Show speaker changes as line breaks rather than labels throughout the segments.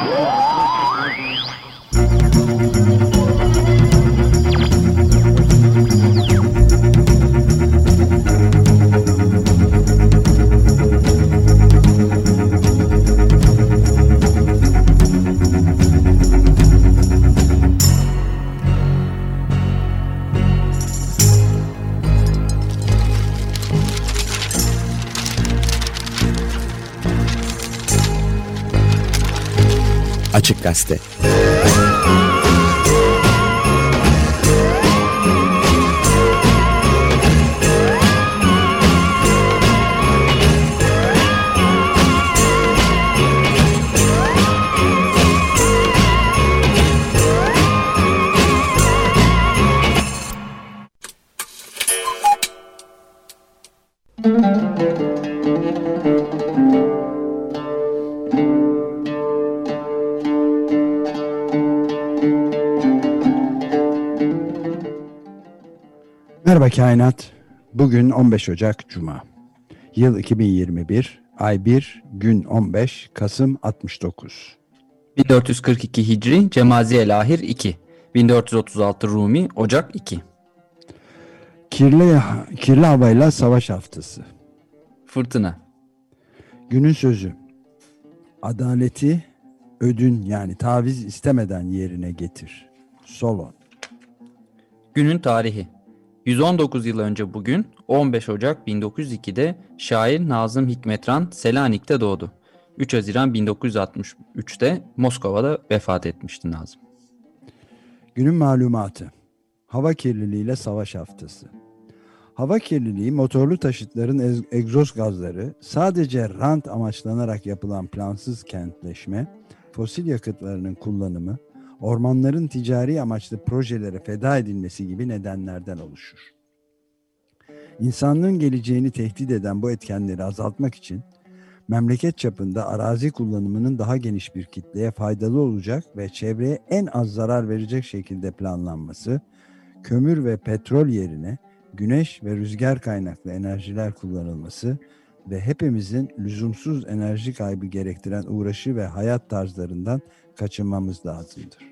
Açık Gazete
Kainat. Bugün 15 Ocak Cuma. Yıl 2021, ay 1, gün 15, Kasım 69.
1442 Hicri, Cemaziye Lahir 2. 1436 Rumi, Ocak 2.
Kirli, kirli havayla savaş haftası.
Fırtına.
Günün sözü. Adaleti ödün yani taviz istemeden yerine getir. Solon.
Günün tarihi. 119 yıl önce bugün 15 Ocak 1902'de şair Nazım Hikmetran Selanik'te doğdu. 3 Haziran 1963'te Moskova'da vefat etmişti Nazım.
Günün malumatı. Hava kirliliğiyle savaş haftası. Hava kirliliği motorlu taşıtların egzoz gazları, sadece rant amaçlanarak yapılan plansız kentleşme, fosil yakıtlarının kullanımı, ormanların ticari amaçlı projelere feda edilmesi gibi nedenlerden oluşur. İnsanlığın geleceğini tehdit eden bu etkenleri azaltmak için memleket çapında arazi kullanımının daha geniş bir kitleye faydalı olacak ve çevreye en az zarar verecek şekilde planlanması, kömür ve petrol yerine güneş ve rüzgar kaynaklı enerjiler kullanılması ve hepimizin lüzumsuz enerji kaybı gerektiren uğraşı ve hayat tarzlarından kaçınmamız lazımdır.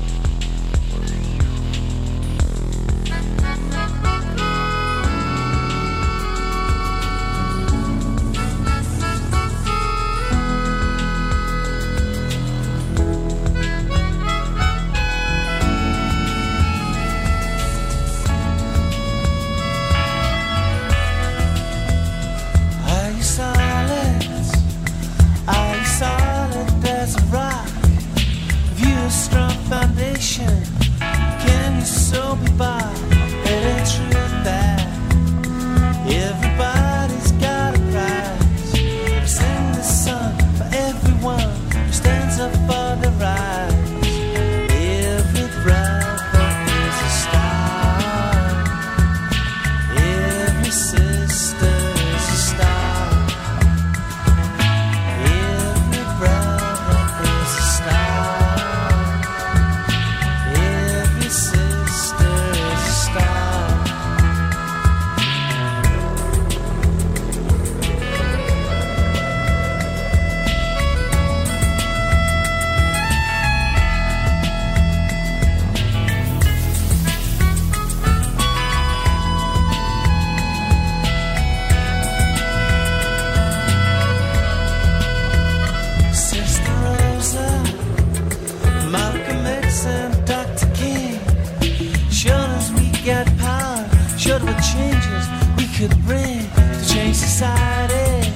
could
bring to change society.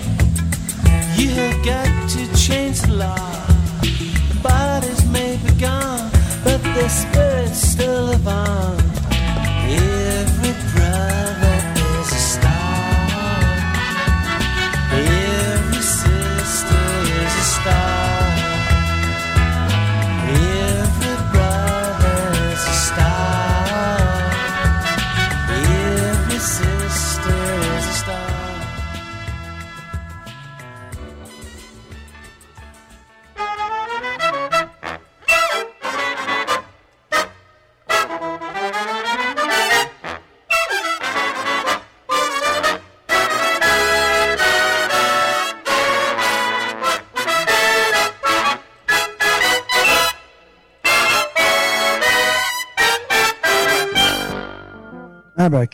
You have got to change the law. The bodies may be gone, but their spirits still live on.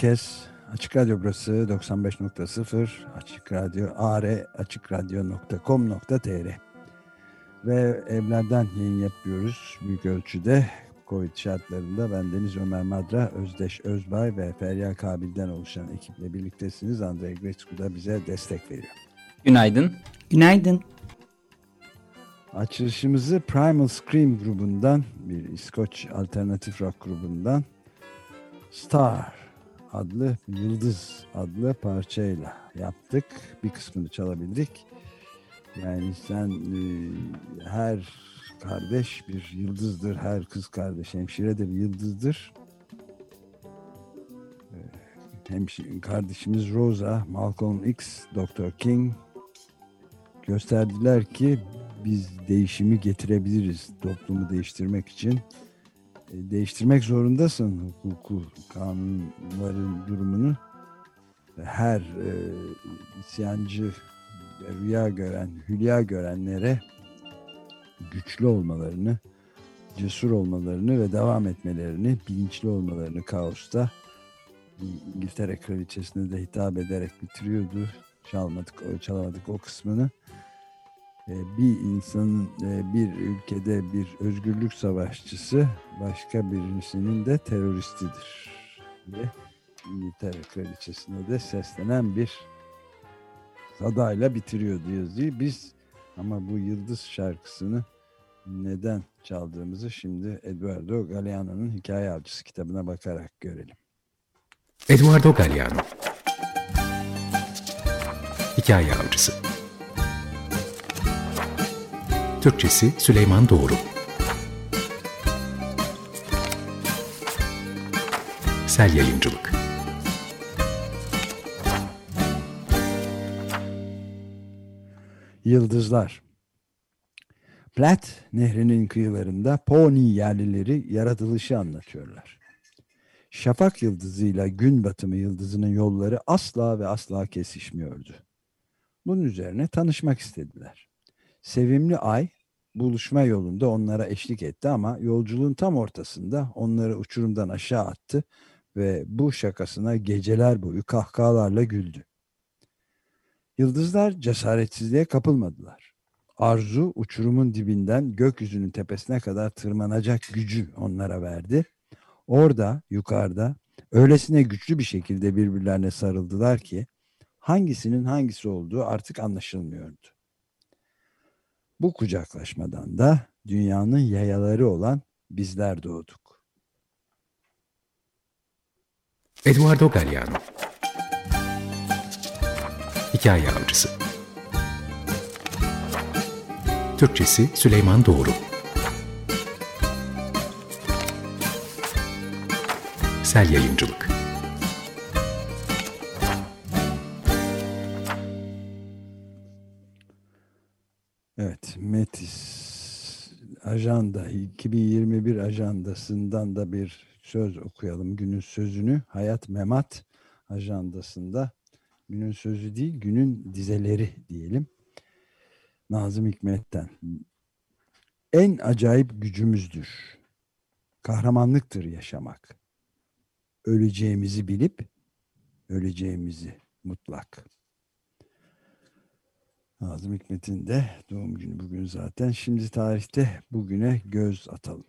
Herkes. Açık Radyo burası 95.0 Açık Radyo ar açıkradyo.com.tr ve evlerden yayın yapıyoruz büyük ölçüde Covid şartlarında ben Deniz Ömer Madra, Özdeş Özbay ve Feryal Kabil'den oluşan ekiple birliktesiniz. Andrei Gretzko da bize destek veriyor.
Günaydın.
Günaydın.
Açılışımızı Primal Scream grubundan bir İskoç alternatif rock grubundan Star adlı Yıldız adlı parçayla yaptık. Bir kısmını çalabildik. Yani sen e, her kardeş bir yıldızdır. Her kız kardeş hemşire de bir yıldızdır. E, hemşire, kardeşimiz Rosa, Malcolm X, Dr. King gösterdiler ki biz değişimi getirebiliriz toplumu değiştirmek için. E, değiştirmek zorundasın hukuku, kanunların durumunu. Her e, isyancı, rüya gören, hülya görenlere güçlü olmalarını, cesur olmalarını ve devam etmelerini, bilinçli olmalarını kaosta İngiltere Kraliçesi'ne de hitap ederek bitiriyordu. Çalmadık, çalamadık o kısmını. Ee, bir insanın e, bir ülkede bir özgürlük savaşçısı başka birisinin de teröristidir diye İngiltere Kraliçesi'ne de seslenen bir sadayla bitiriyordu yazıyı. Biz ama bu Yıldız şarkısını neden çaldığımızı şimdi Eduardo Galeano'nun Hikaye Avcısı kitabına bakarak görelim.
Eduardo Galeano Hikaye Avcısı Türkçesi Süleyman Doğru Sel Yayıncılık
Yıldızlar Platte nehrinin kıyılarında Pony yerlileri yaratılışı anlatıyorlar. Şafak yıldızıyla gün batımı yıldızının yolları asla ve asla kesişmiyordu. Bunun üzerine tanışmak istediler. Sevimli ay buluşma yolunda onlara eşlik etti ama yolculuğun tam ortasında onları uçurumdan aşağı attı ve bu şakasına geceler boyu kahkahalarla güldü. Yıldızlar cesaretsizliğe kapılmadılar. Arzu uçurumun dibinden gökyüzünün tepesine kadar tırmanacak gücü onlara verdi. Orada, yukarıda öylesine güçlü bir şekilde birbirlerine sarıldılar ki hangisinin hangisi olduğu artık anlaşılmıyordu. Bu kucaklaşmadan da dünyanın yayaları olan bizler doğduk.
Eduardo Galeano Hikaye Avcısı. Türkçesi Süleyman Doğru. Sel Yayıncılık
ajanda 2021 ajandasından da bir söz okuyalım. Günün sözünü Hayat Memat ajandasında günün sözü değil günün dizeleri diyelim. Nazım Hikmet'ten. En acayip gücümüzdür. Kahramanlıktır yaşamak. Öleceğimizi bilip öleceğimizi mutlak. Nazım Hikmet'in de doğum günü bugün zaten. Şimdi tarihte bugüne göz atalım.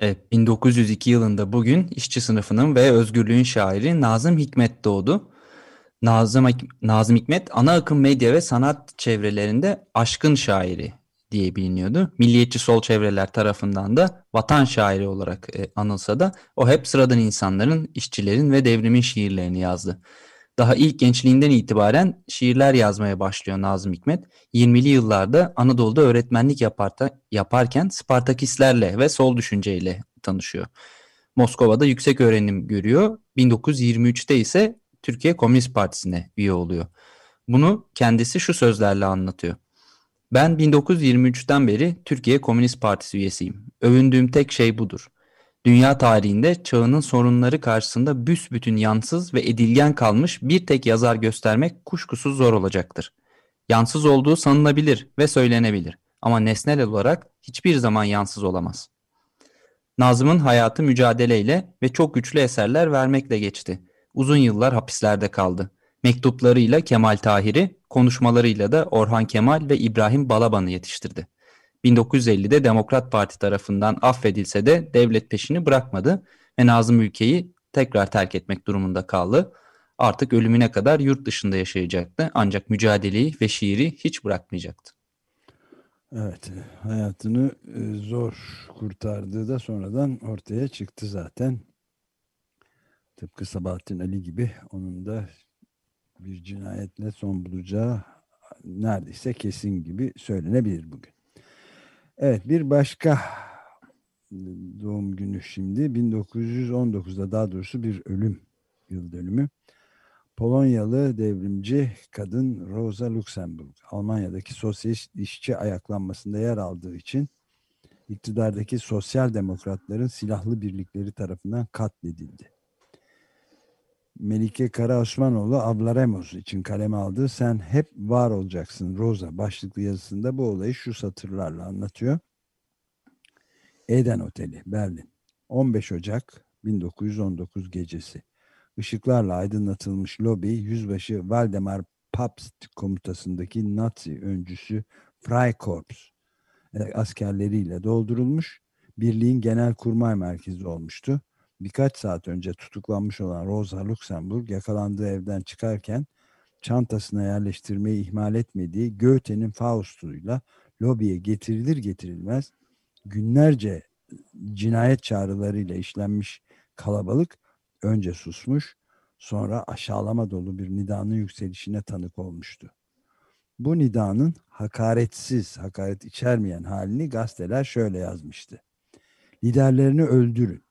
Evet, 1902 yılında bugün işçi sınıfının ve özgürlüğün şairi Nazım Hikmet doğdu. Nazım, Nazım Hikmet ana akım medya ve sanat çevrelerinde aşkın şairi diye biliniyordu. Milliyetçi sol çevreler tarafından da vatan şairi olarak e, anılsa da o hep sıradan insanların, işçilerin ve devrimin şiirlerini yazdı. Daha ilk gençliğinden itibaren şiirler yazmaya başlıyor Nazım Hikmet. 20'li yıllarda Anadolu'da öğretmenlik yaparken Spartakistlerle ve sol düşünceyle tanışıyor. Moskova'da yüksek öğrenim görüyor. 1923'te ise Türkiye Komünist Partisi'ne üye oluyor. Bunu kendisi şu sözlerle anlatıyor. Ben 1923'ten beri Türkiye Komünist Partisi üyesiyim. Övündüğüm tek şey budur. Dünya tarihinde çağının sorunları karşısında büsbütün yansız ve edilgen kalmış bir tek yazar göstermek kuşkusuz zor olacaktır. Yansız olduğu sanılabilir ve söylenebilir ama nesnel olarak hiçbir zaman yansız olamaz. Nazım'ın hayatı mücadeleyle ve çok güçlü eserler vermekle geçti. Uzun yıllar hapislerde kaldı. Mektuplarıyla Kemal Tahir'i, konuşmalarıyla da Orhan Kemal ve İbrahim Balaban'ı yetiştirdi. 1950'de Demokrat Parti tarafından affedilse de devlet peşini bırakmadı ve Nazım ülkeyi tekrar terk etmek durumunda kaldı. Artık ölümüne kadar yurt dışında yaşayacaktı ancak mücadeleyi ve şiiri hiç bırakmayacaktı.
Evet, hayatını e, zor kurtardığı da sonradan ortaya çıktı zaten. Tıpkı Sabahattin Ali gibi onun da bir cinayetle son bulacağı neredeyse kesin gibi söylenebilir bugün. Evet, bir başka doğum günü şimdi 1919'da daha doğrusu bir ölüm yıl dönümü. Polonyalı devrimci kadın Rosa Luxemburg, Almanya'daki sosyalist işçi ayaklanmasında yer aldığı için iktidardaki sosyal demokratların silahlı birlikleri tarafından katledildi. Melike Kara Osmanoğlu Ablaremos için kaleme aldı. Sen hep var olacaksın Rosa başlıklı yazısında bu olayı şu satırlarla anlatıyor. Eden Oteli, Berlin. 15 Ocak 1919 gecesi. Işıklarla aydınlatılmış lobi Yüzbaşı Valdemar Pabst komutasındaki Nazi öncüsü Freikorps e, askerleriyle doldurulmuş. Birliğin genel kurmay merkezi olmuştu. Birkaç saat önce tutuklanmış olan Rosa Luxemburg yakalandığı evden çıkarken çantasına yerleştirmeyi ihmal etmediği Goethe'nin Faust'uyla lobiye getirilir getirilmez günlerce cinayet çağrılarıyla işlenmiş kalabalık önce susmuş, sonra aşağılama dolu bir nidanın yükselişine tanık olmuştu. Bu nidanın hakaretsiz, hakaret içermeyen halini gazeteler şöyle yazmıştı. Liderlerini öldürün.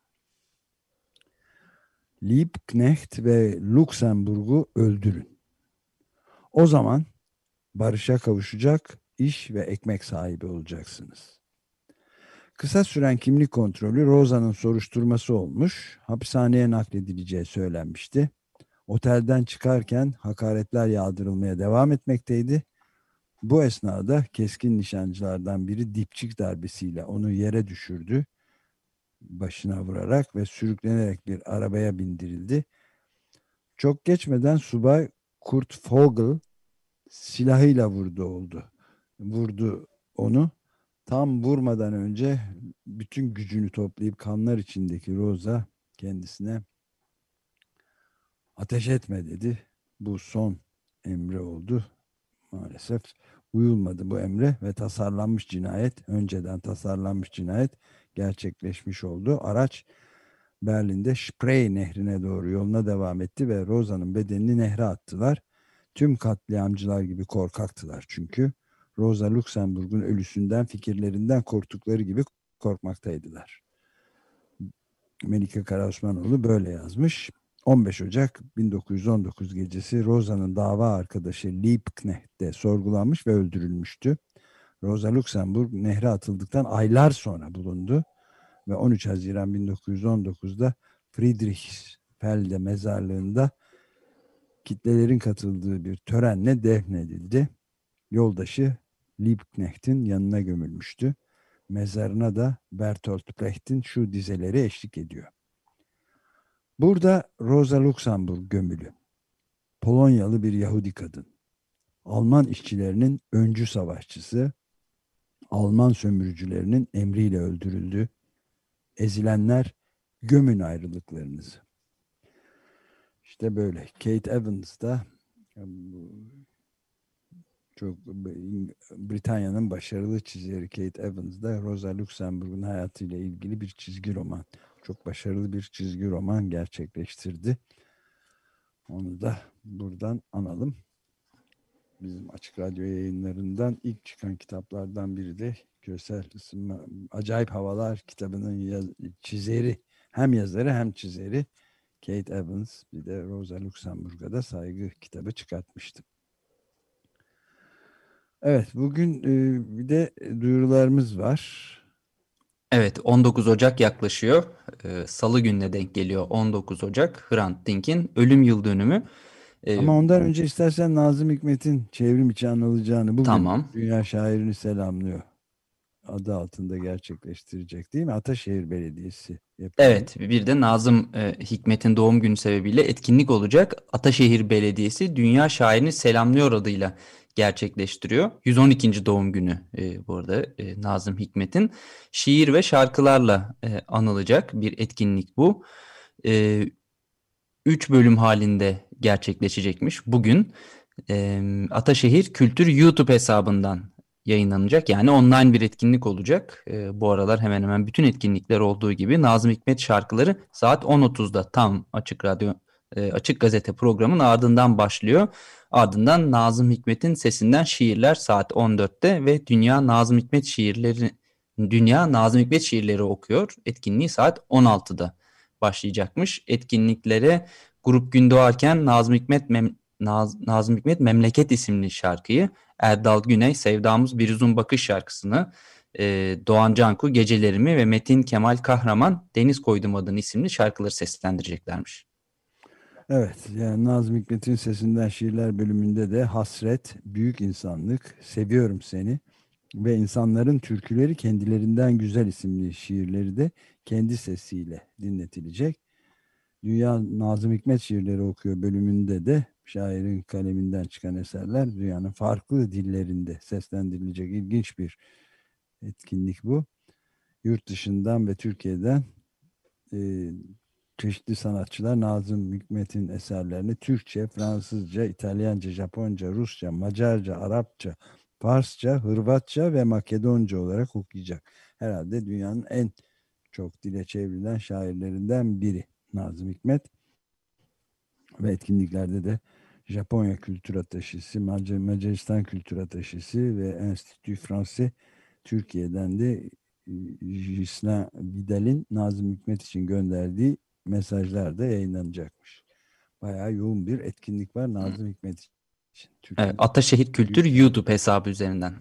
Liebknecht ve Luxemburg'u öldürün. O zaman barışa kavuşacak, iş ve ekmek sahibi olacaksınız. Kısa süren kimlik kontrolü Rosa'nın soruşturması olmuş, hapishaneye nakledileceği söylenmişti. Otelden çıkarken hakaretler yağdırılmaya devam etmekteydi. Bu esnada keskin nişancılardan biri dipçik darbesiyle onu yere düşürdü. Başına vurarak ve sürüklenerek bir arabaya bindirildi. Çok geçmeden subay Kurt Vogel silahıyla vurdu oldu. Vurdu onu Tam vurmadan önce bütün gücünü toplayıp kanlar içindeki Rosa kendisine ateş etme dedi. Bu son emri oldu. Maalesef uyulmadı bu emre ve tasarlanmış cinayet, önceden tasarlanmış cinayet gerçekleşmiş oldu. Araç Berlin'de Spree nehrine doğru yoluna devam etti ve Rosa'nın bedenini nehre attılar. Tüm katliamcılar gibi korkaktılar çünkü. Rosa Luxemburg'un ölüsünden fikirlerinden korktukları gibi korkmaktaydılar. Melike Karaosmanoğlu böyle yazmış. 15 Ocak 1919 gecesi Rosa'nın dava arkadaşı Liebknecht'te sorgulanmış ve öldürülmüştü. Rosa Luxemburg nehre atıldıktan aylar sonra bulundu ve 13 Haziran 1919'da Friedrichsfelde mezarlığında kitlelerin katıldığı bir törenle defnedildi. Yoldaşı Liebknecht'in yanına gömülmüştü. Mezarına da Bertolt Brecht'in şu dizeleri eşlik ediyor. Burada Rosa Luxemburg gömülü. Polonyalı bir Yahudi kadın. Alman işçilerinin öncü savaşçısı, Alman sömürücülerinin emriyle öldürüldü. Ezilenler gömün ayrılıklarınızı. İşte böyle. Kate Evans da çok Britanya'nın başarılı çizeri Kate Evans da Rosa Luxemburg'un hayatıyla ilgili bir çizgi roman. Çok başarılı bir çizgi roman gerçekleştirdi. Onu da buradan analım. Bizim Açık Radyo yayınlarından ilk çıkan kitaplardan biri de Görsel Isınma, Acayip Havalar kitabının yaz, çizeri, hem yazarı hem çizeri Kate Evans bir de Rosa Luxemburg'a da saygı kitabı çıkartmıştım. Evet bugün e, bir de duyurularımız var.
Evet 19 Ocak yaklaşıyor. E, Salı gününe denk geliyor 19 Ocak. Hrant Dink'in ölüm yıl dönümü.
E, Ama ondan önce istersen Nazım Hikmet'in çevrim içi anılacağını bugün tamam. dünya şairini selamlıyor. adı altında gerçekleştirecek değil mi? Ataşehir Belediyesi yapıyor.
Evet, bir de Nazım e, Hikmet'in doğum günü sebebiyle etkinlik olacak. Ataşehir Belediyesi Dünya Şairini Selamlıyor adıyla gerçekleştiriyor. 112. doğum günü e, bu arada e, Nazım Hikmet'in. Şiir ve şarkılarla e, anılacak bir etkinlik bu. E, üç bölüm halinde gerçekleşecekmiş. Bugün e, Ataşehir Kültür YouTube hesabından yayınlanacak. Yani online bir etkinlik olacak. E, bu aralar hemen hemen bütün etkinlikler olduğu gibi Nazım Hikmet şarkıları saat 10.30'da tam Açık Radyo e, Açık Gazete programın ardından başlıyor. Ardından Nazım Hikmet'in sesinden şiirler saat 14'te ve Dünya Nazım Hikmet şiirleri Dünya Nazım Hikmet şiirleri okuyor. Etkinliği saat 16'da başlayacakmış. Etkinliklere Grup Gün Doğarken Nazım Hikmet Mem Naz Nazım Hikmet Memleket isimli şarkıyı Erdal Güney Sevdamız Bir Uzun Bakış şarkısını e, Doğan Canku Gecelerimi ve Metin Kemal Kahraman Deniz Koydum adını isimli şarkıları seslendireceklermiş.
Evet, yani Nazım Hikmet'in sesinden şiirler bölümünde de hasret, büyük insanlık, seviyorum seni ve insanların türküleri kendilerinden güzel isimli şiirleri de kendi sesiyle dinletilecek. Dünya Nazım Hikmet şiirleri okuyor bölümünde de şairin kaleminden çıkan eserler dünyanın farklı dillerinde seslendirilecek ilginç bir etkinlik bu. Yurt dışından ve Türkiye'den e, çeşitli sanatçılar Nazım Hikmet'in eserlerini Türkçe, Fransızca, İtalyanca, Japonca, Rusça, Macarca, Arapça, Farsça, Hırvatça ve Makedonca olarak okuyacak. Herhalde dünyanın en çok dile çevrilen şairlerinden biri Nazım Hikmet. Ve etkinliklerde de Japonya Kültür Ateşisi, Macar Macaristan Kültür Ateşisi ve Enstitü Fransız Türkiye'den de Gislain Vidal'in Nazım Hikmet için gönderdiği mesajlar da yayınlanacakmış. Bayağı yoğun bir etkinlik var Nazım Hikmet için.
Evet, Ataşehir Kültür YouTube hesabı üzerinden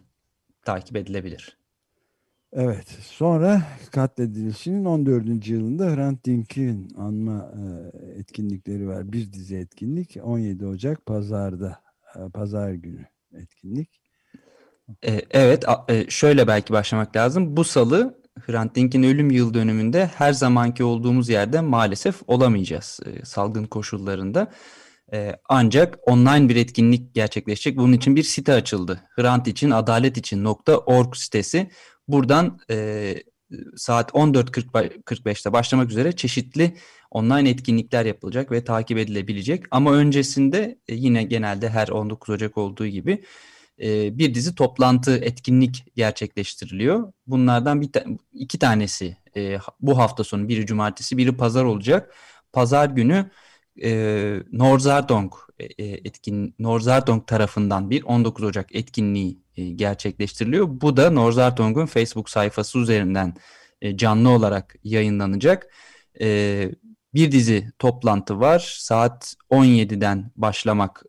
takip edilebilir.
Evet. Sonra katledilişinin 14. yılında Hrant Dink'in anma e, etkinlikleri var. Bir dizi etkinlik. 17 Ocak pazarda. E, pazar günü etkinlik.
E, evet. Şöyle belki başlamak lazım. Bu salı Hrant Dink'in ölüm yıl dönümünde her zamanki olduğumuz yerde maalesef olamayacağız salgın koşullarında. Ancak online bir etkinlik gerçekleşecek. Bunun için bir site açıldı. Hrant için adalet için .org sitesi. Buradan e, saat 14.45'te başlamak üzere çeşitli online etkinlikler yapılacak ve takip edilebilecek. Ama öncesinde e, yine genelde her 19 Ocak olduğu gibi e, bir dizi toplantı, etkinlik gerçekleştiriliyor. Bunlardan bir ta iki tanesi e, bu hafta sonu, biri cumartesi, biri pazar olacak. Pazar günü Norzardong etkin Norzardong tarafından bir 19 Ocak etkinliği gerçekleştiriliyor. Bu da Norzardong'un Facebook sayfası üzerinden e, canlı olarak yayınlanacak. E, bir dizi toplantı var. Saat 17'den başlamak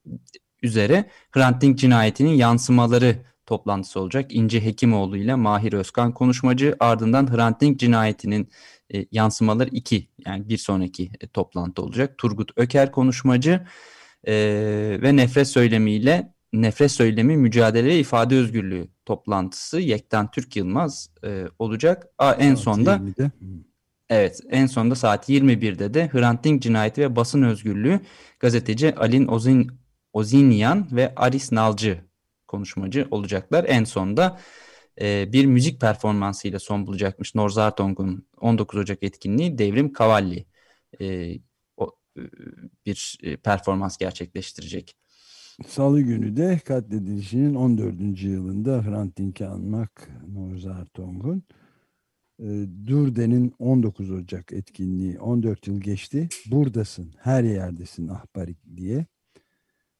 üzere Hrant Dink cinayetinin yansımaları toplantısı olacak. İnce Hekimoğlu ile Mahir Özkan konuşmacı ardından Hrant Dink cinayetinin e, yansımaları 2 yani bir sonraki e, toplantı olacak. Turgut Öker konuşmacı e, ve nefret söylemiyle nefret söylemi mücadele ve ifade özgürlüğü toplantısı Yektan Türk Yılmaz e, olacak. Aa, en sonda Evet, en sonunda saat 21'de de Hrant Dink cinayeti ve basın özgürlüğü gazeteci Alin Ozin, Ozinyan ve Aris Nalcı konuşmacı olacaklar. En sonda e, bir müzik performansıyla son bulacakmış Norzartong'un 19 Ocak etkinliği Devrim Kavalli e, o, e, bir e, performans gerçekleştirecek.
Salı günü de katledilişinin 14. yılında Hrant Dink'i anmak Norzartong'un e, Durden'in 19 Ocak etkinliği 14 yıl geçti. Buradasın, her yerdesin ahbarik diye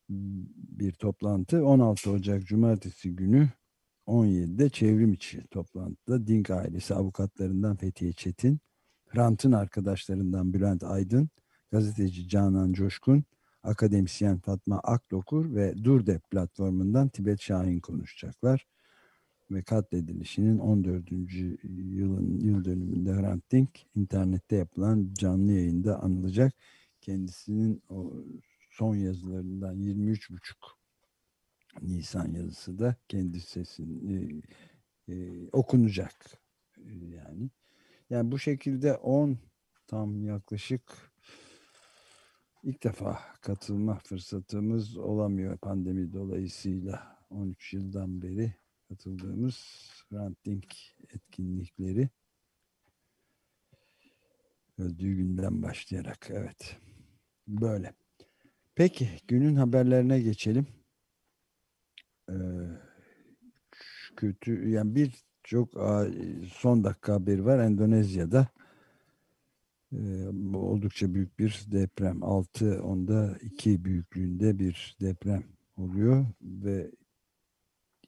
bir toplantı 16 Ocak Cumartesi günü 17'de çevrim içi toplantıda Dink ailesi avukatlarından Fethiye Çetin, Hrant'ın arkadaşlarından Bülent Aydın, gazeteci Canan Coşkun, akademisyen Fatma Akdokur ve Durdep platformundan Tibet Şahin konuşacaklar. Ve katledilişinin 14. yılın yıl dönümünde Hrant Dink internette yapılan canlı yayında anılacak. Kendisinin o son yazılarından 23,5 Nisan yazısı da kendi sesini e, okunacak. E, yani yani bu şekilde 10 tam yaklaşık ilk defa katılma fırsatımız olamıyor pandemi dolayısıyla 13 yıldan beri katıldığımız Ranting etkinlikleri öldüğü günden başlayarak evet böyle. Peki günün haberlerine geçelim. Ee, kötü yani bir çok son dakika haberi var Endonezya'da oldukça büyük bir deprem 6 onda 2 büyüklüğünde bir deprem oluyor ve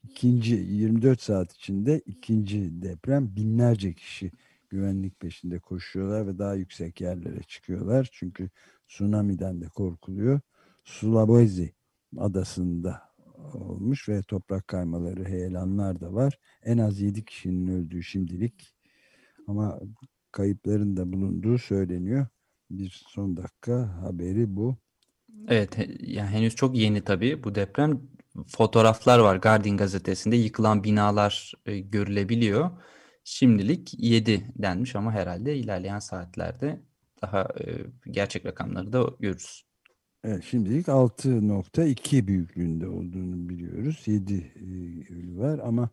ikinci 24 saat içinde ikinci deprem binlerce kişi güvenlik peşinde koşuyorlar ve daha yüksek yerlere çıkıyorlar. Çünkü tsunami'den de korkuluyor. Sulawesi adasında olmuş ve toprak kaymaları, heyelanlar da var. En az 7 kişinin öldüğü şimdilik ama kayıpların da bulunduğu söyleniyor. Bir son dakika haberi bu.
Evet, yani henüz çok yeni tabii bu deprem. Fotoğraflar var Guardian gazetesinde yıkılan binalar e, görülebiliyor. Şimdilik 7 denmiş ama herhalde ilerleyen saatlerde daha e, gerçek rakamları da görürüz.
Evet, şimdilik 6.2 büyüklüğünde olduğunu biliyoruz. 7 e, ölü var ama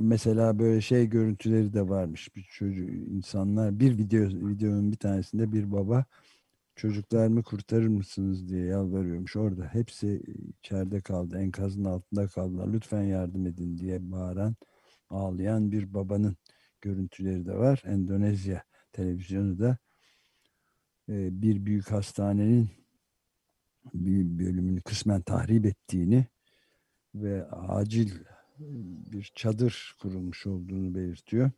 mesela böyle şey görüntüleri de varmış. Bir çocuk insanlar bir video videonun bir tanesinde bir baba çocuklarımı kurtarır mısınız diye yalvarıyormuş. Orada hepsi içeride kaldı. Enkazın altında kaldılar. Lütfen yardım edin diye bağıran ağlayan bir babanın görüntüleri de var. Endonezya televizyonu da e, bir büyük hastanenin bir bölümünü kısmen tahrip ettiğini ve acil bir çadır kurulmuş olduğunu belirtiyor.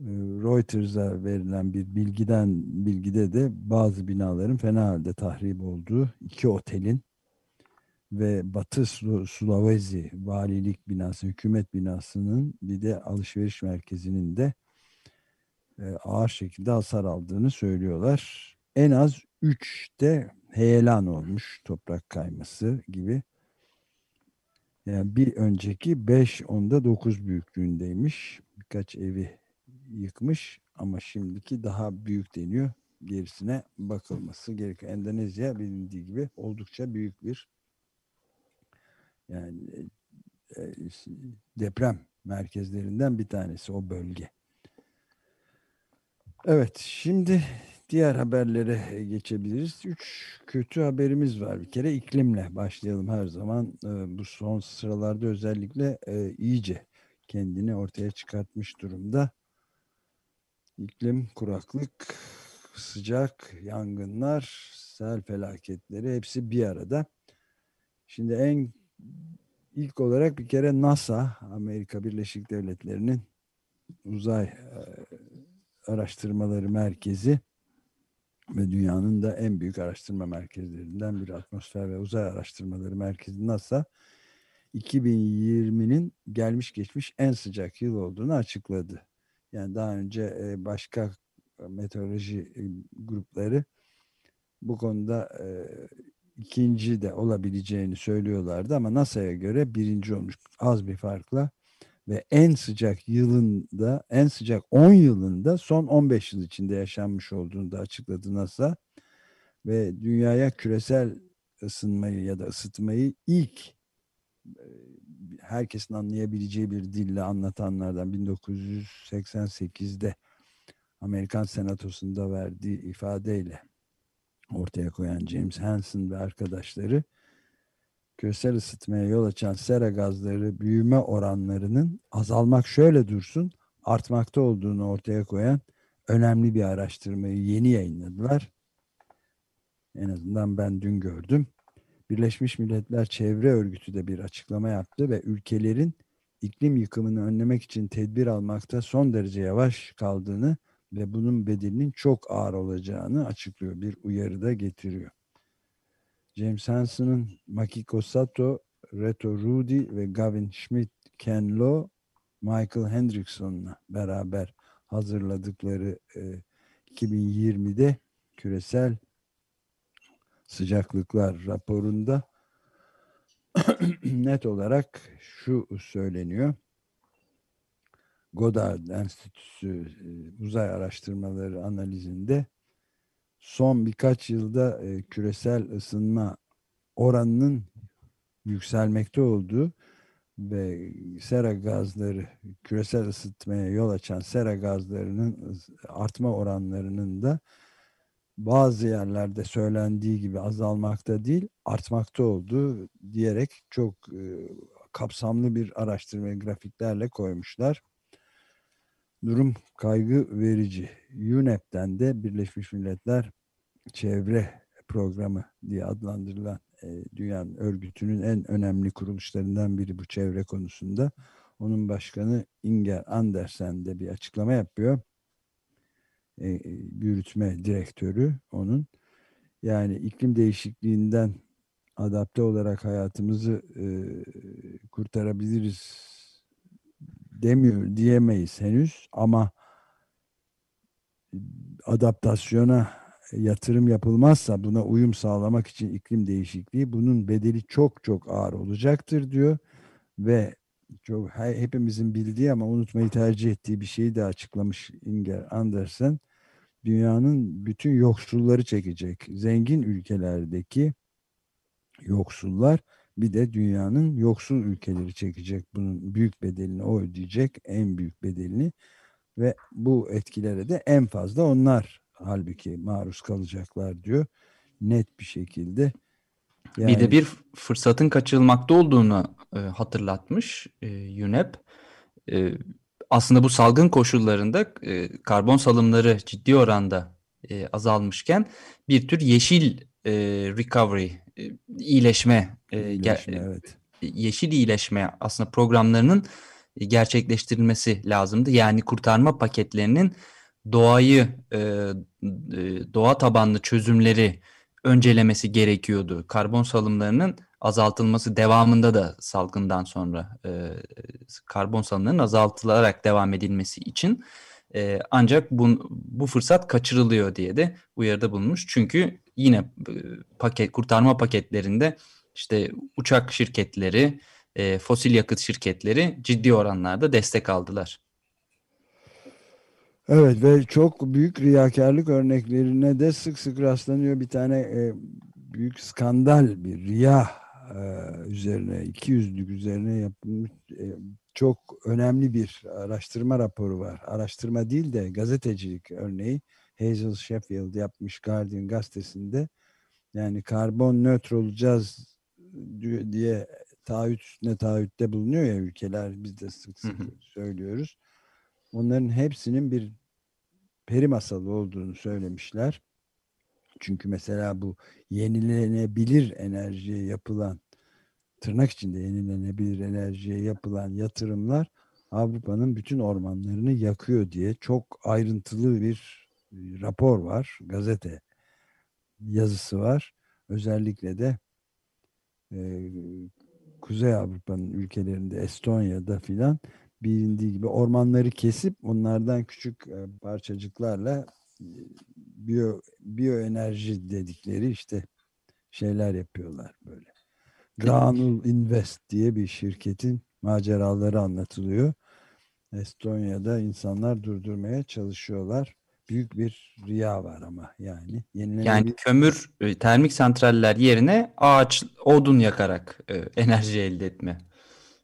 E, Reuters'a verilen bir bilgiden bilgide de bazı binaların fena halde tahrip olduğu, iki otelin ve Batı Sulawesi valilik binası, hükümet binasının bir de alışveriş merkezinin de e, ağır şekilde hasar aldığını söylüyorlar. En az 3'te heyelan olmuş toprak kayması gibi. Yani bir önceki 5 onda 9 büyüklüğündeymiş. Birkaç evi yıkmış ama şimdiki daha büyük deniyor. Gerisine bakılması gerekiyor. Endonezya bilindiği gibi oldukça büyük bir yani e, deprem merkezlerinden bir tanesi o bölge. Evet şimdi diğer haberlere geçebiliriz. Üç kötü haberimiz var. Bir kere iklimle başlayalım her zaman. E, bu son sıralarda özellikle iyice kendini ortaya çıkartmış durumda. İklim, kuraklık, sıcak, yangınlar, sel felaketleri hepsi bir arada. Şimdi en ilk olarak bir kere NASA, Amerika Birleşik Devletleri'nin uzay e, araştırmaları merkezi ve dünyanın da en büyük araştırma merkezlerinden bir atmosfer ve uzay araştırmaları merkezi NASA 2020'nin gelmiş geçmiş en sıcak yıl olduğunu açıkladı. Yani daha önce e, başka meteoroloji e, grupları bu konuda ikinci de olabileceğini söylüyorlardı ama NASA'ya göre birinci olmuş az bir farkla ve en sıcak yılında en sıcak 10 yılında son 15 yıl içinde yaşanmış olduğunu da açıkladı NASA. Ve dünyaya küresel ısınmayı ya da ısıtmayı ilk e, herkesin anlayabileceği bir dille anlatanlardan 1988'de Amerikan Senatosu'nda verdiği ifadeyle ortaya koyan James Hansen ve arkadaşları küresel ısıtmaya yol açan sera gazları büyüme oranlarının azalmak şöyle dursun artmakta olduğunu ortaya koyan önemli bir araştırmayı yeni yayınladılar. En azından ben dün gördüm. Birleşmiş Milletler Çevre Örgütü de bir açıklama yaptı ve ülkelerin iklim yıkımını önlemek için tedbir almakta son derece yavaş kaldığını ve bunun bedelinin çok ağır olacağını açıklıyor. Bir uyarı da getiriyor. James Hansen'ın Makiko Sato, Reto Rudy ve Gavin Schmidt, Ken Lo, Michael Hendrickson'la beraber hazırladıkları e, 2020'de küresel sıcaklıklar raporunda net olarak şu söyleniyor. Goddard Enstitüsü e, uzay araştırmaları analizinde son birkaç yılda e, küresel ısınma oranının yükselmekte olduğu ve sera gazları küresel ısıtmaya yol açan sera gazlarının artma oranlarının da bazı yerlerde söylendiği gibi azalmakta değil artmakta olduğu diyerek çok e, kapsamlı bir araştırma grafiklerle koymuşlar. Durum kaygı verici. UNEP'ten de Birleşmiş Milletler Çevre Programı diye adlandırılan e, dünyanın örgütünün en önemli kuruluşlarından biri bu çevre konusunda. Onun başkanı Inger Andersen de bir açıklama yapıyor. E, e, yürütme direktörü onun. Yani iklim değişikliğinden adapte olarak hayatımızı e, kurtarabiliriz demiyor diyemeyiz henüz ama adaptasyona yatırım yapılmazsa buna uyum sağlamak için iklim değişikliği bunun bedeli çok çok ağır olacaktır diyor ve çok hepimizin bildiği ama unutmayı tercih ettiği bir şeyi de açıklamış Inger Andersen. Dünyanın bütün yoksulları çekecek. Zengin ülkelerdeki yoksullar bir de dünyanın yoksul ülkeleri çekecek. Bunun büyük bedelini o ödeyecek. En büyük bedelini ve bu etkilere de en fazla onlar halbuki maruz kalacaklar diyor. Net bir şekilde.
Yani, bir de bir fırsatın kaçırılmakta olduğunu e, hatırlatmış e, UNEP. E, aslında bu salgın koşullarında e, karbon salımları ciddi oranda e, azalmışken bir tür yeşil e, recovery, e, iyileşme, e, iyileşme evet. yeşil iyileşme aslında programlarının gerçekleştirilmesi lazımdı. Yani kurtarma paketlerinin doğayı, e, doğa tabanlı çözümleri öncelemesi gerekiyordu. Karbon salımlarının azaltılması devamında da salgından sonra e, karbon salımlarının azaltılarak devam edilmesi için e, ancak bu, bu fırsat kaçırılıyor diye de uyarıda bulunmuş. Çünkü yine e, paket kurtarma paketlerinde işte uçak şirketleri, e, fosil yakıt şirketleri ciddi oranlarda destek aldılar.
Evet ve çok büyük riyakarlık örneklerine de sık sık rastlanıyor. Bir tane e, büyük skandal bir riya e, üzerine, iki yüzlük üzerine yapılmış e, çok önemli bir araştırma raporu var. Araştırma değil de gazetecilik örneği. Hazel Sheffield yapmış Guardian gazetesinde. Yani karbon nötr olacağız diye taahhüt üstüne taahhütte bulunuyor ya ülkeler. Biz de sık sık söylüyoruz. Onların hepsinin bir peri masalı olduğunu söylemişler. Çünkü mesela bu yenilenebilir enerjiye yapılan tırnak içinde yenilenebilir enerjiye yapılan yatırımlar Avrupa'nın bütün ormanlarını yakıyor diye çok ayrıntılı bir rapor var, gazete yazısı var. Özellikle de e, Kuzey Avrupa'nın ülkelerinde Estonya'da filan bilindiği gibi ormanları kesip onlardan küçük e, parçacıklarla e, biyo biyoenerji dedikleri işte şeyler yapıyorlar böyle. Granul Invest diye bir şirketin maceraları anlatılıyor. Estonya'da insanlar durdurmaya çalışıyorlar. Büyük bir riya var ama yani.
Yani kömür, e, termik santraller yerine ağaç, odun yakarak e, enerji elde etme.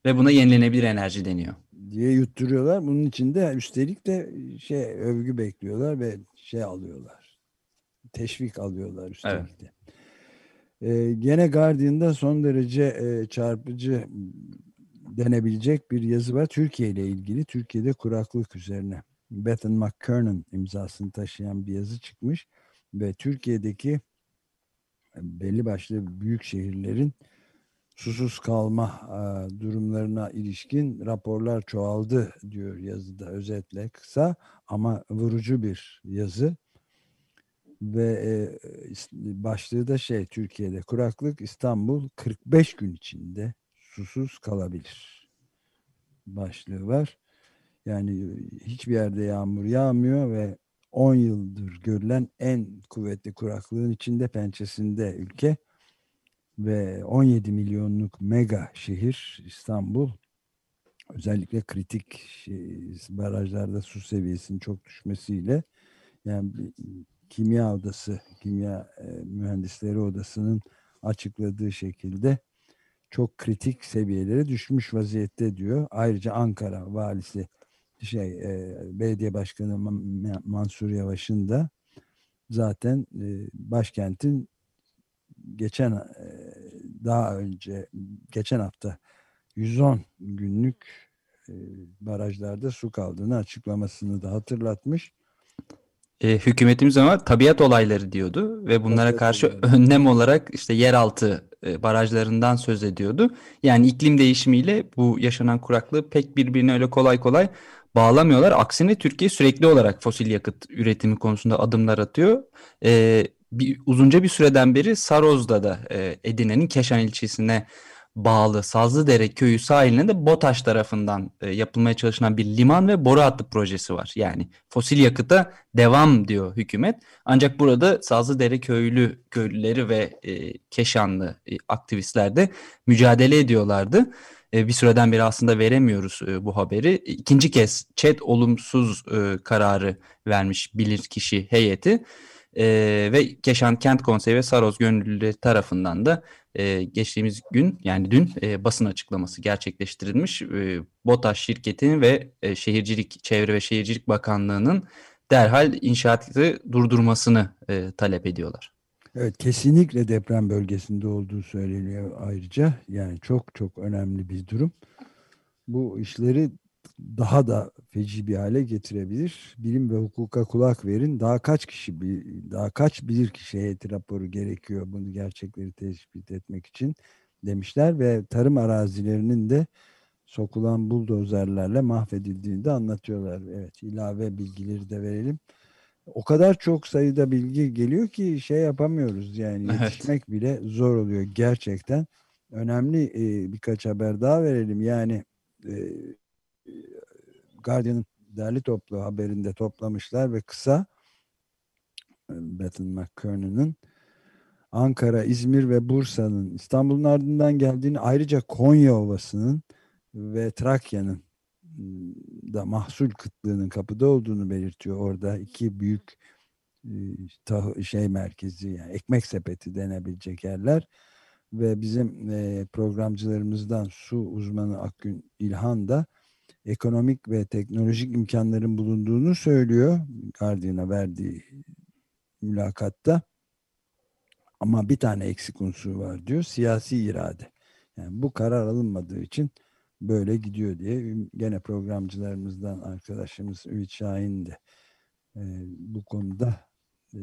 Ve buna yenilenebilir enerji deniyor.
Diye yutturuyorlar. Bunun için de üstelik de şey övgü bekliyorlar ve şey alıyorlar. Teşvik alıyorlar üstelik evet. de. E, gene Guardian'da son derece e, çarpıcı denebilecek bir yazı var. Türkiye ile ilgili. Türkiye'de kuraklık üzerine. Bethan McKernan imzasını taşıyan bir yazı çıkmış. Ve Türkiye'deki e, belli başlı büyük şehirlerin susuz kalma e, durumlarına ilişkin raporlar çoğaldı diyor yazıda özetle kısa ama vurucu bir yazı ve e, başlığı da şey Türkiye'de kuraklık İstanbul 45 gün içinde susuz kalabilir başlığı var. Yani hiçbir yerde yağmur yağmıyor ve 10 yıldır görülen en kuvvetli kuraklığın içinde pençesinde ülke ve 17 milyonluk mega şehir İstanbul özellikle kritik şey, barajlarda su seviyesinin çok düşmesiyle yani kimya odası, kimya e, mühendisleri odasının açıkladığı şekilde çok kritik seviyelere düşmüş vaziyette diyor. Ayrıca Ankara valisi şey e, belediye başkanı Mansur Yavaş'ın da zaten e, başkentin geçen e, daha önce geçen hafta 110 günlük e, barajlarda su kaldığını açıklamasını da hatırlatmış.
E, hükümetimiz ama tabiat olayları diyordu ve bunlara tabiat karşı olayları. önlem olarak işte yeraltı e, barajlarından söz ediyordu. Yani iklim değişimiyle bu yaşanan kuraklığı pek birbirine öyle kolay kolay bağlamıyorlar. Aksine Türkiye sürekli olarak fosil yakıt üretimi konusunda adımlar atıyor. E, bir, uzunca bir süreden beri Saroz'da da e, Edine'nin Keşan ilçesine bağlı Sazlıdere köyü sahiline de BOTAŞ tarafından e, yapılmaya çalışılan bir liman ve boru hattı projesi var. Yani fosil yakıta devam diyor hükümet. Ancak burada Sazlıdere köylü köylüleri ve e, Keşanlı e, aktivistler de mücadele ediyorlardı. E, bir süreden beri aslında veremiyoruz e, bu haberi. İkinci kez ÇED olumsuz e, kararı vermiş bilirkişi heyeti. Ve Keşan Kent Konseyi ve Saroz Gönüllüleri tarafından da geçtiğimiz gün yani dün basın açıklaması gerçekleştirilmiş. BOTAŞ şirketinin ve Şehircilik Çevre ve Şehircilik Bakanlığı'nın derhal inşaatı durdurmasını talep ediyorlar.
Evet kesinlikle deprem bölgesinde olduğu söyleniyor ayrıca. Yani çok çok önemli bir durum. Bu işleri daha da feci bir hale getirebilir. Bilim ve hukuka kulak verin. Daha kaç kişi daha kaç bilir kişi heyeti raporu gerekiyor bunu gerçekleri tespit etmek için demişler ve tarım arazilerinin de sokulan buldozerlerle mahvedildiğini de anlatıyorlar. Evet ilave bilgileri de verelim. O kadar çok sayıda bilgi geliyor ki şey yapamıyoruz yani yetişmek evet. bile zor oluyor gerçekten. Önemli e, birkaç haber daha verelim. Yani e, Guardian'ın derli toplu haberinde toplamışlar ve kısa e, Bethan McKernan'ın Ankara, İzmir ve Bursa'nın İstanbul'un ardından geldiğini ayrıca Konya Ovası'nın ve Trakya'nın da mahsul kıtlığının kapıda olduğunu belirtiyor. Orada iki büyük şey merkezi yani ekmek sepeti denebilecek yerler ve bizim programcılarımızdan su uzmanı Akgün İlhan da ekonomik ve teknolojik imkanların bulunduğunu söylüyor Guardian'a verdiği mülakatta. Ama bir tane eksik unsur var diyor. Siyasi irade. Yani bu karar alınmadığı için böyle gidiyor diye gene programcılarımızdan arkadaşımız Ümit Şahin de e, bu konuda e,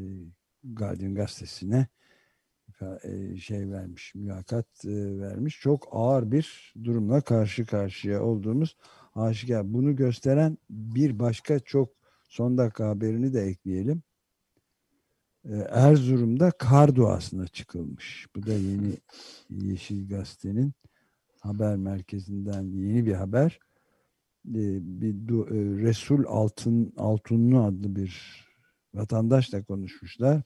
Guardian gazetesine e, şey vermiş, mülakat e, vermiş. Çok ağır bir durumla karşı karşıya olduğumuz aşikar. Bunu gösteren bir başka çok son dakika haberini de ekleyelim. Ee, Erzurum'da kar duasına çıkılmış. Bu da yeni Yeşil Gazete'nin haber merkezinden yeni bir haber. Ee, bir e, Resul Altın Altunlu adlı bir vatandaşla konuşmuşlar.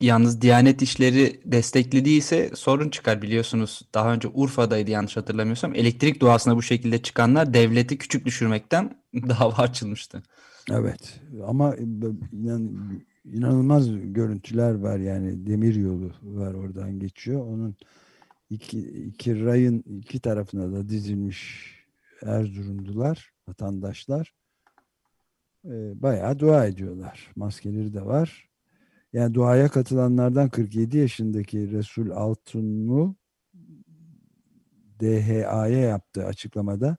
Yalnız Diyanet İşleri desteklediyse sorun çıkar biliyorsunuz. Daha önce Urfa'daydı yanlış hatırlamıyorsam. Elektrik duasına bu şekilde çıkanlar devleti küçük düşürmekten dava açılmıştı.
Evet ama inan, inanılmaz görüntüler var yani demir yolu var oradan geçiyor. Onun iki, iki rayın iki tarafına da dizilmiş Erzurumlular, vatandaşlar e, bayağı dua ediyorlar. Maskeleri de var yani duaya katılanlardan 47 yaşındaki Resul Altunlu DHA'ya yaptığı açıklamada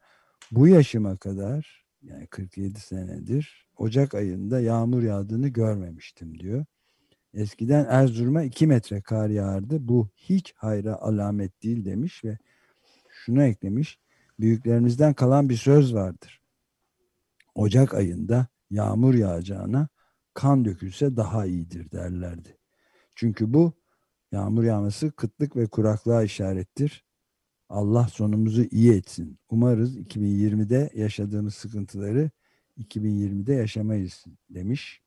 bu yaşıma kadar yani 47 senedir Ocak ayında yağmur yağdığını görmemiştim diyor. Eskiden Erzurum'a 2 metre kar yağardı. Bu hiç hayra alamet değil demiş ve şunu eklemiş. Büyüklerimizden kalan bir söz vardır. Ocak ayında yağmur yağacağına kan dökülse daha iyidir derlerdi. Çünkü bu yağmur yağması kıtlık ve kuraklığa işarettir. Allah sonumuzu iyi etsin. Umarız 2020'de yaşadığımız sıkıntıları 2020'de yaşamayız demiş.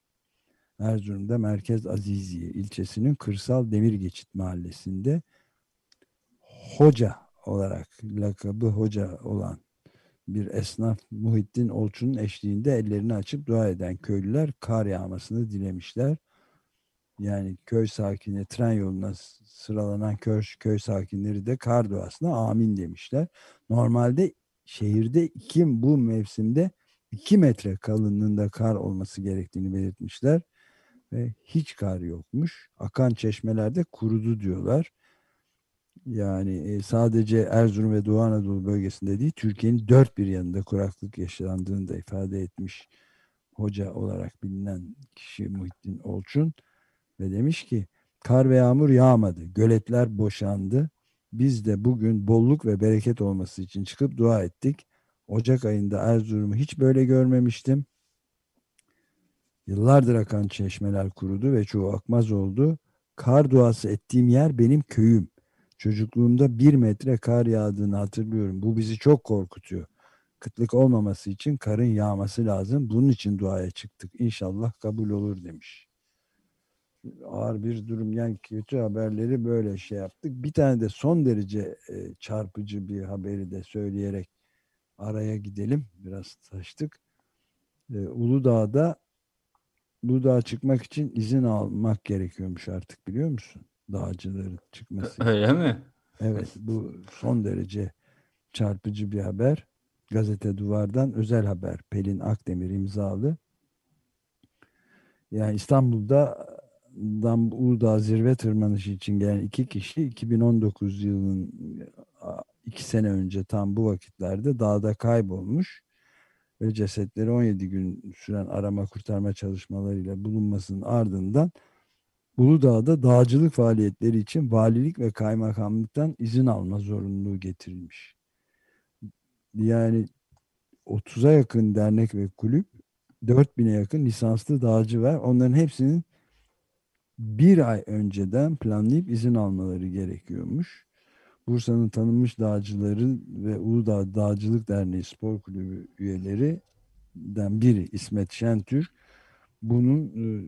Erzurum'da Merkez Aziziye ilçesinin Kırsal Demir Geçit mahallesinde hoca olarak lakabı hoca olan bir esnaf Muhittin Olçu'nun eşliğinde ellerini açıp dua eden köylüler kar yağmasını dilemişler. Yani köy sakini tren yoluna sıralanan köy, köy sakinleri de kar duasına amin demişler. Normalde şehirde iki bu mevsimde 2 metre kalınlığında kar olması gerektiğini belirtmişler. Ve hiç kar yokmuş. Akan çeşmelerde kurudu diyorlar. Yani e, sadece Erzurum ve Doğu Anadolu bölgesinde değil, Türkiye'nin dört bir yanında kuraklık yaşandığını da ifade etmiş hoca olarak bilinen kişi Muhittin Olçun ve demiş ki kar ve yağmur yağmadı, göletler boşandı. Biz de bugün bolluk ve bereket olması için çıkıp dua ettik. Ocak ayında Erzurum'u hiç böyle görmemiştim. Yıllardır akan çeşmeler kurudu ve çoğu akmaz oldu. Kar duası ettiğim yer benim köyüm. Çocukluğumda bir metre kar yağdığını hatırlıyorum. Bu bizi çok korkutuyor. Kıtlık olmaması için karın yağması lazım. Bunun için duaya çıktık. İnşallah kabul olur demiş. Ağır bir durum yani kötü haberleri böyle şey yaptık. Bir tane de son derece e, çarpıcı bir haberi de söyleyerek araya gidelim. Biraz taştık. E, Uludağ'da Uludağ'a çıkmak için izin almak gerekiyormuş artık biliyor musun? Dağcıların çıkması.
Öyle mi?
Evet bu son derece çarpıcı bir haber. Gazete Duvar'dan özel haber. Pelin Akdemir imzalı. Yani İstanbul'da Dan Uludağ zirve tırmanışı için gelen iki kişi 2019 yılının iki sene önce tam bu vakitlerde dağda kaybolmuş ve cesetleri 17 gün süren arama kurtarma çalışmalarıyla bulunmasının ardından Uludağ'da dağcılık faaliyetleri için valilik ve kaymakamlıktan izin alma zorunluluğu getirilmiş. Yani 30'a yakın dernek ve kulüp 4000'e yakın lisanslı dağcı var. Onların hepsinin bir ay önceden planlayıp izin almaları gerekiyormuş. Bursa'nın tanınmış dağcıları ve Uludağ Dağcılık Derneği Spor Kulübü üyelerinden biri İsmet Şentürk bunun e,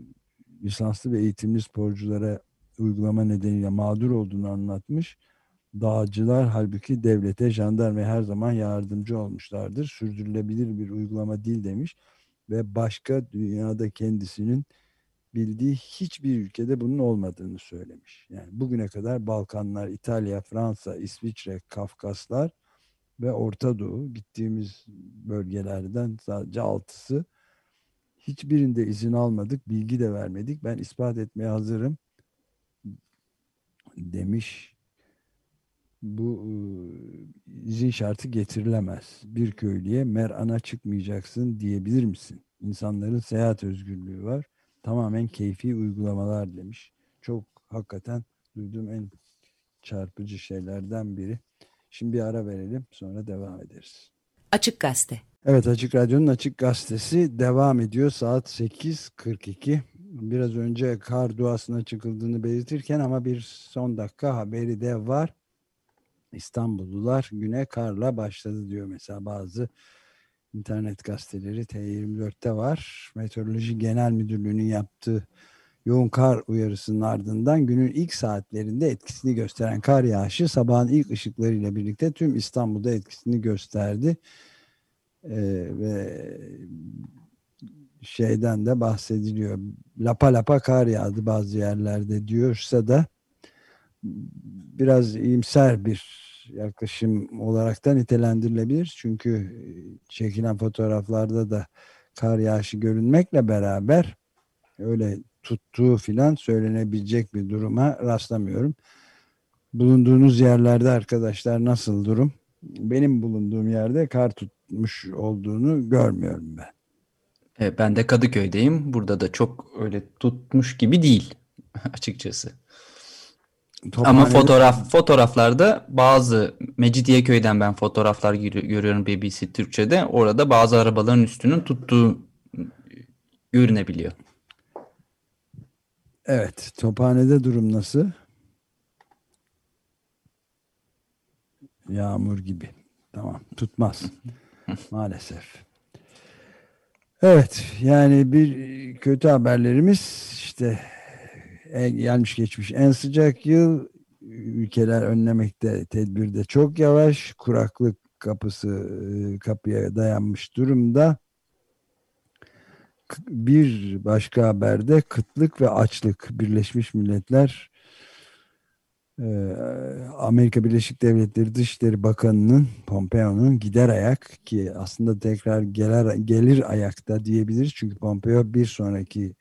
lisanslı ve eğitimli sporculara uygulama nedeniyle mağdur olduğunu anlatmış. Dağcılar halbuki devlete, jandarmaya her zaman yardımcı olmuşlardır. Sürdürülebilir bir uygulama değil demiş ve başka dünyada kendisinin bildiği hiçbir ülkede bunun olmadığını söylemiş. Yani bugüne kadar Balkanlar, İtalya, Fransa, İsviçre, Kafkaslar ve Orta Doğu gittiğimiz bölgelerden sadece altısı hiçbirinde izin almadık, bilgi de vermedik. Ben ispat etmeye hazırım demiş. Bu izin şartı getirilemez. Bir köylüye merana çıkmayacaksın diyebilir misin? İnsanların seyahat özgürlüğü var tamamen keyfi uygulamalar demiş. Çok hakikaten duyduğum en çarpıcı şeylerden biri. Şimdi bir ara verelim sonra devam ederiz.
Açık Gazete.
Evet Açık Radyo'nun Açık Gazetesi devam ediyor saat 8.42. Biraz önce kar duasına çıkıldığını belirtirken ama bir son dakika haberi de var. İstanbullular güne karla başladı diyor mesela bazı internet gazeteleri T24'te var. Meteoroloji Genel Müdürlüğü'nün yaptığı yoğun kar uyarısının ardından günün ilk saatlerinde etkisini gösteren kar yağışı sabahın ilk ışıklarıyla birlikte tüm İstanbul'da etkisini gösterdi. Ee, ve şeyden de bahsediliyor. Lapa lapa kar yağdı bazı yerlerde diyorsa da biraz iyimser bir yaklaşım olaraktan nitelendirilebilir. Çünkü e, çekilen fotoğraflarda da kar yağışı görünmekle beraber öyle tuttuğu filan söylenebilecek bir duruma rastlamıyorum. Bulunduğunuz yerlerde arkadaşlar nasıl durum? Benim bulunduğum yerde kar tutmuş olduğunu görmüyorum ben.
E, ben de Kadıköy'deyim. Burada da çok öyle tutmuş gibi değil açıkçası. Ama fotoğraf fotoğraflarda bazı Mecidiyeköy'den ben fotoğraflar görüyorum BBC Türkçe'de. Orada bazı arabaların üstünün tuttuğu görünebiliyor.
Evet. Tophane'de durum nasıl? Yağmur gibi. Tamam. Tutmaz. Maalesef. Evet. Yani bir kötü haberlerimiz işte gelmiş geçmiş en sıcak yıl ülkeler önlemekte tedbirde çok yavaş. Kuraklık kapısı kapıya dayanmış durumda. Bir başka haberde kıtlık ve açlık Birleşmiş Milletler Amerika Birleşik Devletleri Dışişleri Bakanı'nın Pompeo'nun gider ayak ki aslında tekrar gelir, gelir ayakta diyebiliriz. Çünkü Pompeo bir sonraki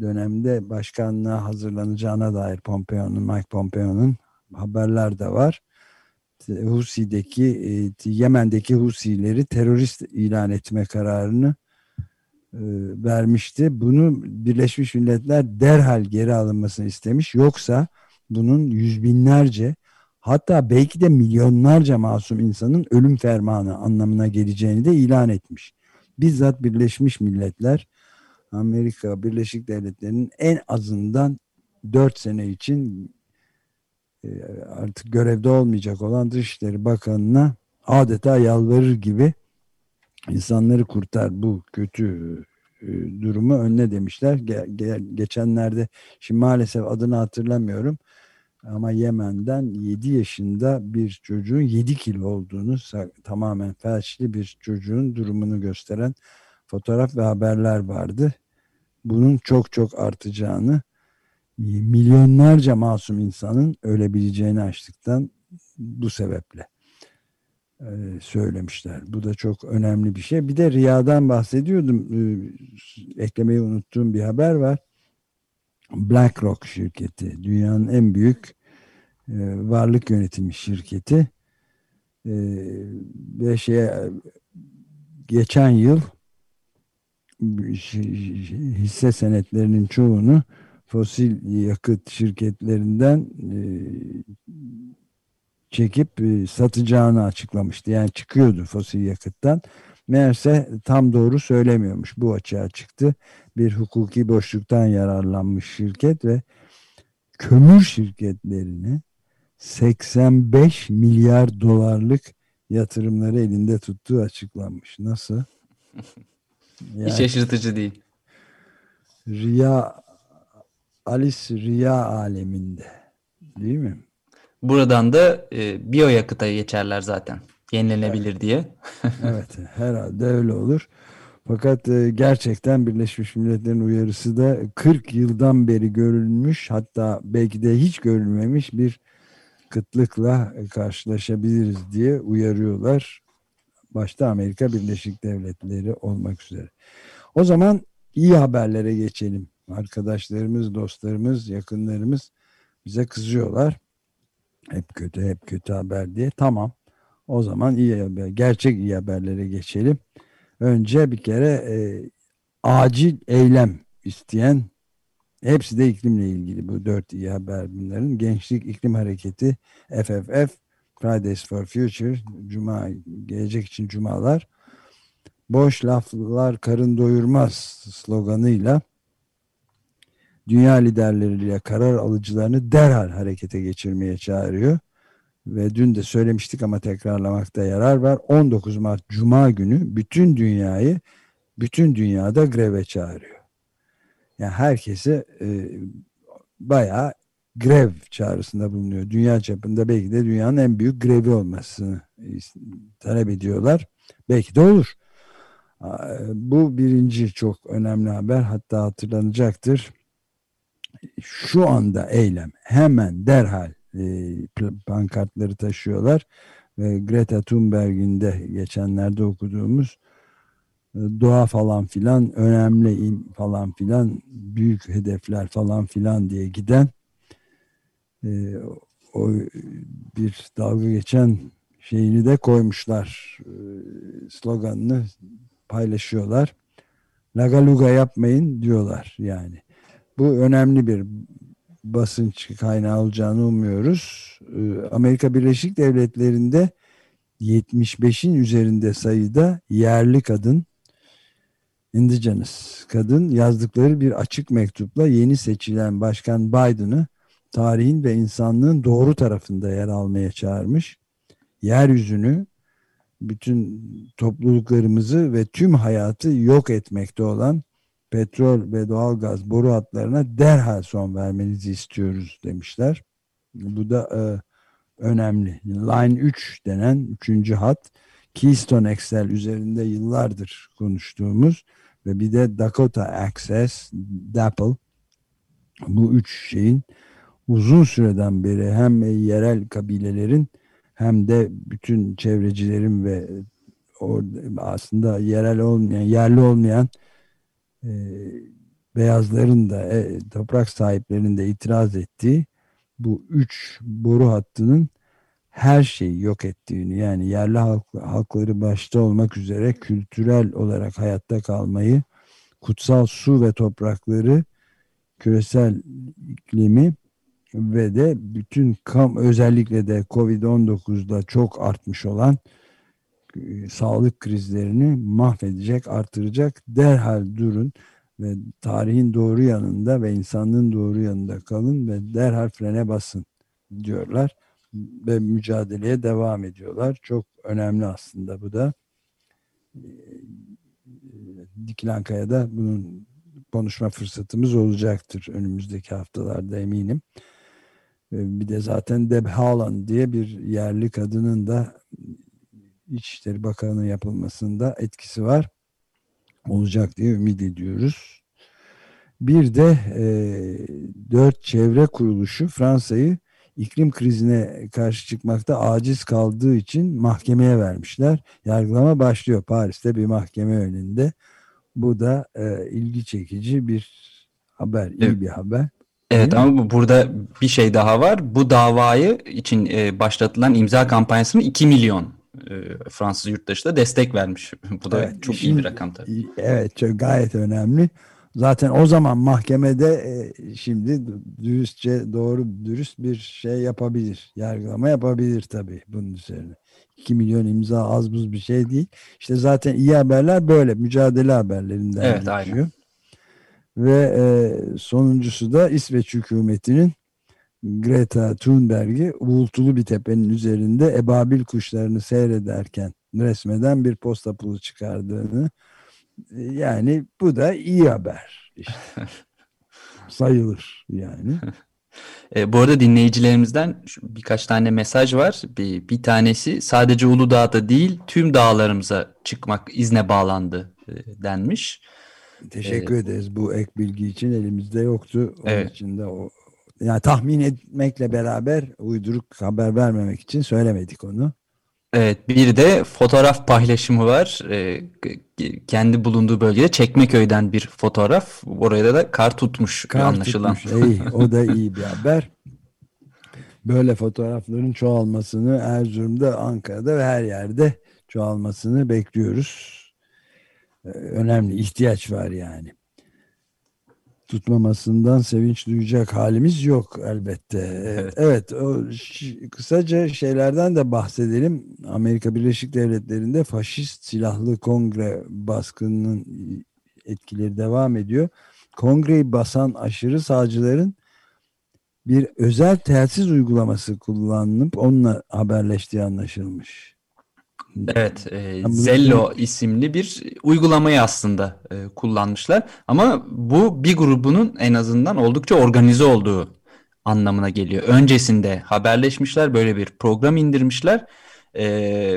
dönemde başkanlığa hazırlanacağına dair Pompeo'nun, Mike Pompeo'nun haberler de var. Husi'deki, e, Yemen'deki Husi'leri terörist ilan etme kararını e, vermişti. Bunu Birleşmiş Milletler derhal geri alınmasını istemiş. Yoksa bunun yüz binlerce hatta belki de milyonlarca masum insanın ölüm fermanı anlamına geleceğini de ilan etmiş. Bizzat Birleşmiş Milletler Amerika Birleşik Devletleri'nin en azından 4 sene için e, artık görevde olmayacak olan Dışişleri Bakanı'na adeta yalvarır gibi insanları kurtar bu kötü e, durumu önüne demişler. Ge ge geçenlerde şimdi maalesef adını hatırlamıyorum ama Yemen'den 7 yaşında bir çocuğun 7 kilo olduğunu tamamen felçli bir çocuğun durumunu gösteren fotoğraf ve haberler vardı. Bunun çok çok artacağını milyonlarca masum insanın ölebileceğini açtıktan bu sebeple e, söylemişler. Bu da çok önemli bir şey. Bir de Riya'dan bahsediyordum. E, eklemeyi unuttuğum bir haber var. BlackRock şirketi dünyanın en büyük e, varlık yönetimi şirketi ve şey geçen yıl hisse senetlerinin çoğunu fosil yakıt şirketlerinden e, çekip e, satacağını açıklamıştı. Yani çıkıyordu fosil yakıttan. Meğerse tam doğru söylemiyormuş. Bu açığa çıktı. Bir hukuki boşluktan yararlanmış şirket ve kömür şirketlerini 85 milyar dolarlık yatırımları elinde tuttuğu açıklanmış. Nasıl?
Yani, Hiç şaşırtıcı değil.
Riya Alice Riya aleminde. Değil mi?
Buradan da e, biyoyakıta geçerler zaten. Yenilenebilir evet. diye.
evet herhalde öyle olur. Fakat e, gerçekten Birleşmiş Milletler'in uyarısı da 40 yıldan beri görülmüş hatta belki de hiç görülmemiş bir kıtlıkla karşılaşabiliriz diye uyarıyorlar. Başta Amerika Birleşik Devletleri olmak üzere. O zaman iyi haberlere geçelim. Arkadaşlarımız, dostlarımız, yakınlarımız bize kızıyorlar. Hep kötü, hep kötü haber diye. Tamam. O zaman iyi haber, gerçek iyi haberlere geçelim. Önce bir kere e, acil eylem isteyen hepsi de iklimle ilgili bu dört iyi haber bunların. Gençlik İklim Hareketi FFF Fridays for Future Cuma gelecek için cumalar boş laflar karın doyurmaz sloganıyla dünya liderleriyle karar alıcılarını derhal harekete geçirmeye çağırıyor. Ve dün de söylemiştik ama tekrarlamakta yarar var. 19 Mart Cuma günü bütün dünyayı bütün dünyada greve çağırıyor. Yani herkese e, bayağı grev çağrısında bulunuyor. Dünya çapında belki de dünyanın en büyük grevi olmasını talep ediyorlar. Belki de olur. Bu birinci çok önemli haber. Hatta hatırlanacaktır. Şu anda eylem hemen derhal e, pankartları taşıyorlar ve Greta Thunberg'in de geçenlerde okuduğumuz e, doğa falan filan önemli falan filan büyük hedefler falan filan diye giden e, o bir dalga geçen şeyini de koymuşlar e, sloganını paylaşıyorlar. Lagaluga yapmayın diyorlar yani. Bu önemli bir basınç kaynağı olacağını umuyoruz. E, Amerika Birleşik Devletleri'nde 75'in üzerinde sayıda yerli kadın indigenous kadın yazdıkları bir açık mektupla yeni seçilen Başkan Biden'ı tarihin ve insanlığın doğru tarafında yer almaya çağırmış. Yeryüzünü, bütün topluluklarımızı ve tüm hayatı yok etmekte olan petrol ve doğalgaz boru hatlarına derhal son vermenizi istiyoruz demişler. Bu da e, önemli. Line 3 denen 3. hat Keystone XL üzerinde yıllardır konuştuğumuz ve bir de Dakota Access, DAPL bu üç şeyin uzun süreden beri hem yerel kabilelerin hem de bütün çevrecilerin ve aslında yerel olmayan, yerli olmayan e, beyazların da e, toprak sahiplerinin de itiraz ettiği bu üç boru hattının her şeyi yok ettiğini yani yerli halk, halkları başta olmak üzere kültürel olarak hayatta kalmayı, kutsal su ve toprakları, küresel iklimi ve de bütün kam özellikle de Covid-19'da çok artmış olan e, sağlık krizlerini mahvedecek, artıracak. Derhal durun ve tarihin doğru yanında ve insanlığın doğru yanında kalın ve derhal frene basın diyorlar ve mücadeleye devam ediyorlar. Çok önemli aslında bu da. E, Dikilen Kaya'da bunun konuşma fırsatımız olacaktır önümüzdeki haftalarda eminim. Bir de zaten Deb Haaland diye bir yerli kadının da İçişleri Bakanı yapılmasında etkisi var. Olacak diye ümit ediyoruz. Bir de e, dört çevre kuruluşu Fransa'yı iklim krizine karşı çıkmakta aciz kaldığı için mahkemeye vermişler. Yargılama başlıyor Paris'te bir mahkeme önünde. Bu da e, ilgi çekici bir haber, iyi evet. bir haber.
Evet ama burada bir şey daha var. Bu davayı için e, başlatılan imza kampanyasını 2 milyon e, Fransız yurttaşı da destek vermiş. Bu da evet, çok iyi bir rakam tabii.
Evet çok gayet önemli. Zaten o zaman mahkemede e, şimdi dürüstçe doğru dürüst bir şey yapabilir. Yargılama yapabilir tabii bunun üzerine. 2 milyon imza az buz bir şey değil. İşte zaten iyi haberler böyle mücadele haberlerinden evet, geçiyor. Aynen. Ve e, sonuncusu da İsveç hükümetinin Greta Thunberg'i uğultulu bir tepenin üzerinde ebabil kuşlarını seyrederken resmeden bir posta pulu çıkardığını yani bu da iyi haber işte. sayılır yani.
E, bu arada dinleyicilerimizden birkaç tane mesaj var. Bir, bir tanesi sadece Uludağ'da değil tüm dağlarımıza çıkmak izne bağlandı e, denmiş.
Teşekkür ee, ederiz bu ek bilgi için elimizde yoktu. Onun evet. için de o yani tahmin etmekle beraber uyduruk haber vermemek için söylemedik onu.
Evet bir de fotoğraf paylaşımı var. Ee, kendi bulunduğu bölgede Çekmeköy'den bir fotoğraf. Oraya da kar tutmuş kar anlaşılan. Tutmuş.
İyi, o da iyi bir haber. Böyle fotoğrafların çoğalmasını Erzurum'da, Ankara'da ve her yerde çoğalmasını bekliyoruz. Önemli ihtiyaç var yani tutmamasından sevinç duyacak halimiz yok elbette. Evet, evet o, kısaca şeylerden de bahsedelim. Amerika Birleşik Devletleri'nde faşist silahlı kongre baskınının etkileri devam ediyor. Kongreyi basan aşırı sağcıların bir özel telsiz uygulaması kullanılıp onunla haberleştiği anlaşılmış.
Evet, e, Zello isimli bir uygulamayı aslında e, kullanmışlar. Ama bu bir grubunun en azından oldukça organize olduğu anlamına geliyor. Öncesinde haberleşmişler, böyle bir program indirmişler e,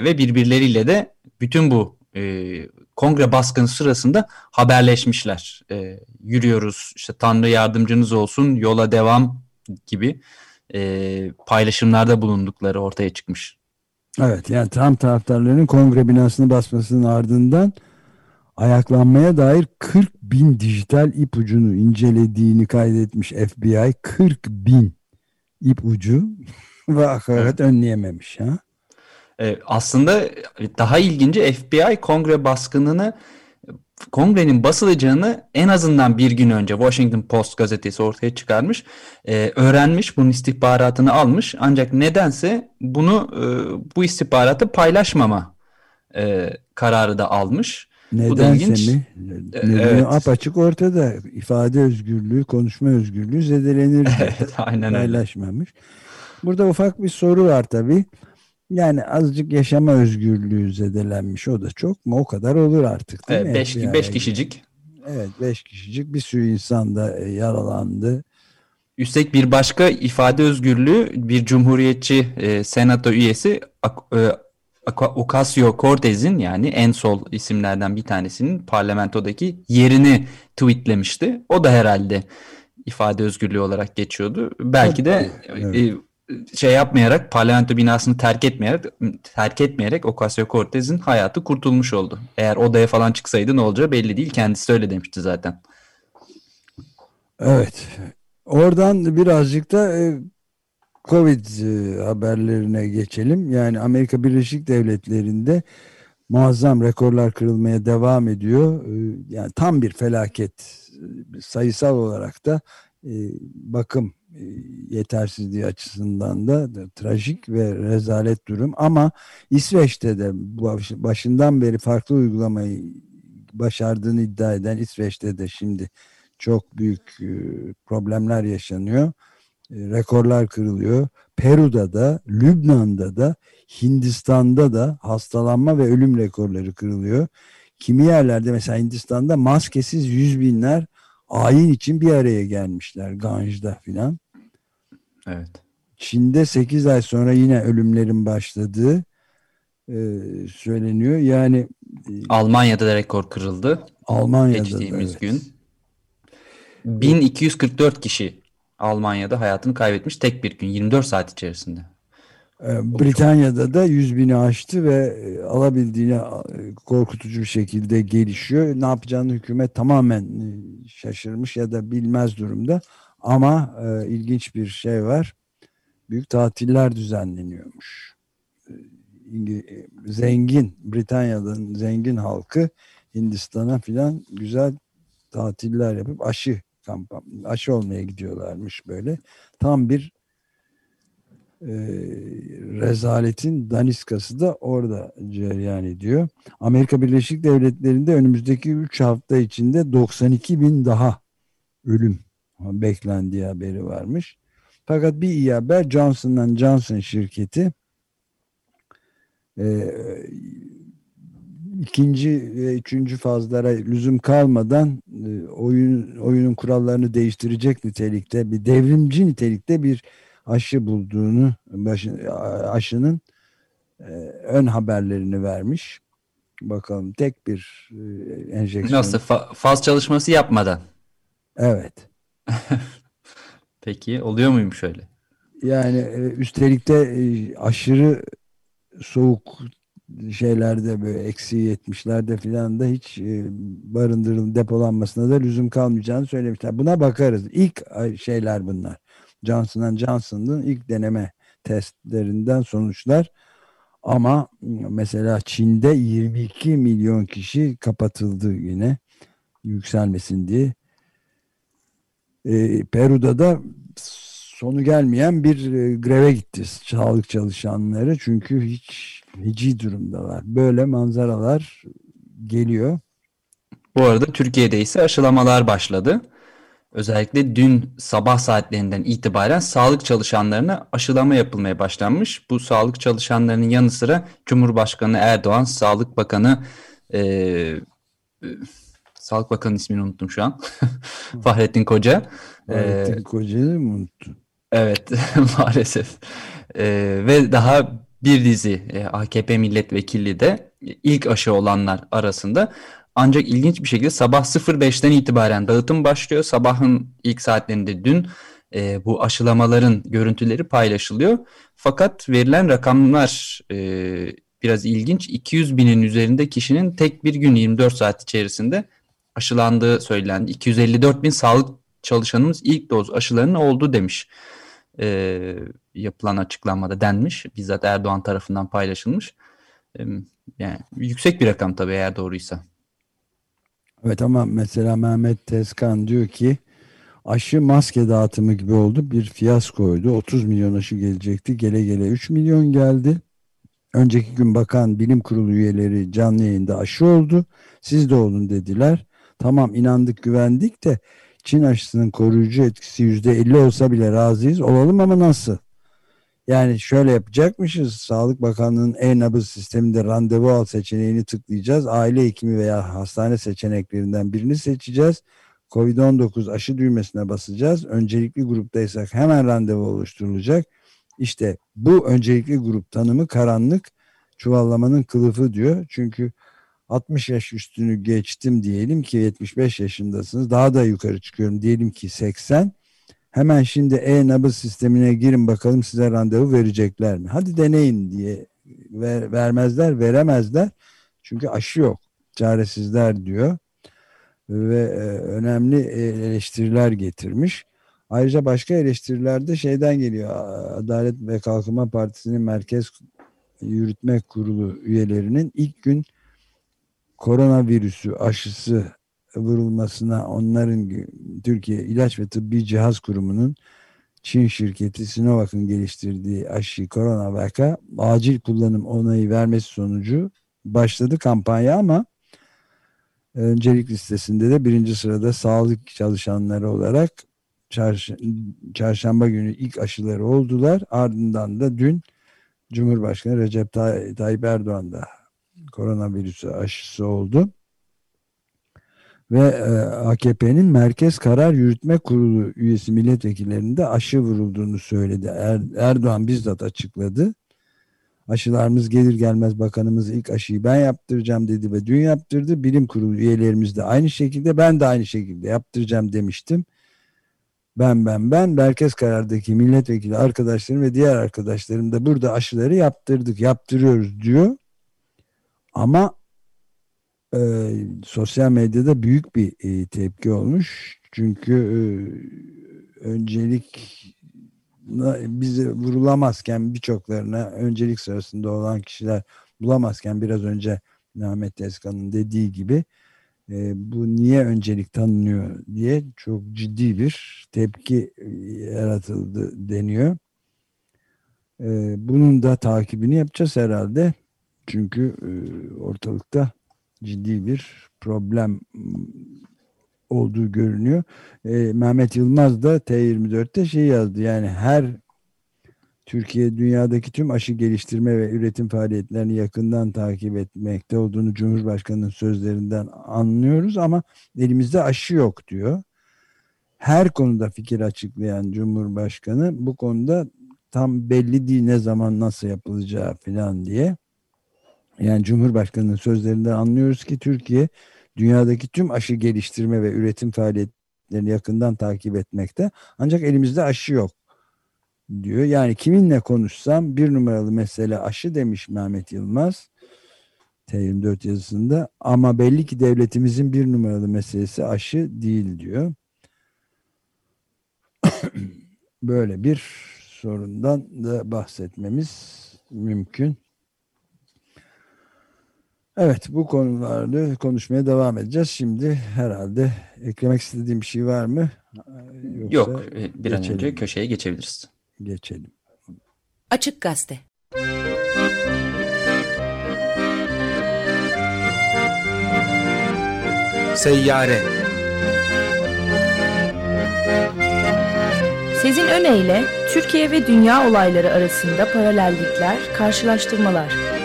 ve birbirleriyle de bütün bu e, kongre baskını sırasında haberleşmişler. E, yürüyoruz, işte Tanrı yardımcınız olsun, yola devam gibi e, paylaşımlarda bulundukları ortaya çıkmış.
Evet yani Trump taraftarlarının kongre binasını basmasının ardından ayaklanmaya dair 40 bin dijital ipucunu incelediğini kaydetmiş FBI. 40 bin ipucu ve hakaret önleyememiş. Ha?
Ee, aslında daha ilginci FBI kongre baskınını kongrenin basılacağını en azından bir gün önce Washington Post gazetesi ortaya çıkarmış, e, öğrenmiş, bunun istihbaratını almış. Ancak nedense bunu e, bu istihbaratı paylaşmama e, kararı da almış.
Nedense mi? Nedeni evet. apaçık ortada. ifade özgürlüğü, konuşma özgürlüğü zedelenir. Evet, aynen paylaşmamış. Burada ufak bir soru var tabii. Yani azıcık yaşama özgürlüğü zedelenmiş. O da çok mu? O kadar olur artık
değil evet, mi? Beş, beş kişicik.
Evet beş kişicik. Bir sürü insan da e, yaralandı.
Üstelik bir başka ifade özgürlüğü bir cumhuriyetçi e, senato üyesi e, Ocasio-Cortez'in yani en sol isimlerden bir tanesinin parlamentodaki yerini tweetlemişti. O da herhalde ifade özgürlüğü olarak geçiyordu. Belki de evet. Şey yapmayarak parlamento binasını terk etmeyerek terk etmeyerek Ocasio-Cortez'in hayatı kurtulmuş oldu. Eğer odaya falan çıksaydı ne olacağı belli değil. Kendisi öyle demişti zaten.
Evet. Oradan birazcık da e, Covid e, haberlerine geçelim. Yani Amerika Birleşik Devletleri'nde muazzam rekorlar kırılmaya devam ediyor. E, yani tam bir felaket sayısal olarak da bakım yetersizliği açısından da, trajik ve rezalet durum. Ama İsveç'te de başından beri farklı uygulamayı başardığını iddia eden İsveç'te de şimdi çok büyük problemler yaşanıyor. Rekorlar kırılıyor. Peru'da da, Lübnan'da da, Hindistan'da da hastalanma ve ölüm rekorları kırılıyor. Kimi yerlerde mesela Hindistan'da maskesiz yüz binler ayin için bir araya gelmişler Ganj'da filan.
Evet.
Çin'de 8 ay sonra yine ölümlerin başladığı e, söyleniyor. Yani
e, Almanya'da da rekor kırıldı.
Almanya'da
geçtiğimiz evet. gün 1244 kişi Almanya'da hayatını kaybetmiş tek bir gün 24 saat içerisinde.
E, Britanya'da da 100 bini aştı ve e, alabildiğine korkutucu bir şekilde gelişiyor. Ne yapacağını hükümet tamamen şaşırmış ya da bilmez durumda. Ama e, ilginç bir şey var. Büyük tatiller düzenleniyormuş. E, zengin, Britanya'nın zengin halkı Hindistan'a filan güzel tatiller yapıp aşı kampanya, aşı olmaya gidiyorlarmış böyle. Tam bir e, rezaletin daniskası da orada cereyan ediyor. Amerika Birleşik Devletleri'nde önümüzdeki 3 hafta içinde 92 bin daha ölüm beklendiği haberi varmış. Fakat bir iyi haber Johnson'dan Johnson şirketi e, ikinci ve üçüncü fazlara lüzum kalmadan e, oyun oyunun kurallarını değiştirecek nitelikte bir devrimci nitelikte bir aşı bulduğunu aşının e, ön haberlerini vermiş. Bakalım tek bir e, enjeksiyon.
Nasıl fa faz çalışması yapmadan?
Evet.
Peki oluyor muymuş öyle?
Yani e, üstelik de aşırı soğuk şeylerde böyle eksi yetmişlerde filan da hiç barındırılım depolanmasına da lüzum kalmayacağını söylemişler. Buna bakarız. İlk şeyler bunlar. Johnson Johnson'ın ilk deneme testlerinden sonuçlar. Ama mesela Çin'de 22 milyon kişi kapatıldı yine yükselmesin diye. E, Peru'da da sonu gelmeyen bir e, greve gitti sağlık çalışanları çünkü hiç hici durumdalar. Böyle manzaralar geliyor.
Bu arada Türkiye'de ise aşılamalar başladı. Özellikle dün sabah saatlerinden itibaren sağlık çalışanlarına aşılama yapılmaya başlanmış. Bu sağlık çalışanlarının yanı sıra Cumhurbaşkanı Erdoğan, Sağlık Bakanı e, Sağlık Bakanı ismini unuttum şu an. Fahrettin Koca.
Fahrettin ee, Koca'yı mı unuttun?
Evet maalesef. Ee, ve daha bir dizi e, AKP milletvekili de ilk aşı olanlar arasında. Ancak ilginç bir şekilde sabah 05'ten itibaren dağıtım başlıyor. Sabahın ilk saatlerinde dün e, bu aşılamaların görüntüleri paylaşılıyor. Fakat verilen rakamlar e, biraz ilginç. 200 binin üzerinde kişinin tek bir gün 24 saat içerisinde aşılandığı söylendi. 254 bin sağlık çalışanımız ilk doz aşılarının oldu demiş. E, yapılan açıklamada denmiş. Bizzat Erdoğan tarafından paylaşılmış. E, yani yüksek bir rakam tabii eğer doğruysa.
Evet ama mesela Mehmet Tezkan diyor ki aşı maske dağıtımı gibi oldu. Bir fiyaskoydu. 30 milyon aşı gelecekti. Gele gele 3 milyon geldi. Önceki gün bakan bilim kurulu üyeleri canlı yayında aşı oldu. Siz de olun dediler. Tamam inandık güvendik de Çin aşısının koruyucu etkisi yüzde elli olsa bile razıyız. Olalım ama nasıl? Yani şöyle yapacakmışız. Sağlık Bakanlığı'nın e-nabız sisteminde randevu al seçeneğini tıklayacağız. Aile hekimi veya hastane seçeneklerinden birini seçeceğiz. Covid-19 aşı düğmesine basacağız. Öncelikli gruptaysak hemen randevu oluşturulacak. İşte bu öncelikli grup tanımı karanlık çuvallamanın kılıfı diyor. Çünkü 60 yaş üstünü geçtim diyelim ki 75 yaşındasınız. Daha da yukarı çıkıyorum diyelim ki 80. Hemen şimdi e-nabız sistemine girin bakalım size randevu verecekler mi? Hadi deneyin diye ver, vermezler, veremezler. Çünkü aşı yok. Çaresizler diyor. Ve e, önemli eleştiriler getirmiş. Ayrıca başka eleştiriler de şeyden geliyor. Adalet ve Kalkınma Partisi'nin Merkez Yürütme Kurulu üyelerinin ilk gün koronavirüsü aşısı vurulmasına onların Türkiye İlaç ve Tıbbi Cihaz Kurumu'nun Çin şirketi Sinovac'ın geliştirdiği aşı CoronaVac'a acil kullanım onayı vermesi sonucu başladı kampanya ama öncelik listesinde de birinci sırada sağlık çalışanları olarak çarş çarşamba günü ilk aşıları oldular. Ardından da dün Cumhurbaşkanı Recep Tay Tayyip Erdoğan da koronavirüsü aşısı oldu. Ve e, AKP'nin Merkez Karar Yürütme Kurulu üyesi milletvekillerinde aşı vurulduğunu söyledi. Er, Erdoğan bizzat açıkladı. Aşılarımız gelir gelmez bakanımız ilk aşıyı ben yaptıracağım dedi ve dün yaptırdı. Bilim kurulu üyelerimiz de aynı şekilde ben de aynı şekilde yaptıracağım demiştim. Ben ben ben merkez karardaki milletvekili arkadaşlarım ve diğer arkadaşlarım da burada aşıları yaptırdık yaptırıyoruz diyor. Ama e, sosyal medyada büyük bir e, tepki olmuş. Çünkü e, öncelik bizi vurulamazken birçoklarına öncelik sırasında olan kişiler bulamazken biraz önce Mehmet Tezkan'ın dediği gibi e, bu niye öncelik tanınıyor diye çok ciddi bir tepki e, yaratıldı deniyor. E, bunun da takibini yapacağız herhalde. Çünkü e, ortalıkta ciddi bir problem olduğu görünüyor. E, Mehmet Yılmaz da T24'te şey yazdı. Yani her Türkiye dünyadaki tüm aşı geliştirme ve üretim faaliyetlerini yakından takip etmekte olduğunu Cumhurbaşkanı'nın sözlerinden anlıyoruz ama elimizde aşı yok diyor. Her konuda fikir açıklayan Cumhurbaşkanı bu konuda tam belli değil ne zaman nasıl yapılacağı falan diye. Yani Cumhurbaşkanı'nın sözlerinden anlıyoruz ki Türkiye dünyadaki tüm aşı geliştirme ve üretim faaliyetlerini yakından takip etmekte. Ancak elimizde aşı yok diyor. Yani kiminle konuşsam bir numaralı mesele aşı demiş Mehmet Yılmaz. T24 yazısında ama belli ki devletimizin bir numaralı meselesi aşı değil diyor. Böyle bir sorundan da bahsetmemiz mümkün. Evet bu konularda konuşmaya devam edeceğiz. Şimdi herhalde eklemek istediğim bir şey var mı?
Yoksa Yok bir an önce köşeye geçebiliriz.
Geçelim.
Açık Gazete
Seyyare
Sezin Öne Türkiye ve dünya olayları arasında paralellikler, karşılaştırmalar.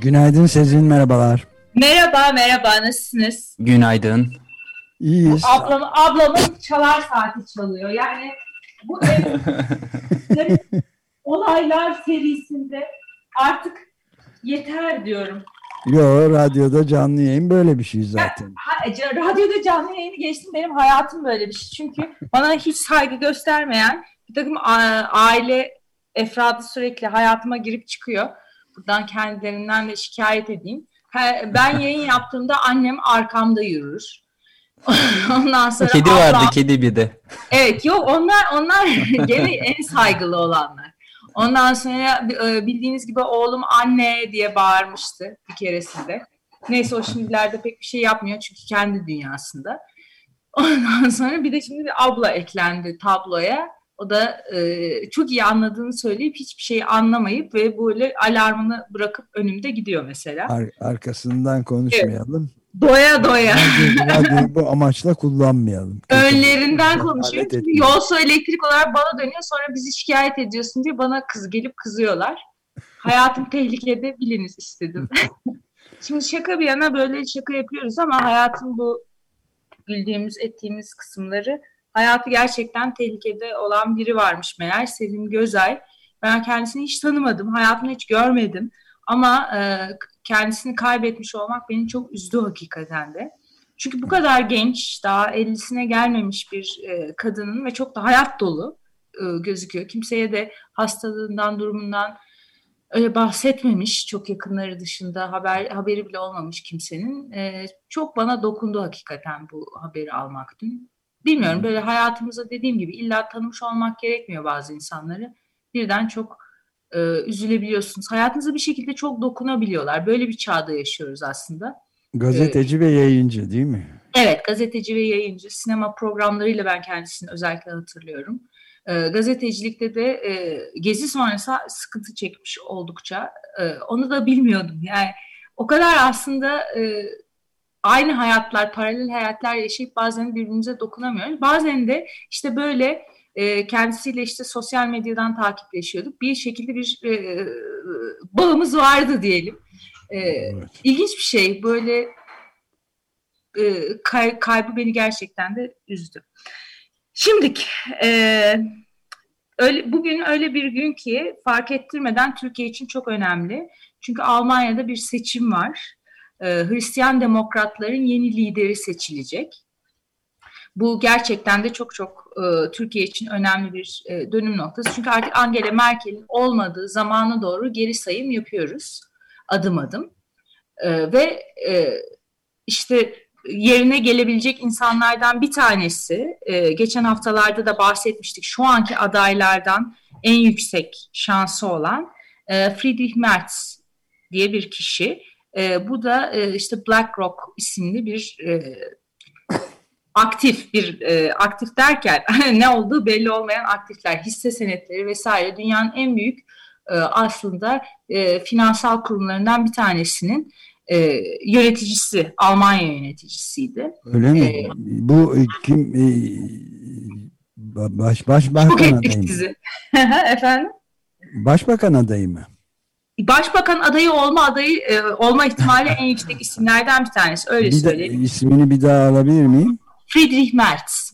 Günaydın Sezin, merhabalar.
Merhaba, merhaba. Nasılsınız?
Günaydın.
İyiyiz.
Ablam, ablamın çalar saati çalıyor. Yani bu olaylar serisinde artık yeter diyorum.
Yo, radyoda canlı yayın böyle bir şey zaten.
Ya, radyoda canlı yayını geçtim. Benim hayatım böyle bir şey. Çünkü bana hiç saygı göstermeyen bir takım aile efradı sürekli hayatıma girip çıkıyor buradan kendilerinden de şikayet edeyim. Ben yayın yaptığımda annem arkamda yürür.
Ondan sonra kedi vardı kedi bir de.
Evet yok onlar onlar gene en saygılı olanlar. Ondan sonra e, bildiğiniz gibi oğlum anne diye bağırmıştı bir keresinde. Neyse o şimdilerde pek bir şey yapmıyor çünkü kendi dünyasında. Ondan sonra bir de şimdi bir abla eklendi tabloya. O da e, çok iyi anladığını söyleyip hiçbir şeyi anlamayıp ve böyle alarmını bırakıp önümde gidiyor mesela.
Ar arkasından konuşmayalım.
Doya doya.
Radyoyu bu amaçla kullanmayalım.
Önlerinden konuşuyor. Çünkü
etmiyor.
yol su elektrik olarak bana dönüyor. Sonra bizi şikayet ediyorsun diye bana kız gelip kızıyorlar. Hayatım tehlikede biliniz istedim. Şimdi şaka bir yana böyle şaka yapıyoruz ama hayatın bu güldüğümüz, ettiğimiz kısımları hayatı gerçekten tehlikede olan biri varmış meğer Sevim Gözay. Ben kendisini hiç tanımadım, hayatımda hiç görmedim ama e, kendisini kaybetmiş olmak beni çok üzdü hakikaten de. Çünkü bu kadar genç, daha 50'sine gelmemiş bir e, kadının ve çok da hayat dolu e, gözüküyor. Kimseye de hastalığından, durumundan öyle bahsetmemiş çok yakınları dışında haber haberi bile olmamış kimsenin. E, çok bana dokundu hakikaten bu haberi almak dün. Bilmiyorum böyle hayatımıza dediğim gibi illa tanımış olmak gerekmiyor bazı insanları. Birden çok e, üzülebiliyorsunuz. Hayatınıza bir şekilde çok dokunabiliyorlar. Böyle bir çağda yaşıyoruz aslında.
Gazeteci ve yayıncı değil mi?
Evet, gazeteci ve yayıncı, sinema programlarıyla ben kendisini özellikle hatırlıyorum. E, gazetecilikte de e, gezi sonrası sıkıntı çekmiş oldukça. E, onu da bilmiyordum. Yani o kadar aslında e, aynı hayatlar, paralel hayatlar yaşayıp bazen birbirimize dokunamıyoruz. Bazen de işte böyle e, kendisiyle işte sosyal medyadan takipleşiyorduk. Bir şekilde bir e, bağımız vardı diyelim. E,
Evet.
İlginç bir şey. Böyle e, kay- kaybı beni gerçekten de üzdü. Şimdilik e, öyle, bugün öyle bir gün ki fark ettirmeden Türkiye için çok önemli. Çünkü Almanya'da bir seçim var. E, Hristiyan demokratların yeni lideri seçilecek. Bu gerçekten de çok çok e, Türkiye için önemli bir e, dönüm noktası. Çünkü artık Angela Merkel'in olmadığı zamana doğru geri sayım yapıyoruz adım adım. E, ve e, işte yerine gelebilecek insanlardan bir tanesi, e, geçen haftalarda da bahsetmiştik, şu anki adaylardan en yüksek şansı olan e, Friedrich Merz diye bir kişi. E, bu da e, işte BlackRock isimli bir e, aktif bir e, aktif derken ne olduğu belli olmayan aktifler, hisse senetleri vesaire dünyanın en büyük e, aslında e, finansal kurumlarından bir tanesinin e, yöneticisi, Almanya yöneticisiydi.
Öyle mi?
Ee,
Bu e, kim e, baş başbakan adayı mı?
Efendim?
Başbakan adayı mı?
Başbakan adayı olma adayı e, olma ihtimali en yüksek isimlerden bir tanesi. Öyle
Bir de,
söyleyeyim.
ismini bir daha alabilir miyim?
Friedrich Merz.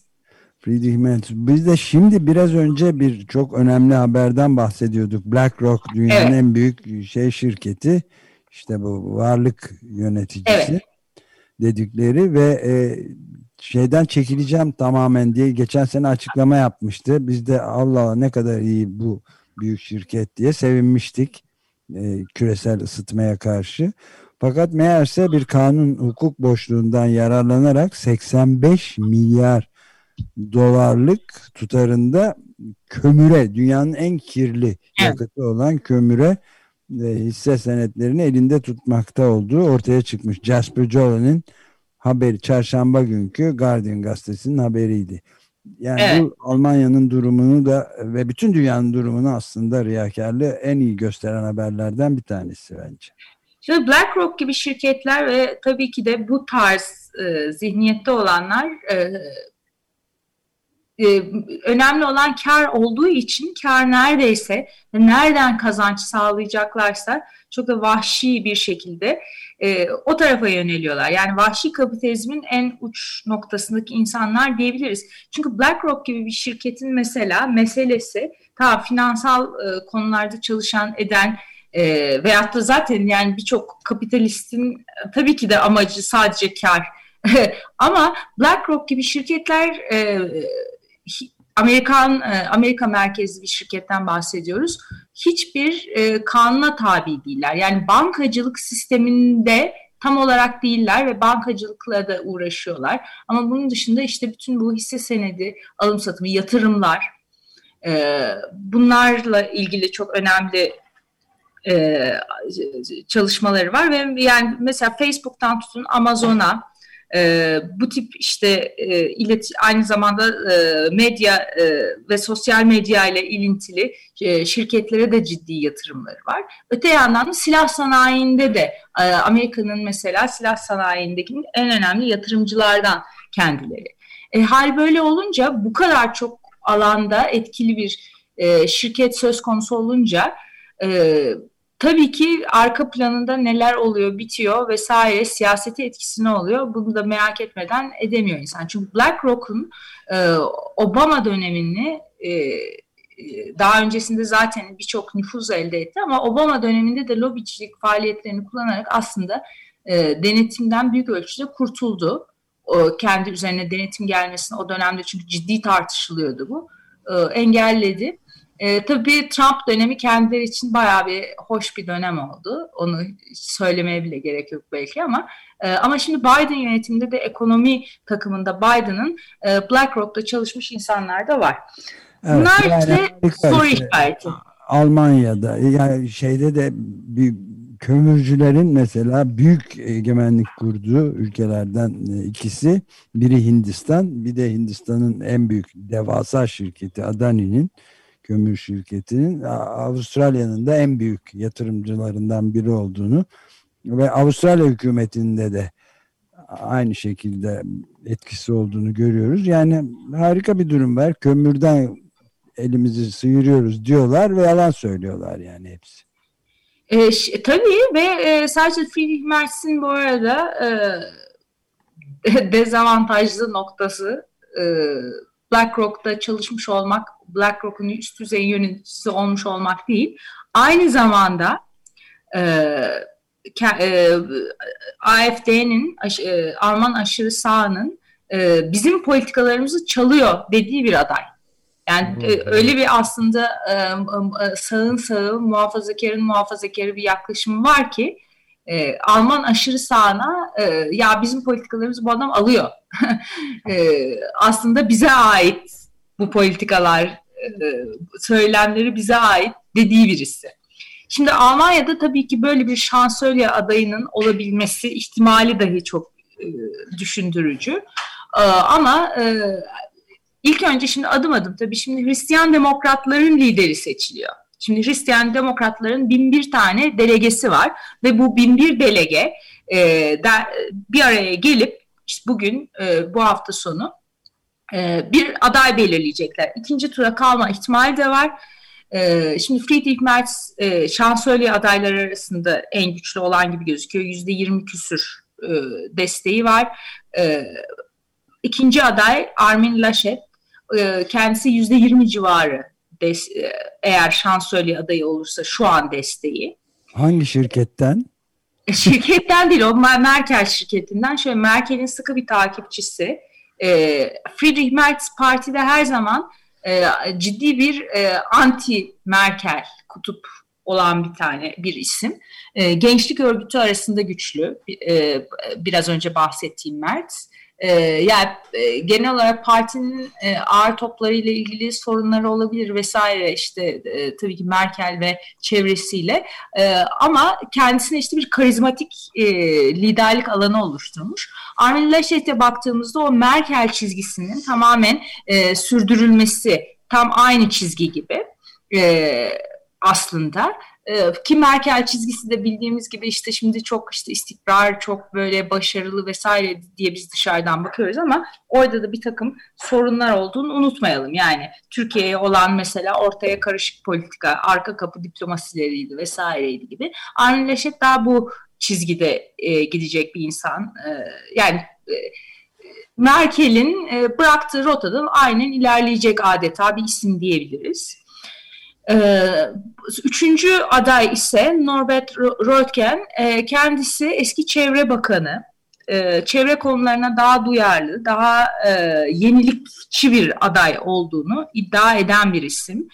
Friedrich Merz. Biz de şimdi biraz önce bir çok önemli haberden bahsediyorduk. BlackRock dünyanın
Evet.
en büyük şey şirketi. İşte bu varlık yöneticisi
Evet.
dedikleri ve e, şeyden çekileceğim tamamen diye geçen sene açıklama yapmıştı. Biz de Allah ne kadar iyi bu büyük şirket diye sevinmiştik e, küresel ısıtmaya karşı. Fakat meğerse bir kanun hukuk boşluğundan yararlanarak 85 milyar dolarlık tutarında kömüre, dünyanın en kirli yakıtı olan kömüre e, hisse senetlerini elinde tutmakta olduğu ortaya çıkmış. Jasper Jolin'in haberi çarşamba günkü Guardian gazetesinin haberiydi. Yani
Evet.
bu Almanya'nın durumunu da ve bütün dünyanın durumunu aslında riyakarlığı en iyi gösteren haberlerden bir tanesi bence.
Şimdi BlackRock gibi şirketler ve tabii ki de bu tarz e, zihniyette olanlar e, e, önemli olan kar olduğu için kar neredeyse nereden kazanç sağlayacaklarsa çok da vahşi bir şekilde e, o tarafa yöneliyorlar. Yani vahşi kapitalizmin en uç noktasındaki insanlar diyebiliriz. Çünkü BlackRock gibi bir şirketin mesela meselesi ta finansal e, konularda çalışan eden e, veyahut da zaten yani birçok kapitalistin e, tabii ki de amacı sadece kar. Ama BlackRock gibi şirketler e, Amerikan e, Amerika merkezli bir şirketten bahsediyoruz. Hiçbir e, kanuna tabi değiller. Yani bankacılık sisteminde tam olarak değiller ve bankacılıkla da uğraşıyorlar. Ama bunun dışında işte bütün bu hisse senedi, alım satımı, yatırımlar e, bunlarla ilgili çok önemli e, çalışmaları var ve yani mesela Facebook'tan tutun Amazon'a e, bu tip işte e, ilet aynı zamanda e, medya e, ve sosyal medya ile ilintili e, şirketlere de ciddi yatırımları var. Öte yandan da silah sanayinde de e, Amerika'nın mesela silah sanayindeki en önemli yatırımcılardan kendileri. E, hal böyle olunca bu kadar çok alanda etkili bir e, şirket söz konusu olunca e, tabii ki arka planında neler oluyor, bitiyor vesaire siyaseti etkisi ne oluyor bunu da merak etmeden edemiyor insan. Çünkü BlackRock'un e, Obama dönemini e, daha öncesinde zaten birçok nüfuz elde etti ama Obama döneminde de lobicilik faaliyetlerini kullanarak aslında e, denetimden büyük ölçüde kurtuldu. O, kendi üzerine denetim gelmesini o dönemde çünkü ciddi tartışılıyordu bu. E, engelledi. E, tabii Trump dönemi kendileri için bayağı bir hoş bir dönem oldu. Onu söylemeye bile gerek yok belki ama e, ama şimdi Biden yönetiminde de ekonomi takımında Biden'ın e, BlackRock'ta çalışmış insanlar da var.
Evet,
Bunlar
yani
işte soru işareti.
Almanya'da yani şeyde de bir kömürcülerin mesela büyük egemenlik kurduğu ülkelerden e, ikisi biri Hindistan bir de Hindistan'ın en büyük devasa şirketi Adani'nin kömür şirketinin Avustralya'nın da en büyük yatırımcılarından biri olduğunu ve Avustralya hükümetinde de aynı şekilde etkisi olduğunu görüyoruz. Yani harika bir durum var. Kömürden elimizi sıyırıyoruz diyorlar ve yalan söylüyorlar yani hepsi.
E, tabii ve e, sadece Friedrich Merz'in bu arada e, dezavantajlı noktası e, BlackRock'ta çalışmış olmak, BlackRock'un üst düzey yöneticisi olmuş olmak değil. Aynı zamanda e, e, AFD'nin, e, Alman aşırı sağının e, bizim politikalarımızı çalıyor dediği bir aday. Yani e, öyle bir aslında e, e, sağın sağı, muhafazakarın muhafazakarı bir yaklaşım var ki e, Alman aşırı sağına e, ya bizim politikalarımızı bu adam alıyor. e, aslında bize ait bu politikalar, e, söylemleri bize ait dediği birisi. Şimdi Almanya'da tabii ki böyle bir şansölye adayının olabilmesi ihtimali dahi çok e, düşündürücü. E, ama ilk önce şimdi adım adım tabii şimdi Hristiyan demokratların lideri seçiliyor. Şimdi Hristiyan demokratların bin bir tane delegesi var ve bu bin bir delege bir araya gelip işte bugün bu hafta sonu e, bir aday belirleyecekler. İkinci tura kalma ihtimali de var. E, şimdi Friedrich Merz e, şansölye adayları arasında en güçlü olan gibi gözüküyor. Yüzde yirmi küsür e, desteği var. E, ikinci aday Armin Laschet. E, kendisi yüzde yirmi civarı des, e, eğer şansölye adayı olursa şu an desteği.
Hangi şirketten?
E, Şirketten değil o Mer- Merkel şirketinden. Şöyle Merkel'in sıkı bir takipçisi. E, Friedrich Merz partide her zaman e, ciddi bir e, anti Merkel kutup olan bir tane bir isim. E, gençlik örgütü arasında güçlü. E, biraz önce bahsettiğim Merz. E, yani e, genel olarak partinin e, ağır toplarıyla ilgili sorunları olabilir vesaire işte e, tabii ki Merkel ve çevresiyle e, ama kendisine işte bir karizmatik e, liderlik alanı oluşturmuş. Armin Laschet'e baktığımızda o Merkel çizgisinin tamamen e, sürdürülmesi tam aynı çizgi gibi e, aslında. Ee, ki Merkel çizgisi de bildiğimiz gibi işte şimdi çok işte istikrar, çok böyle başarılı vesaire diye biz dışarıdan bakıyoruz ama orada da bir takım sorunlar olduğunu unutmayalım. Yani Türkiye'ye olan mesela ortaya karışık politika, arka kapı diplomasileriydi vesaireydi gibi. Armin Laschet daha bu çizgide e, gidecek bir insan. E, yani e, Merkel'in e, bıraktığı rotadan aynen ilerleyecek adeta bir isim diyebiliriz. Ee, üçüncü aday ise Norbert Röttgen. Ee, kendisi eski çevre bakanı. Ee, çevre konularına daha duyarlı, daha e, yenilikçi bir aday olduğunu iddia eden bir isim.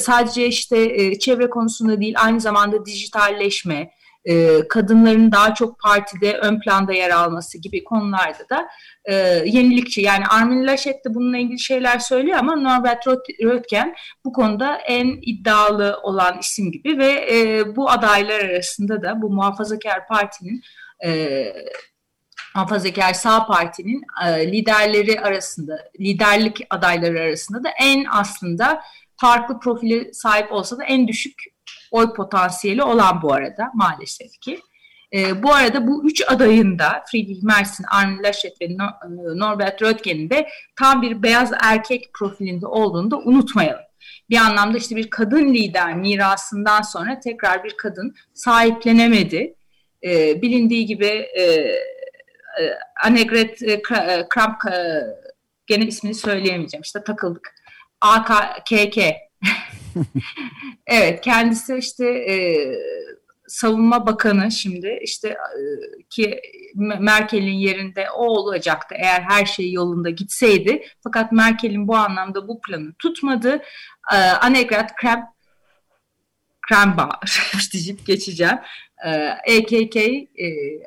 sadece işte e, çevre konusunda değil, aynı zamanda dijitalleşme, e, kadınların daha çok partide ön planda yer alması gibi konularda da e, yenilikçi. Yani Armin Laschet de bununla ilgili şeyler söylüyor ama Norbert Röttgen bu konuda en iddialı olan isim gibi ve e, bu adaylar arasında da bu muhafazakar partinin e, Muhafazakar Sağ Parti'nin e, liderleri arasında, liderlik adayları arasında da en aslında farklı profili sahip olsa da en düşük oy potansiyeli olan bu arada maalesef ki. E, bu arada bu üç adayın da Friedrich Merz'in, Arne Laschet ve e, Norbert Röttgen'in de tam bir beyaz erkek profilinde olduğunu da unutmayalım. Bir anlamda işte bir kadın lider mirasından sonra tekrar bir kadın sahiplenemedi. E, bilindiği gibi e, e, Annegret e, Kramp gene ismini söyleyemeyeceğim işte takıldık. AKK evet kendisi işte e, savunma bakanı şimdi işte e, ki Merkel'in yerinde o olacaktı eğer her şey yolunda gitseydi. Fakat Merkel'in bu anlamda bu planı tutmadı. E, Annegret Kramp Krembauer diyip geçeceğim. EKK e,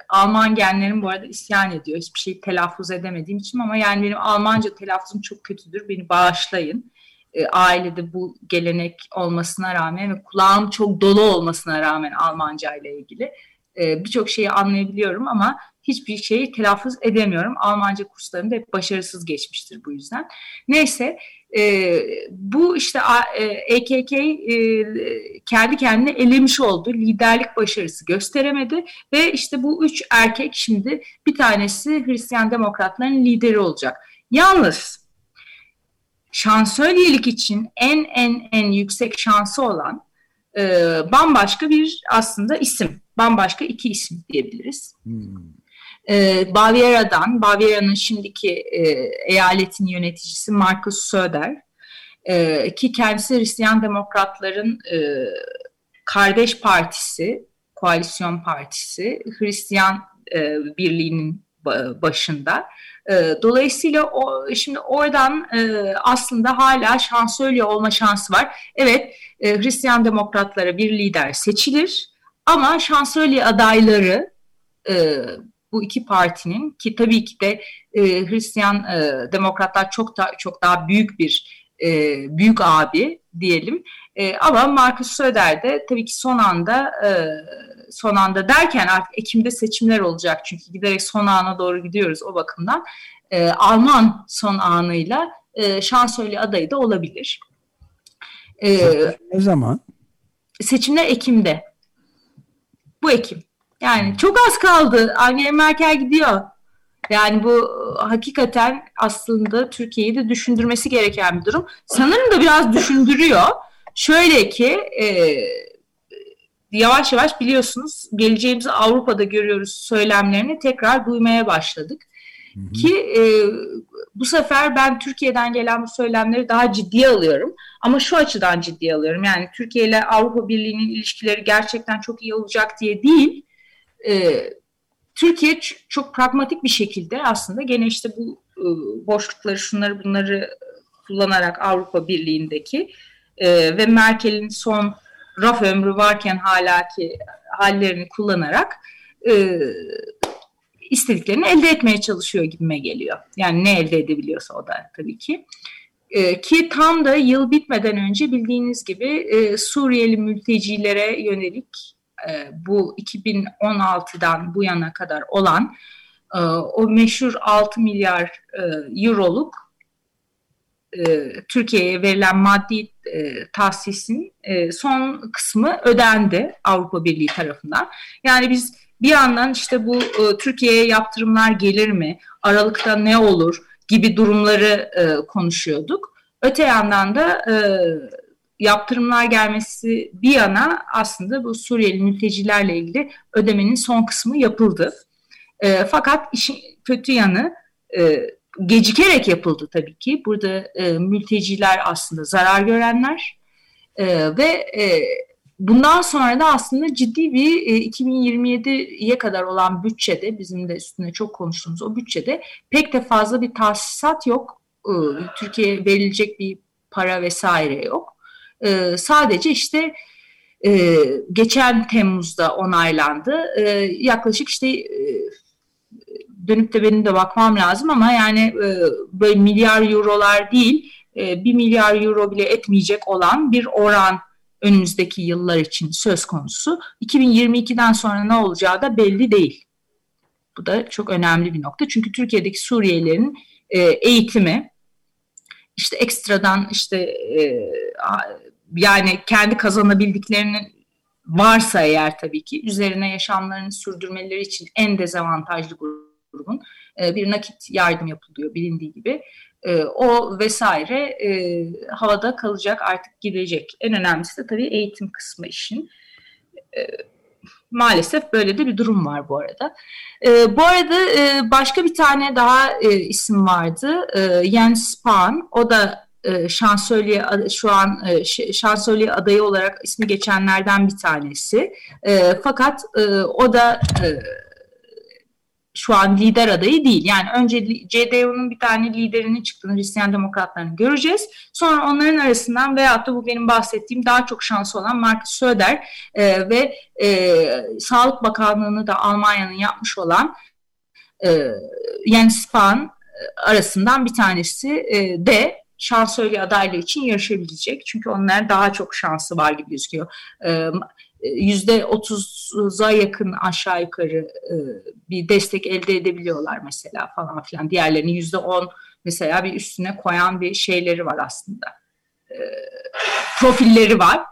Alman genlerim bu arada isyan ediyor. Hiçbir şey telaffuz edemediğim için ama yani benim Almanca telaffuzum çok kötüdür. Beni bağışlayın e, ailede bu gelenek olmasına rağmen ve kulağım çok dolu olmasına rağmen Almanca ile ilgili e, birçok şeyi anlayabiliyorum ama hiçbir şeyi telaffuz edemiyorum. Almanca kurslarında hep başarısız geçmiştir bu yüzden. Neyse e, bu işte EKK kendi kendine elemiş oldu. Liderlik başarısı gösteremedi ve işte bu üç erkek şimdi bir tanesi Hristiyan Demokratların lideri olacak. Yalnız şansölyelik için en en en yüksek şansı olan e, bambaşka bir aslında isim. Bambaşka iki isim diyebiliriz. Hmm. E, Baviera'dan, Baviera'nın şimdiki e, eyaletin yöneticisi Markus Söder e, ki kendisi Hristiyan Demokratların e, kardeş partisi, koalisyon partisi, Hristiyan e, Birliği'nin başında. E, dolayısıyla o şimdi oradan e, aslında hala şansölye olma şansı var. Evet e, Hristiyan demokratlara bir lider seçilir ama şansölye adayları bu iki partinin ki tabii ki de Hristiyan demokratlar çok da çok daha büyük bir büyük abi diyelim. Ama Markus Söder de tabii ki son anda son anda derken artık Ekim'de seçimler olacak çünkü giderek son ana doğru gidiyoruz o bakımdan. E, Alman son anıyla e, şansölye adayı da olabilir.
E, ne zaman?
Seçimler Ekim'de. Bu Ekim. Yani çok az kaldı. Angela Merkel gidiyor. Yani bu hakikaten aslında Türkiye'yi de düşündürmesi gereken bir durum. Sanırım da biraz düşündürüyor. Şöyle ki e, yavaş yavaş biliyorsunuz geleceğimizi Avrupa'da görüyoruz söylemlerini tekrar duymaya başladık. Hı hı. Ki e, bu sefer ben Türkiye'den gelen bu söylemleri daha ciddiye alıyorum. Ama şu açıdan ciddiye alıyorum. Yani Türkiye ile Avrupa Birliği'nin ilişkileri gerçekten çok iyi olacak diye değil. E, Türkiye çok pragmatik bir şekilde aslında gene işte bu e, boşlukları şunları bunları kullanarak Avrupa Birliği'ndeki e, ve Merkel'in son raf ömrü varken hala ki hallerini kullanarak e, istediklerini elde etmeye çalışıyor gibime geliyor. Yani ne elde edebiliyorsa o da tabii ki. E, ki tam da yıl bitmeden önce bildiğiniz gibi e, Suriyeli mültecilere yönelik e, bu 2016'dan bu yana kadar olan e, o meşhur 6 milyar e, euroluk e, Türkiye'ye verilen maddi e, tahsisin e, son kısmı ödendi Avrupa Birliği tarafından. Yani biz bir yandan işte bu e, Türkiye'ye yaptırımlar gelir mi, Aralıkta ne olur gibi durumları e, konuşuyorduk. Öte yandan da e, yaptırımlar gelmesi bir yana aslında bu Suriyeli mültecilerle ilgili ödemenin son kısmı yapıldı. E, fakat işin kötü yanı e, gecikerek yapıldı tabii ki. Burada e, mülteciler aslında zarar görenler e, ve e, bundan sonra da aslında ciddi bir e, 2027'ye kadar olan bütçede bizim de üstüne çok konuştuğumuz o bütçede pek de fazla bir tahsisat yok. E, Türkiye'ye verilecek bir para vesaire yok. E, sadece işte e, geçen Temmuz'da onaylandı. E, yaklaşık işte e, dönüp de benim de bakmam lazım ama yani e, böyle milyar eurolar değil e, bir milyar euro bile etmeyecek olan bir oran önümüzdeki yıllar için söz konusu. 2022'den sonra ne olacağı da belli değil. Bu da çok önemli bir nokta. Çünkü Türkiye'deki Suriyelilerin e, eğitimi işte ekstradan işte e, yani kendi kazanabildiklerinin varsa eğer tabii ki üzerine yaşamlarını sürdürmeleri için en dezavantajlı grubun e, bir nakit yardım yapılıyor bilindiği gibi. E, o vesaire e, havada kalacak artık gidecek. En önemlisi de tabii eğitim kısmı işin. E, maalesef böyle de bir durum var bu arada. E, bu arada e, başka bir tane daha e, isim vardı. E, Jens Spahn. O da e, şansölye şu an e, şansölye adayı olarak ismi geçenlerden bir tanesi. E, fakat o da şu an lider adayı değil. Yani önce CDU'nun bir tane liderinin çıktığını Hristiyan Demokratlarını göreceğiz. Sonra onların arasından veyahut da bu benim bahsettiğim daha çok şansı olan Markus Söder e, ve e, Sağlık Bakanlığı'nı da Almanya'nın yapmış olan e, Jens Spahn e, arasından bir tanesi e, de şansölye adaylığı için yarışabilecek. Çünkü onlar daha çok şansı var gibi gözüküyor. E, yüzde otuz'a yakın aşağı yukarı e, bir destek elde edebiliyorlar mesela falan filan. Diğerlerinin yüzde on mesela bir üstüne koyan bir şeyleri var aslında. E, profilleri var.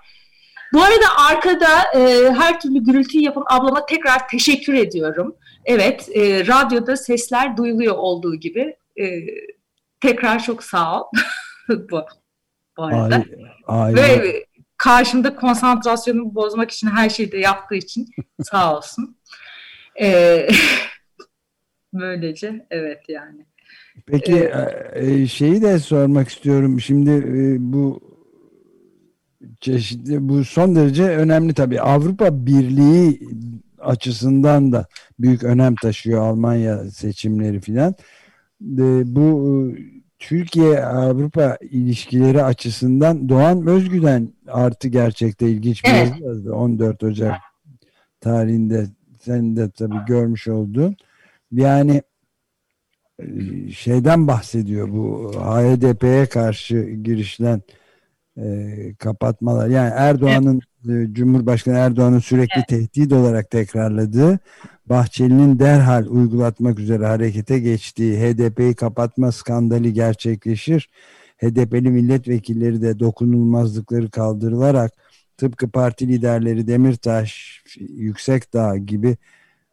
Bu arada arkada e, her türlü gürültü yapan ablama tekrar teşekkür ediyorum. Evet, e, radyoda sesler duyuluyor olduğu gibi. E, tekrar çok sağ ol. bu, bu arada. Ay, ay, Ve karşımda konsantrasyonumu bozmak için her şeyi de yaptığı için sağ olsun. Ee, böylece evet yani.
Peki ee, e, şeyi de sormak istiyorum. Şimdi e, bu çeşitli bu son derece önemli tabii. Avrupa Birliği açısından da büyük önem taşıyor Almanya seçimleri filan. Bu Türkiye-Avrupa ilişkileri açısından Doğan Özgüden artı gerçekte ilginç bir evet. yazdı 14 Ocak tarihinde sen de tabii görmüş oldun. Yani e, şeyden bahsediyor bu HDP'ye karşı girişlen e, kapatmalar. Yani Erdoğan'ın evet. E, Cumhurbaşkanı Erdoğan'ın sürekli evet. tehdit olarak tekrarladığı Bahçeli'nin derhal uygulatmak üzere harekete geçtiği HDP'yi kapatma skandalı gerçekleşir. HDP'li milletvekilleri de dokunulmazlıkları kaldırılarak tıpkı parti liderleri Demirtaş, Yüksekdağ gibi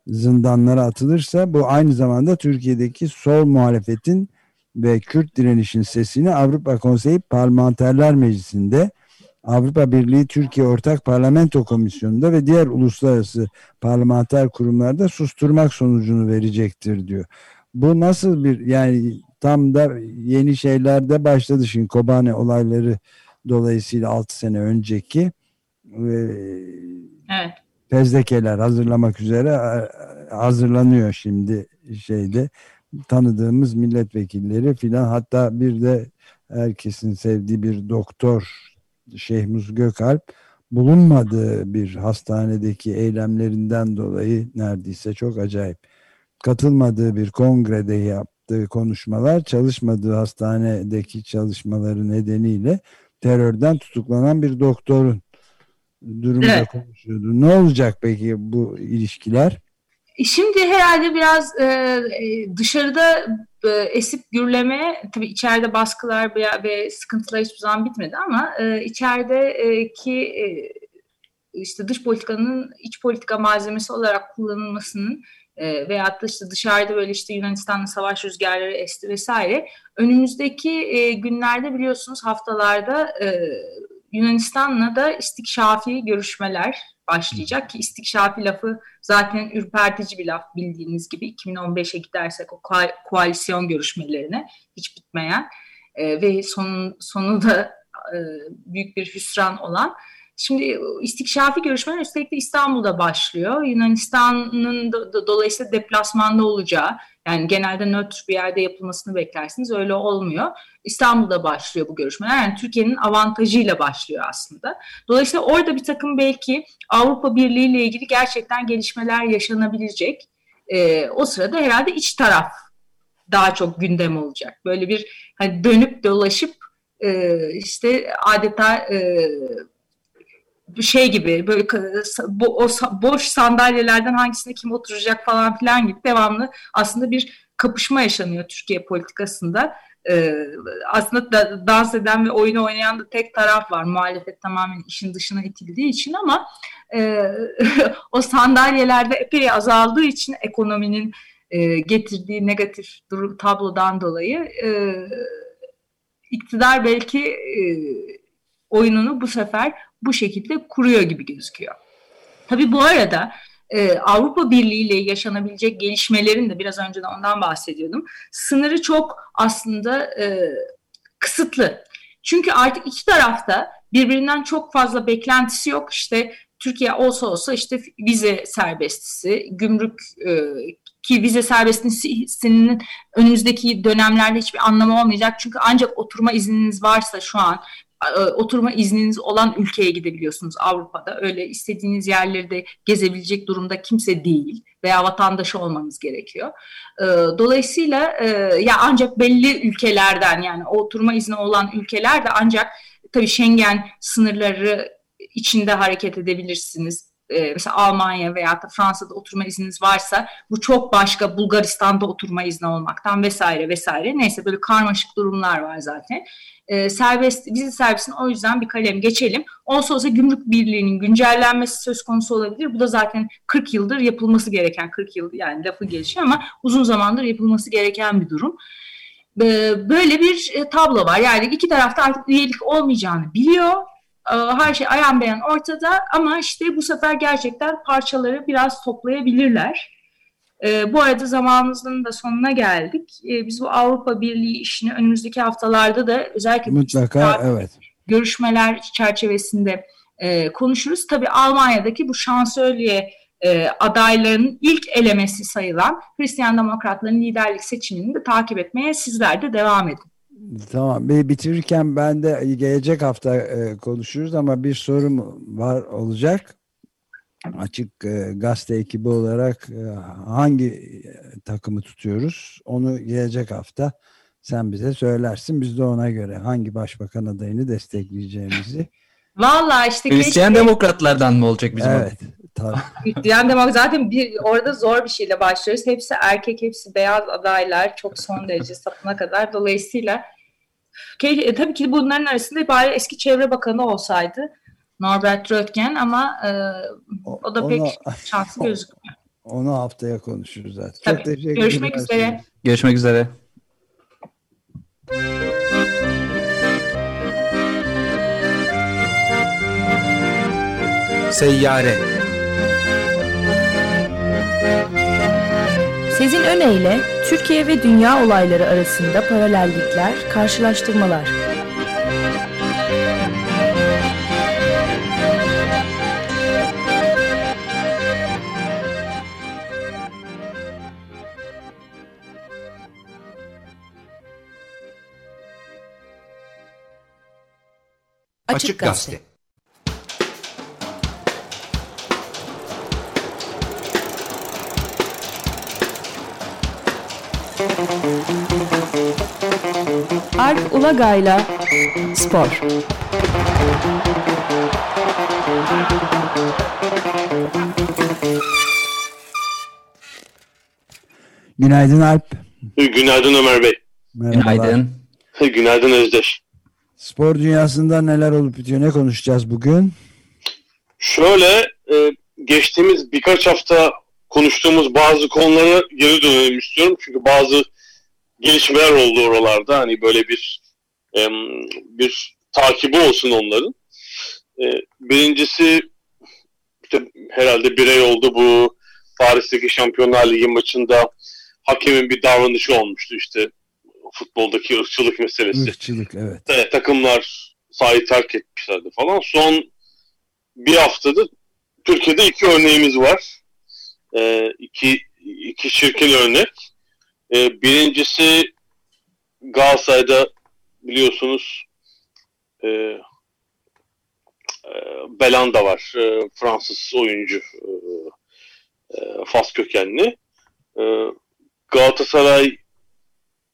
zindanlara atılırsa bu aynı zamanda Türkiye'deki sol muhalefetin ve Kürt direnişin sesini Avrupa Konseyi Parlamenterler Meclisi'nde Avrupa Birliği Türkiye Ortak Parlamento Komisyonu'nda ve diğer uluslararası parlamenter kurumlarda susturmak sonucunu verecektir diyor. Bu nasıl bir yani tam da yeni şeylerde başladı şimdi Kobane olayları dolayısıyla 6 sene önceki evet. fezlekeler hazırlamak üzere hazırlanıyor şimdi şeyde tanıdığımız milletvekilleri filan hatta bir de herkesin sevdiği bir doktor Şehmuz Gökalp bulunmadığı bir hastanedeki eylemlerinden dolayı neredeyse çok acayip katılmadığı bir kongrede yaptığı konuşmalar çalışmadığı hastanedeki çalışmaları nedeniyle terörden tutuklanan bir doktorun durumda evet. konuşuyordu. Ne olacak peki bu ilişkiler?
Şimdi herhalde biraz e, e dışarıda e, esip gürleme, tabii içeride baskılar ve sıkıntılar hiçbir zaman bitmedi ama e, içerideki e, işte dış politikanın iç politika malzemesi olarak kullanılmasının e, veyahut da işte dışarıda böyle işte Yunanistan'la savaş rüzgarları esti vesaire. Önümüzdeki e, günlerde biliyorsunuz haftalarda Yunanistan'la da istikşafi görüşmeler başlayacak ki istikşafi lafı zaten ürpertici bir laf bildiğiniz gibi. 2015'e gidersek o koalisyon görüşmelerine hiç bitmeyen e, ve son, sonu da e, büyük bir hüsran olan Şimdi istikşafi görüşmeler üstelik de İstanbul'da başlıyor. Yunanistan'ın do, do, dolayısıyla deplasmanda olacağı, yani genelde nötr bir yerde yapılmasını beklersiniz. Öyle olmuyor. İstanbul'da başlıyor bu görüşmeler. Yani Türkiye'nin avantajıyla başlıyor aslında. Dolayısıyla orada bir takım belki Avrupa Birliği ile ilgili gerçekten gelişmeler yaşanabilecek. Ee, o sırada herhalde iç taraf daha çok gündem olacak. Böyle bir hani dönüp dolaşıp e, işte adeta e, şey gibi böyle o boş sandalyelerden hangisine kim oturacak falan filan gibi devamlı aslında bir kapışma yaşanıyor Türkiye politikasında. Ee, aslında da, dans eden ve oyunu oynayan da tek taraf var. Muhalefet tamamen işin dışına itildiği için ama e, o sandalyelerde epey azaldığı için ekonominin e, getirdiği negatif durum tablodan dolayı e, iktidar belki e, oyununu bu sefer bu şekilde kuruyor gibi gözüküyor. Tabii bu arada e, Avrupa Birliği ile yaşanabilecek gelişmelerin de biraz önce de ondan bahsediyordum. Sınırı çok aslında e, kısıtlı. Çünkü artık iki tarafta birbirinden çok fazla beklentisi yok. İşte Türkiye olsa olsa işte vize serbestisi, gümrük e, ki vize serbestisinin önümüzdeki dönemlerde hiçbir anlamı olmayacak. Çünkü ancak oturma izniniz varsa şu an oturma izniniz olan ülkeye gidebiliyorsunuz Avrupa'da. Öyle istediğiniz yerleri de gezebilecek durumda kimse değil veya vatandaşı olmanız gerekiyor. E, dolayısıyla e, ya ancak belli ülkelerden yani oturma izni olan ülkeler de ancak tabii Schengen sınırları içinde hareket edebilirsiniz e, mesela Almanya veya da Fransa'da oturma izniniz varsa bu çok başka Bulgaristan'da oturma izni olmaktan vesaire vesaire. Neyse böyle karmaşık durumlar var zaten. E, serbest, vize servisini o yüzden bir kalem geçelim. Olsa olsa gümrük birliğinin güncellenmesi söz konusu olabilir. Bu da zaten 40 yıldır yapılması gereken 40 yıl yani lafı gelişiyor ama uzun zamandır yapılması gereken bir durum e, böyle bir e, tablo var. Yani iki tarafta artık üyelik olmayacağını biliyor ee, her şey ayan beyan ortada ama işte bu sefer gerçekten parçaları biraz toplayabilirler. Ee, bu arada zamanımızın da sonuna geldik. Ee, biz bu Avrupa Birliği işini önümüzdeki haftalarda da özellikle
mutlaka evet
görüşmeler çerçevesinde e, konuşuruz. Tabii Almanya'daki bu şansölye e, adaylarının ilk elemesi sayılan Hristiyan Demokratların liderlik seçimini de takip etmeye sizler de devam edin.
Tamam. Bitirirken ben de gelecek hafta e, konuşuruz ama bir sorum var olacak. Açık e, gazete ekibi olarak e, hangi e, takımı tutuyoruz? Onu gelecek hafta sen bize söylersin. Biz de ona göre hangi başbakan adayını destekleyeceğimizi.
Valla işte
Hristiyan keşke... demokratlardan mı olacak bizim
Evet. Tabii.
Hristiyan demokrat zaten bir, orada zor bir şeyle başlıyoruz. Hepsi erkek, hepsi beyaz adaylar. Çok son derece sapına kadar. Dolayısıyla e, tabii ki bunların arasında bari eski çevre bakanı olsaydı Norbert Röttgen ama e, o da pek şanslı gözükmüyor.
Onu haftaya konuşuruz zaten.
Tabii. Çok teşekkür Görüşmek üzere.
Görüşmek üzere.
Seyyare
Sezin Öne Türkiye ve dünya olayları arasında paralellikler, karşılaştırmalar.
Açık Gazete
Alp Ulagay'la Spor.
Günaydın Alp.
Günaydın Ömer Bey.
Merhabalar.
Günaydın.
Günaydın Özdeş.
Spor dünyasında neler olup bitiyor ne konuşacağız bugün?
Şöyle e, geçtiğimiz birkaç hafta konuştuğumuz bazı konulara geri dönelim istiyorum. Çünkü bazı gelişmeler oldu oralarda. Hani böyle bir e, bir takibi olsun onların. E, birincisi işte herhalde birey oldu bu Paris'teki Şampiyonlar Ligi maçında hakemin bir davranışı olmuştu işte futboldaki ırkçılık meselesi.
Irkçılık evet.
evet takımlar sahayı terk etmişlerdi falan. Son bir haftada Türkiye'de iki örneğimiz var. Ee, iki, iki çirkin örnek. Ee, birincisi Galatasaray'da biliyorsunuz e, e, Belanda var. E, Fransız oyuncu. E, e, Fas kökenli. E, Galatasaray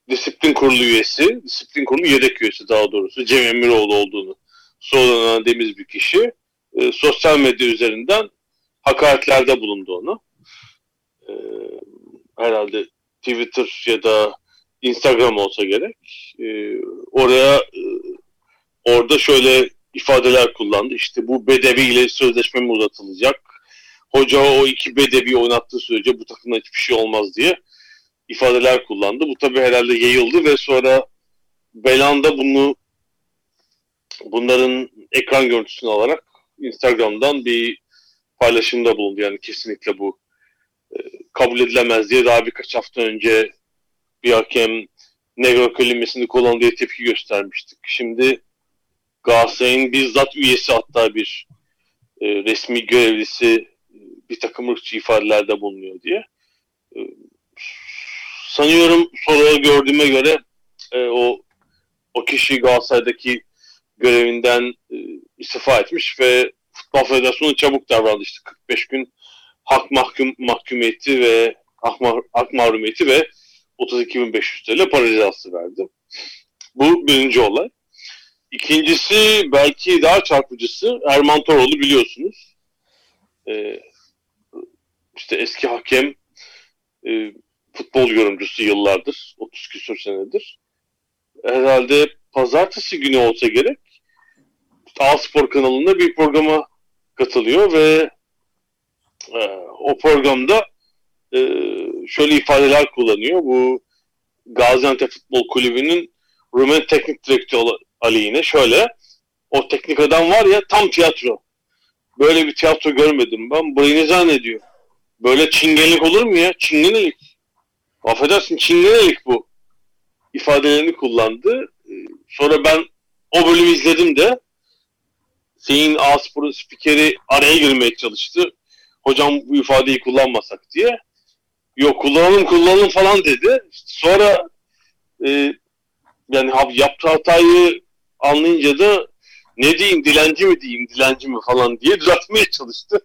disiplin kurulu üyesi, disiplin kurulu yedek üyesi daha doğrusu Cem Emiroğlu olduğunu söylenen demiz bir kişi. e, sosyal medya üzerinden hakaretlerde bulundu onu. E, herhalde Twitter ya da Instagram olsa gerek. E, oraya e, orada şöyle ifadeler kullandı. İşte bu Bedevi ile sözleşme mi uzatılacak? Hoca o iki Bedevi oynattığı sürece bu takımda hiçbir şey olmaz diye ifadeler kullandı. Bu tabii herhalde yayıldı ve sonra Belanda bunu bunların ekran görüntüsünü alarak Instagram'dan bir paylaşımda bulundu. Yani kesinlikle bu e, kabul edilemez diye daha birkaç hafta önce bir hakem negro kelimesini kullandı diye tepki göstermiştik. Şimdi Galatasaray'ın bizzat üyesi hatta bir e, resmi görevlisi e, bir takım ırkçı ifadelerde bulunuyor diye. E, sanıyorum sonra gördüğüme göre e, o o kişi Galatasaray'daki görevinden e, istifa etmiş ve Futbol Federasyonu çabuk davrandı. İşte 45 gün hak mahkum mahkumiyeti ve hak, mah, hak mahrumiyeti ve 32.500 TL para cezası verdi. Bu birinci olay. İkincisi belki daha çarpıcısı Erman Toroğlu biliyorsunuz. Ee, işte eski hakem e, futbol yorumcusu yıllardır. 30 küsur senedir. Herhalde pazartesi günü olsa gerek A Spor kanalında bir programa katılıyor ve e, o programda e, şöyle ifadeler kullanıyor. Bu Gaziantep Futbol Kulübü'nün Rumen Teknik Direktörü aleyhine şöyle o teknik adam var ya tam tiyatro. Böyle bir tiyatro görmedim ben. Burayı ne zannediyor? Böyle çingenlik olur mu ya? Çingenelik. Affedersin çingenelik bu. ifadelerini kullandı. Ee, sonra ben o bölümü izledim de senin A-Spor'un spikeri araya girmeye çalıştı. Hocam bu ifadeyi kullanmasak diye. Yok kullanalım kullanalım falan dedi. sonra e, yani yaptığı hatayı anlayınca da ne diyeyim dilenci mi diyeyim dilenci mi falan diye düzeltmeye çalıştı.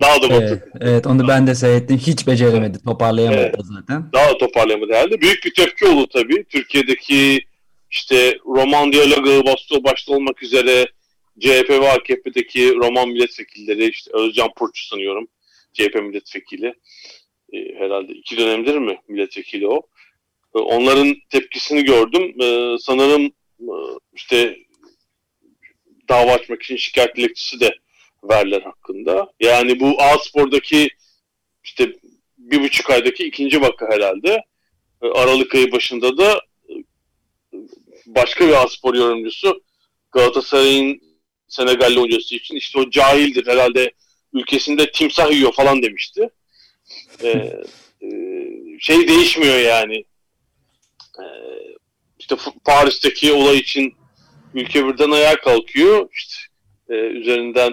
Daha da
evet, evet onu ben de seyrettim. Hiç beceremedi. Toparlayamadı evet, zaten.
Daha da toparlayamadı herhalde. Büyük bir tepki oldu tabii. Türkiye'deki işte roman diyalogu başta, başta olmak üzere CHP ve AKP'deki roman milletvekilleri işte Özcan Purçu sanıyorum. CHP milletvekili. E, herhalde iki dönemdir mi milletvekili o. E, onların tepkisini gördüm. E, sanırım işte dava açmak için şikayet dilekçesi de verler hakkında. Yani bu A-Spor'daki işte bir buçuk aydaki ikinci vaka herhalde. E, Aralık ayı başında da e, başka bir A-Spor yorumcusu Galatasaray'ın Senegalli hocası için işte o cahildir herhalde ülkesinde timsah yiyor falan demişti. Ee, şey değişmiyor yani. Ee, işte Paris'teki olay için ülke birden ayağa kalkıyor. İşte e, üzerinden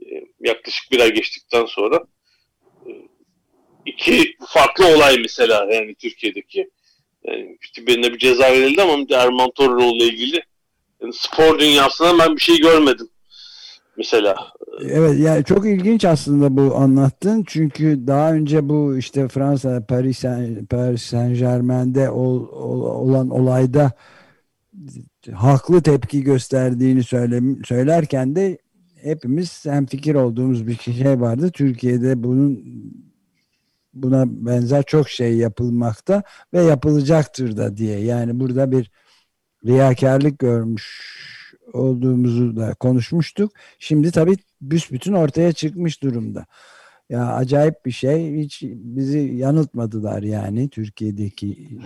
e, yaklaşık bir ay geçtikten sonra e, iki farklı olay mesela yani Türkiye'deki. Yani işte birine bir ceza verildi ama Erman Toroğlu ile ilgili yani spor dünyasında ben bir şey görmedim mesela.
Evet yani çok ilginç aslında bu anlattın çünkü daha önce bu işte Fransa Paris Paris Saint Germain'de ol, ol, olan olayda haklı tepki gösterdiğini söyle, söylerken de hepimiz hem fikir olduğumuz bir şey vardı. Türkiye'de bunun buna benzer çok şey yapılmakta ve yapılacaktır da diye. Yani burada bir riyakarlık görmüş olduğumuzu da konuşmuştuk. Şimdi tabii büsbütün ortaya çıkmış durumda. Ya acayip bir şey. Hiç bizi yanıltmadılar yani Türkiye'deki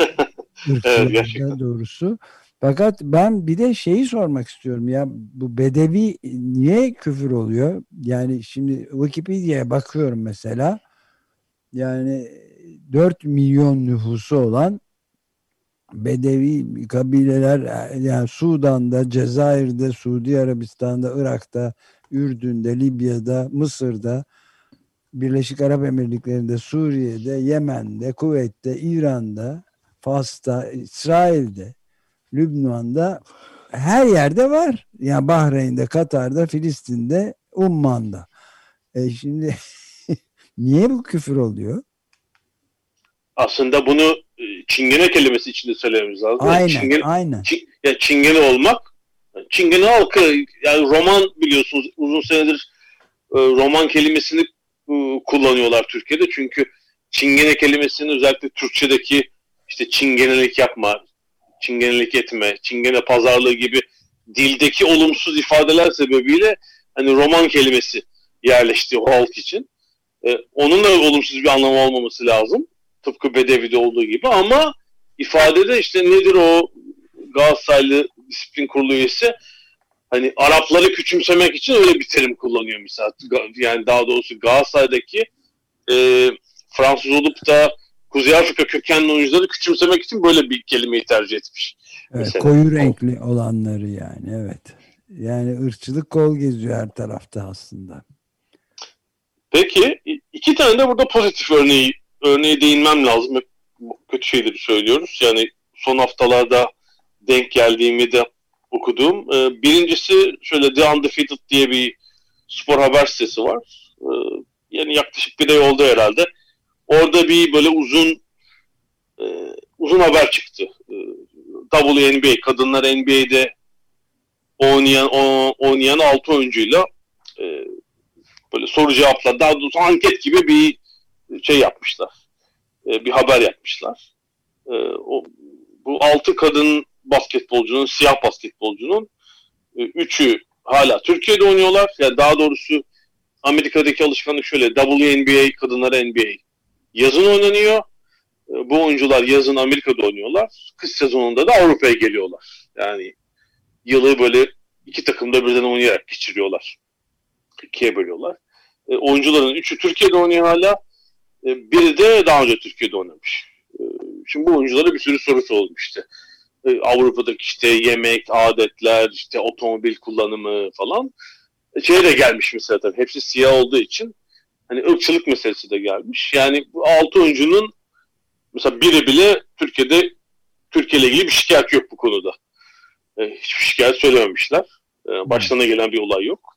ırkçılıkta doğrusu. Fakat ben bir de şeyi sormak istiyorum ya bu bedevi niye küfür oluyor? Yani şimdi Wikipedia'ya bakıyorum mesela. Yani 4 milyon nüfusu olan Bedevi kabileler yani Sudan'da, Cezayir'de, Suudi Arabistan'da, Irak'ta, Ürdün'de, Libya'da, Mısır'da, Birleşik Arap Emirlikleri'nde, Suriye'de, Yemen'de, Kuveyt'te, İran'da, Fas'ta, İsrail'de, Lübnan'da her yerde var. Yani Bahreyn'de, Katar'da, Filistin'de, Umman'da. E şimdi niye bu küfür oluyor?
Aslında bunu e, çingene kelimesi içinde söylememiz lazım.
Aynen, yani çingene, aynen.
Çin, yani çingene olmak, çingene halkı, yani roman biliyorsunuz uzun senedir e, roman kelimesini e, kullanıyorlar Türkiye'de. Çünkü çingene kelimesinin özellikle Türkçedeki işte çingenelik yapma, çingenelik etme, çingene pazarlığı gibi dildeki olumsuz ifadeler sebebiyle hani roman kelimesi yerleşti o halk için. Ee, onun da olumsuz bir anlamı olmaması lazım. Tıpkı Bedevi'de olduğu gibi ama ifadede işte nedir o Galatasaraylı disiplin kurulu üyesi hani Arapları küçümsemek için öyle bir terim kullanıyor mesela. Yani daha doğrusu Galatasaray'daki e, Fransız olup da Kuzey Afrika kökenli oyuncuları küçümsemek için böyle bir kelimeyi tercih etmiş.
Evet,
Mesela.
koyu renkli olanları yani evet. Yani ırkçılık kol geziyor her tarafta aslında.
Peki iki tane de burada pozitif örneği örneğe değinmem lazım. Hep kötü şeyleri söylüyoruz. Yani son haftalarda denk geldiğimi de okuduğum. Ee, birincisi şöyle The Undefeated diye bir spor haber sitesi var. Ee, yani yaklaşık bir ay oldu herhalde. Orada bir böyle uzun e, uzun haber çıktı. Ee, WNBA, kadınlar NBA'de oynayan o, oynayan 6 oyuncuyla e, böyle soru cevaplar, daha doğrusu anket gibi bir şey yapmışlar. E, bir haber yapmışlar. E, o, bu 6 kadın basketbolcunun, siyah basketbolcunun e, üçü hala Türkiye'de oynuyorlar. Yani daha doğrusu Amerika'daki alışkanlık şöyle WNBA, kadınlar NBA yazın oynanıyor. E, bu oyuncular yazın Amerika'da oynuyorlar. Kış sezonunda da Avrupa'ya geliyorlar. Yani yılı böyle iki takımda birden oynayarak geçiriyorlar. İkiye bölüyorlar. E, oyuncuların üçü Türkiye'de oynuyor hala. E, biri de daha önce Türkiye'de oynamış. E, şimdi bu oyunculara bir sürü soru sorulmuştu. E, Avrupa'daki işte yemek, adetler, işte otomobil kullanımı falan. E, şeye de gelmiş mesela tabii. Hepsi siyah olduğu için hani ırkçılık meselesi de gelmiş. Yani bu altı oyuncunun mesela biri bile Türkiye'de Türkiye ile ilgili bir şikayet yok bu konuda. E, hiçbir şikayet söylememişler. E, başlarına gelen bir olay yok.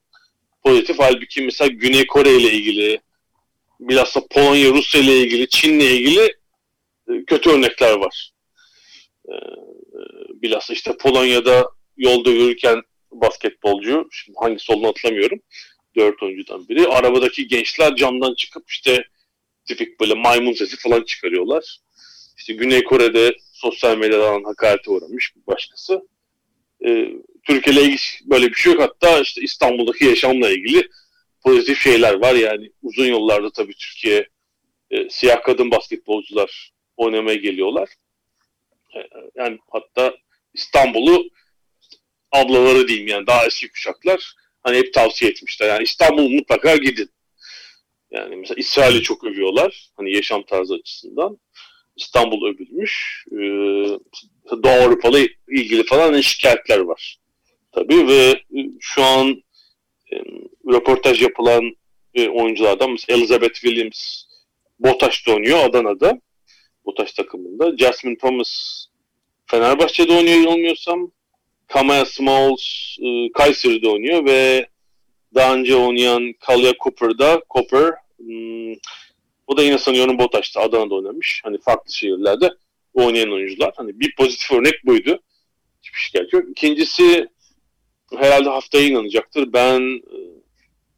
Pozitif halbuki mesela Güney Kore ile ilgili bilhassa Polonya, Rusya ile ilgili, Çin ile ilgili e, kötü örnekler var. E, e, bilhassa işte Polonya'da yolda yürürken basketbolcu, şimdi hangisi olduğunu hatırlamıyorum, dört oyuncudan biri. Arabadaki gençler camdan çıkıp işte tipik böyle maymun sesi falan çıkarıyorlar. İşte Güney Kore'de sosyal medyadan hakarete uğramış bir başkası. Ee, Türkiye ile ilgili böyle bir şey yok. Hatta işte İstanbul'daki yaşamla ilgili pozitif şeyler var. Yani uzun yollarda tabii Türkiye e, siyah kadın basketbolcular oynamaya geliyorlar. E, yani hatta İstanbul'u ablaları diyeyim yani daha eski kuşaklar hani hep tavsiye etmişler. Yani İstanbul mutlaka gidin. Yani mesela İsrail'i çok övüyorlar. Hani yaşam tarzı açısından. İstanbul övülmüş. Ee, Doğu Avrupalı ilgili falan hani şikayetler var. Tabii ve şu an e, röportaj yapılan e, oyunculardan mesela Elizabeth Williams Botaş'ta oynuyor Adana'da. Botaş takımında. Jasmine Thomas Fenerbahçe'de oynuyor yanılmıyorsam. Kamaya Smalls e, Kayseri'de oynuyor ve daha önce oynayan Kalia Cooper'da Cooper hmm, o da yine sanıyorum Botaş'ta Adana'da oynamış. Hani farklı şehirlerde oynayan oyuncular. Hani bir pozitif örnek buydu. Hiçbir şikayet yok. İkincisi herhalde haftaya inanacaktır. Ben e,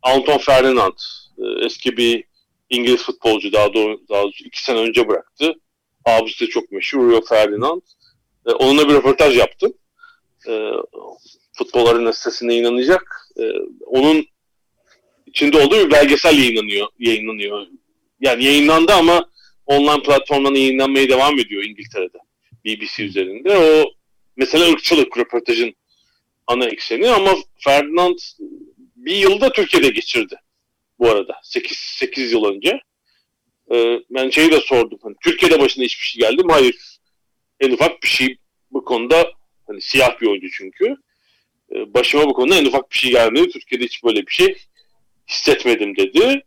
Anton Ferdinand e, eski bir İngiliz futbolcu daha doğrusu, daha doğrusu iki sene önce bıraktı. Abisi de çok meşhur Rio Ferdinand. E, onunla bir röportaj yaptım. E, futbol arena sitesine. E, onun içinde olduğu bir belgesel yayınlanıyor. yayınlanıyor. Yani yayınlandı ama online platformdan yayınlanmaya devam ediyor İngiltere'de. BBC üzerinde. O mesela ırkçılık röportajın ana ekseni ama Ferdinand bir yılda Türkiye'de geçirdi bu arada. 8, 8 yıl önce. Ee, ben şeyi de sordum. Hani, Türkiye'de başına hiçbir şey geldi mi? Hayır. En ufak bir şey bu konuda hani siyah bir oyuncu çünkü. Ee, başıma bu konuda en ufak bir şey gelmedi. Türkiye'de hiç böyle bir şey hissetmedim dedi.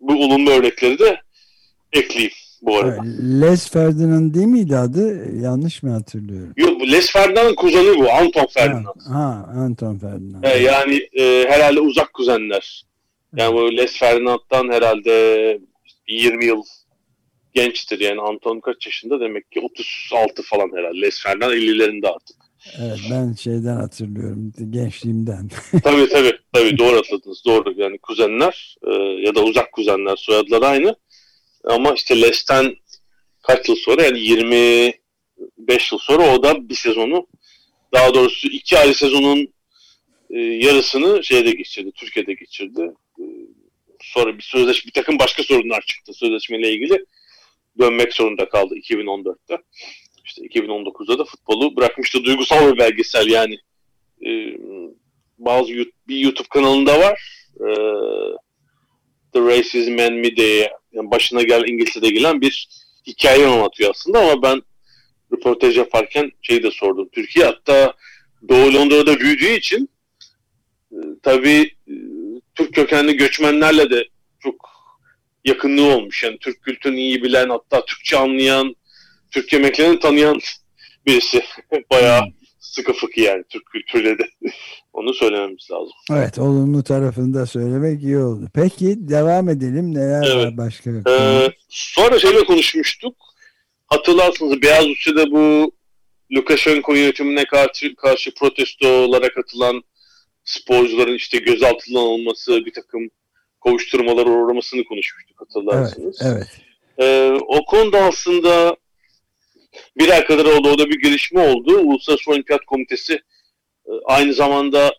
Bu olumlu örnekleri de ekleyeyim bu arada.
Les Ferdinand değil miydi adı? Yanlış mı hatırlıyorum?
Yok bu Les Ferdinand'ın kuzeni bu. Anton Ferdinand.
Ha, ha Anton Ferdinand.
Ee, yani e, herhalde uzak kuzenler. Yani bu Les Ferdinand'dan herhalde 20 yıl gençtir yani. Anton kaç yaşında? Demek ki 36 falan herhalde. Les Ferdinand 50'lerinde artık.
Evet ben şeyden hatırlıyorum. Gençliğimden.
tabii tabii tabii. Doğru hatırladınız. Doğru. Yani kuzenler e, ya da uzak kuzenler soyadları aynı. Ama işte Les'ten kaç yıl sonra? Yani 25 yıl sonra o da bir sezonu daha doğrusu iki ayrı sezonun e, yarısını şeyde geçirdi Türkiye'de geçirdi. E, sonra bir sözleşme bir takım başka sorunlar çıktı sözleşmeyle ilgili dönmek zorunda kaldı 2014'te. İşte 2019'da da futbolu bırakmıştı. Duygusal bir belgesel yani. Ee, bazı bir YouTube kanalında var. Ee, The Racism and Me diye yani başına gel İngilizce'de gelen bir hikaye anlatıyor aslında ama ben röportaj yaparken şeyi de sordum. Türkiye hatta Doğu Londra'da büyüdüğü için e, tabii e, Türk kökenli göçmenlerle de çok yakınlığı olmuş. Yani Türk kültürünü iyi bilen hatta Türkçe anlayan Türk yemeklerini tanıyan birisi. Bayağı hmm. sıkı fıkı yani Türk kültürüyle de. Onu söylememiz lazım.
Evet olumlu tarafını da söylemek iyi oldu. Peki devam edelim. Neler evet. var başka?
Ee, sonra şeyle konuşmuştuk. Hatırlarsınız Beyaz Rusya'da bu Lukashenko yönetimine karşı, karşı protestolara katılan sporcuların işte gözaltına alınması, bir takım kovuşturmalara uğramasını konuşmuştuk hatırlarsınız.
Evet. evet.
Ee, o konuda aslında bir ay kadar oldu. O da bir gelişme oldu. Uluslararası Olimpiyat Komitesi e, aynı zamanda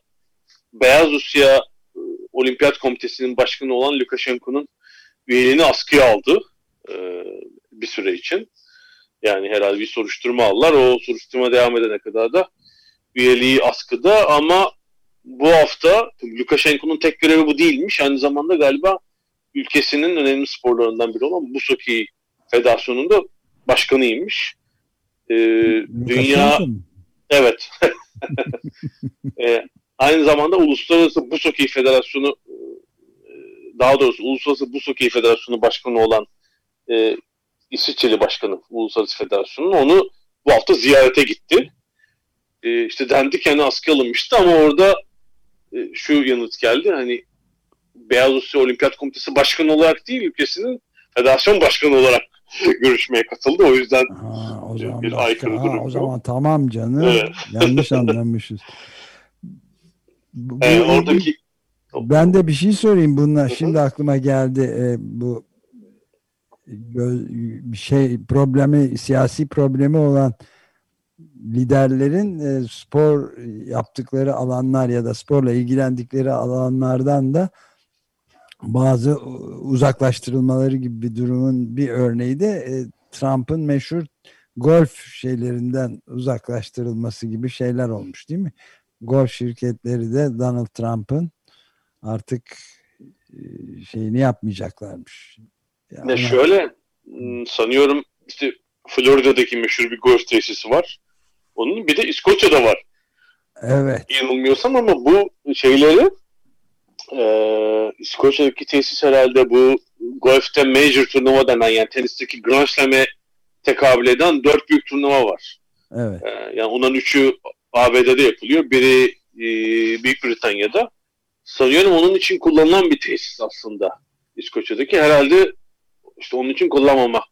Beyaz Rusya e, Olimpiyat Komitesi'nin başkanı olan Lukashenko'nun üyeliğini askıya aldı e, bir süre için. Yani herhalde bir soruşturma aldılar. O soruşturma devam edene kadar da üyeliği askıda ama bu hafta Lukashenko'nun tek görevi bu değilmiş. Aynı zamanda galiba ülkesinin önemli sporlarından biri olan Busoki Federasyonu'nda başkanıymış. Ee, dünya evet ee, aynı zamanda Uluslararası Buz Hokeyi Federasyonu e, daha doğrusu Uluslararası Buz Hokeyi Federasyonu Başkanı olan e, İsviçreli Başkanı Uluslararası Federasyonu'nun onu bu hafta ziyarete gitti. E, işte dendi ki hani askı alınmıştı ama orada e, şu yanıt geldi hani Beyaz Rusya Olimpiyat Komitesi Başkanı olarak değil ülkesinin federasyon başkanı olarak görüşmeye katıldı. O yüzden
ha, o zaman bir başka, aykırı ha, durum. O zaman tamam canım. Evet. Yanlış anlamışız.
Bu, ee, oradaki
ben de bir şey sorayım bunlar. Şimdi aklıma geldi e, bu bir şey problemi siyasi problemi olan liderlerin e, spor yaptıkları alanlar ya da sporla ilgilendikleri alanlardan da bazı uzaklaştırılmaları gibi bir durumun bir örneği de e, Trump'ın meşhur golf şeylerinden uzaklaştırılması gibi şeyler olmuş değil mi? Golf şirketleri de Donald Trump'ın artık e, şeyini yapmayacaklarmış.
Yani ne şöyle sanıyorum işte Florida'daki meşhur bir golf tesisi var. Onun bir de İskoçya'da var.
Evet.
Yanılmıyorsam ama bu şeyleri e, İskoçya'daki tesis herhalde bu golfte major turnuva denen yani tenisteki Grand Slam'e tekabül eden dört büyük turnuva var.
Evet. E,
yani onların üçü ABD'de yapılıyor. Biri e, Büyük Britanya'da. Sanıyorum onun için kullanılan bir tesis aslında İskoçya'daki. Herhalde işte onun için kullanmama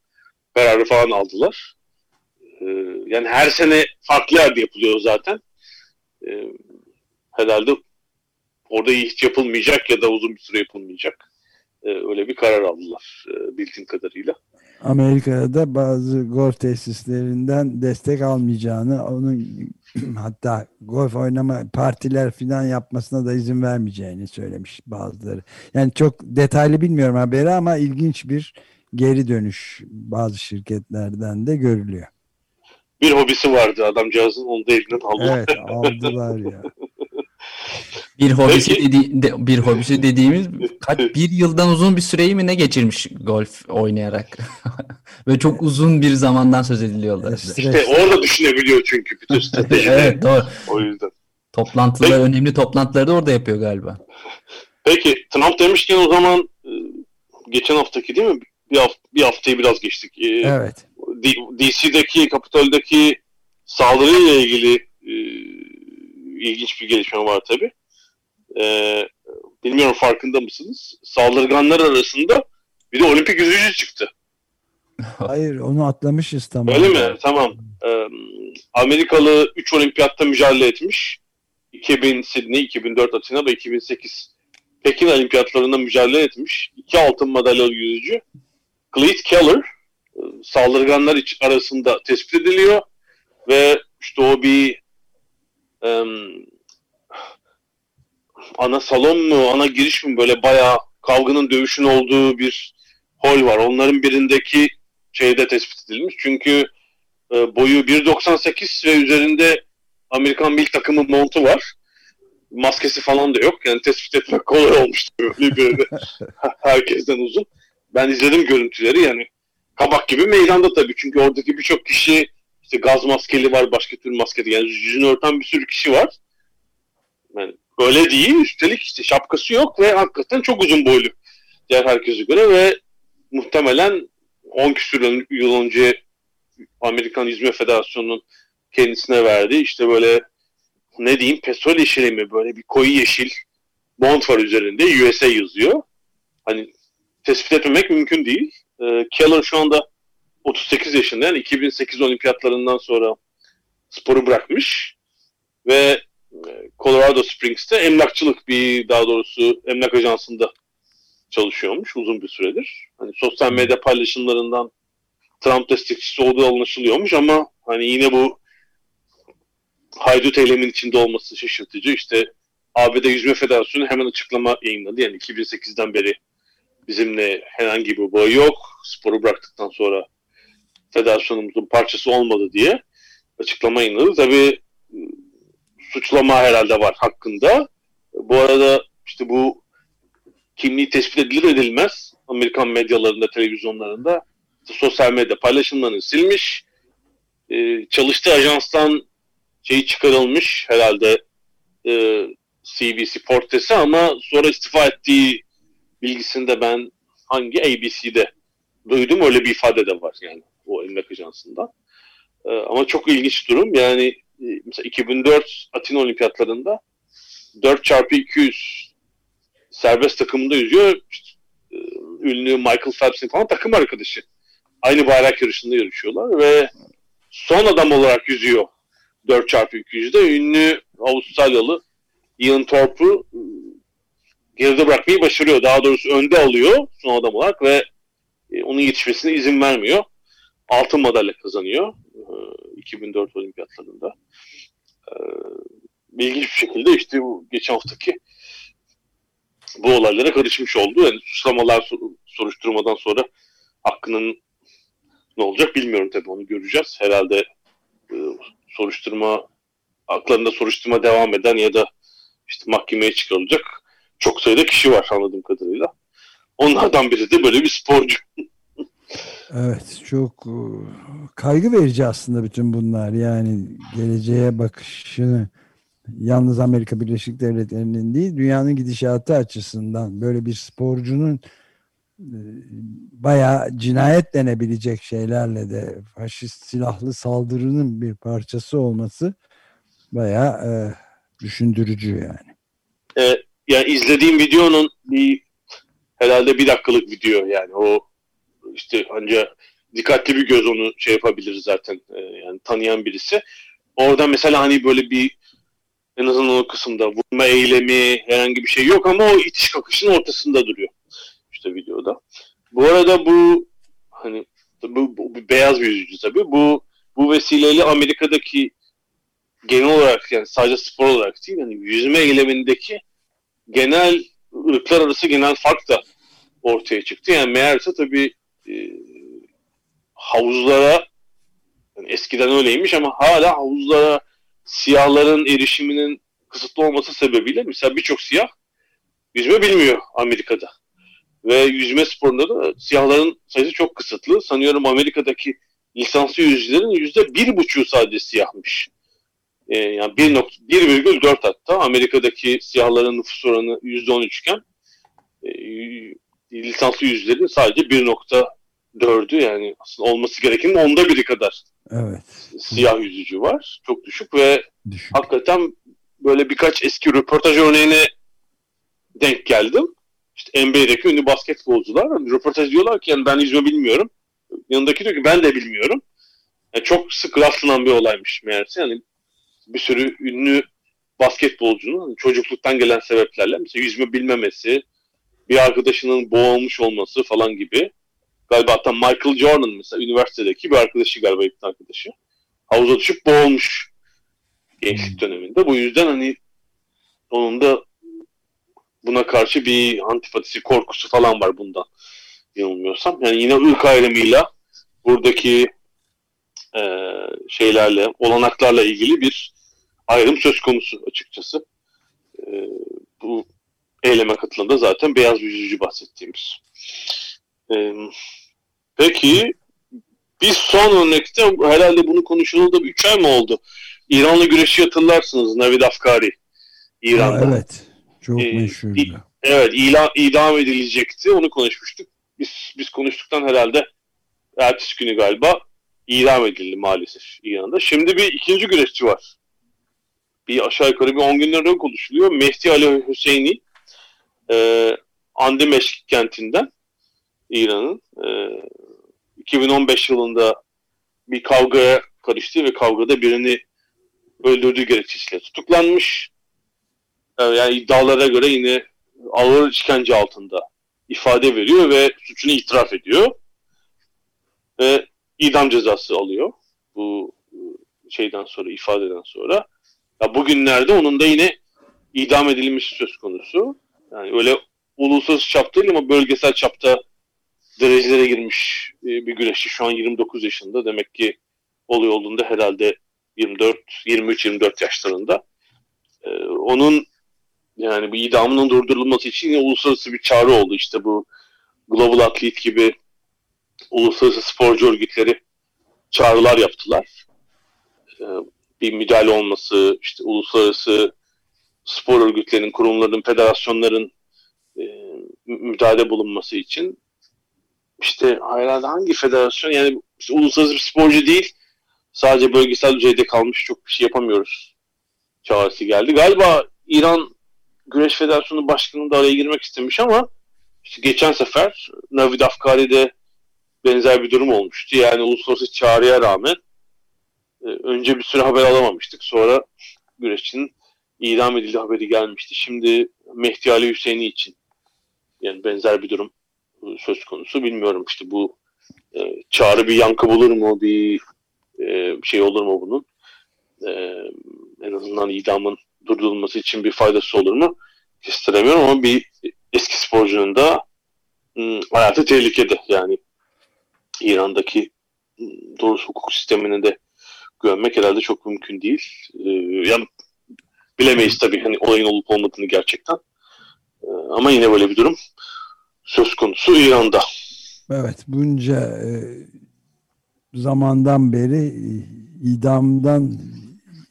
kararı falan aldılar. E, yani her sene farklı yerde yapılıyor zaten. E, herhalde orada hiç yapılmayacak ya da uzun bir süre yapılmayacak. E, öyle bir karar aldılar e, bildiğim kadarıyla.
Amerika'da bazı golf tesislerinden destek almayacağını, onun hatta golf oynama partiler filan yapmasına da izin vermeyeceğini söylemiş bazıları. Yani çok detaylı bilmiyorum haberi ama ilginç bir geri dönüş bazı şirketlerden de görülüyor.
Bir hobisi vardı adamcağızın onu da elinden aldılar.
Evet aldılar ya.
Bir hobisi dedi, de, bir hobisi dediğimiz kaç bir yıldan uzun bir süreyi mi ne geçirmiş golf oynayarak ve çok uzun bir zamandan söz ediliyorlar.
İşte orada düşünebiliyor çünkü bütün stratejileri.
evet doğru. O yüzden. Toplantılar Peki. önemli toplantıları da orada yapıyor galiba.
Peki Trump demişken o zaman e, geçen haftaki değil mi? Bir, hafta, bir haftayı biraz geçtik.
E, evet.
DC'deki, Kapitol'daki saldırıyla ilgili e, ilginç bir gelişme var tabii e, bilmiyorum farkında mısınız? Saldırganlar arasında bir de olimpik yüzücü çıktı.
Hayır onu atlamışız tamam.
Öyle mi? Tamam. Ee, Amerikalı 3 olimpiyatta mücadele etmiş. 2000 Sydney, 2004 Atina ve 2008 Pekin olimpiyatlarında mücadele etmiş. İki altın madalyalı yüzücü. Cleet Keller e, saldırganlar iç arasında tespit ediliyor ve işte o bir em, ana salon mu, ana giriş mi böyle bayağı kavganın dövüşün olduğu bir hol var. Onların birindeki şeyde tespit edilmiş. Çünkü e, boyu 1.98 ve üzerinde Amerikan milli takımı montu var. Maskesi falan da yok. Yani tespit etmek kolay olmuştu böyle bir herkesten uzun. Ben izledim görüntüleri yani kabak gibi meydanda tabii. Çünkü oradaki birçok kişi işte gaz maskeli var, başka tür maskeli. Yani yüzünü örten bir sürü kişi var. Yani öyle değil. Üstelik işte şapkası yok ve hakikaten çok uzun boylu. Diğer herkese göre ve muhtemelen 10 küsur yıl önce Amerikan Yüzme Federasyonu'nun kendisine verdiği işte böyle ne diyeyim petrol yeşili mi böyle bir koyu yeşil mont var üzerinde USA yazıyor. Hani tespit etmemek mümkün değil. Ee, Keller şu anda 38 yaşında yani 2008 olimpiyatlarından sonra sporu bırakmış ve e, Colorado Springs'te emlakçılık bir daha doğrusu emlak ajansında çalışıyormuş uzun bir süredir. Hani sosyal medya paylaşımlarından Trump destekçisi olduğu anlaşılıyormuş ama hani yine bu haydut eylemin içinde olması şaşırtıcı. İşte ABD Yüzme Federasyonu hemen açıklama yayınladı. Yani 2008'den beri bizimle herhangi bir bağı yok. Sporu bıraktıktan sonra federasyonumuzun parçası olmadı diye açıklama yayınladı. Tabii suçlama herhalde var hakkında. Bu arada işte bu kimliği tespit edilir edilmez Amerikan medyalarında, televizyonlarında sosyal medya paylaşımlarını silmiş. Ee, çalıştığı ajanstan şeyi çıkarılmış herhalde e, CBC portresi ama sonra istifa ettiği bilgisinde ben hangi ABC'de duydum öyle bir ifade de var yani o emlak ajansında. Ee, ama çok ilginç durum yani e, mesela 2004 Atina Olimpiyatlarında 4 çarpı 200 serbest takımında yüzüyor. İşte, e, ünlü Michael Phelps'in falan takım arkadaşı. Aynı bayrak yarışında yarışıyorlar ve son adam olarak yüzüyor 4 çarpı 200'de. Ünlü Avustralyalı Ian Thorpe'u e, geride bırakmayı başarıyor. Daha doğrusu önde alıyor son adam olarak ve e, onun yetişmesine izin vermiyor. Altın madalya kazanıyor 2004 olimpiyatlarında. İlginç bir şekilde işte bu geçen haftaki bu olaylara karışmış oldu. Yani suçlamalar soruşturmadan sonra hakkının ne olacak bilmiyorum tabii onu göreceğiz. Herhalde e, soruşturma haklarında soruşturma devam eden ya da işte mahkemeye çıkarılacak çok sayıda kişi var anladığım kadarıyla. Onlardan biri de böyle bir sporcu.
evet çok e, kaygı verici aslında bütün bunlar yani geleceğe bakışını yalnız Amerika Birleşik Devletleri'nin değil dünyanın gidişatı açısından böyle bir sporcunun e, bayağı cinayet denebilecek şeylerle de faşist silahlı saldırının bir parçası olması bayağı e, düşündürücü yani.
E, yani izlediğim videonun bir herhalde bir dakikalık video yani o işte ancak dikkatli bir göz onu şey yapabilir zaten e, yani tanıyan birisi. Orada mesela hani böyle bir en azından o kısımda vurma eylemi herhangi bir şey yok ama o itiş kakışın ortasında duruyor. İşte videoda. Bu arada bu hani bu, bu, bu beyaz bir yüzücü tabii. Bu bu vesileyle Amerika'daki genel olarak yani sadece spor olarak değil yani yüzme eylemindeki genel ırklar arası genel fark da ortaya çıktı. Yani meğerse tabii e, havuzlara yani eskiden öyleymiş ama hala havuzlara siyahların erişiminin kısıtlı olması sebebiyle mesela birçok siyah yüzme bilmiyor Amerika'da. Ve yüzme sporunda da siyahların sayısı çok kısıtlı. Sanıyorum Amerika'daki lisanslı yüzücülerin yüzde bir buçuğu sadece siyahmış. Ee, yani 1,4 hatta Amerika'daki siyahların nüfus oranı yüzde on üçken e, lisanslı yüzücülerin sadece 1.4'ü yani aslında olması gerekenin onda biri kadar
Evet.
Siyah yüzücü var. Çok düşük ve
düşük.
hakikaten böyle birkaç eski röportaj örneğine denk geldim. İşte NBA'deki ünlü basketbolcular hani röportaj diyorlar ki yani ben yüzme bilmiyorum. Yanındaki diyor ki ben de bilmiyorum. Yani çok sık rastlanan bir olaymış meğerse. Yani bir sürü ünlü basketbolcunun hani çocukluktan gelen sebeplerle mesela yüzme bilmemesi, bir arkadaşının boğulmuş olması falan gibi. Galiba hatta Michael Jordan mesela üniversitedeki bir arkadaşı galiba ilk arkadaşı. Havuza düşüp boğulmuş gençlik döneminde. Bu yüzden hani onun da buna karşı bir antipatisi, korkusu falan var bundan yanılmıyorsam. Yani yine ırk ayrımıyla buradaki e, şeylerle, olanaklarla ilgili bir ayrım söz konusu açıkçası. E, bu eyleme katılan da zaten beyaz yüzücü bahsettiğimiz. E, peki bir son örnekte herhalde bunu konuşulalı da 3 ay mı oldu? İranlı güreşi hatırlarsınız Navid Afkari. İran'da.
Aa, evet. Çok
Ee,
meşhurdu.
il- Evet ila, idam edilecekti. Onu konuşmuştuk. Biz, biz konuştuktan herhalde ertesi günü galiba idam edildi maalesef İran'da. Şimdi bir ikinci güreşçi var. Bir aşağı yukarı bir 10 günden önce konuşuluyor. Mehdi Ali Hüseyini e, Andimeş kentinden İran'ın e, 2015 yılında bir kavgaya karıştı ve kavgada birini öldürdüğü gerekçesiyle tutuklanmış. E, yani iddialara göre yine ağır işkence altında ifade veriyor ve suçunu itiraf ediyor. Ve idam cezası alıyor bu e, şeyden sonra, ifadeden sonra. Ya bugünlerde onun da yine idam edilmesi söz konusu. Yani öyle uluslararası çapta değil ama bölgesel çapta derecelere girmiş e, bir güreşçi. Şu an 29 yaşında. Demek ki olay olduğunda herhalde 24, 23-24 yaşlarında. E, onun yani bu idamının durdurulması için uluslararası bir çağrı oldu. İşte bu Global Athlete gibi uluslararası sporcu örgütleri çağrılar yaptılar. Ee, bir müdahale olması, işte uluslararası spor örgütlerinin, kurumların, federasyonların e, mü- müdahale bulunması için işte herhalde hangi federasyon yani işte uluslararası bir sporcu değil sadece bölgesel düzeyde kalmış çok bir şey yapamıyoruz çağrısı geldi. Galiba İran Güreş Federasyonu Başkanı da araya girmek istemiş ama işte geçen sefer Navid Afkari'de benzer bir durum olmuştu. Yani uluslararası çağrıya rağmen e, önce bir süre haber alamamıştık. Sonra güreşçinin idam edildiği haberi gelmişti. Şimdi Mehdi Ali Hüseyin'i için yani benzer bir durum e, söz konusu. Bilmiyorum işte bu e, çağrı bir yankı bulur mu? Bir e, şey olur mu bunun? E, en azından idamın durdurulması için bir faydası olur mu? Kestiremiyorum ama bir eski sporcunun da ım, hayatı tehlikede. Yani İran'daki ım, doğrusu hukuk sistemini de görmek herhalde çok mümkün değil. Ee, yani bilemeyiz tabii hani olayın olup olmadığını gerçekten. Ee, ama yine böyle bir durum söz konusu İran'da.
Evet bunca e, zamandan beri e, idamdan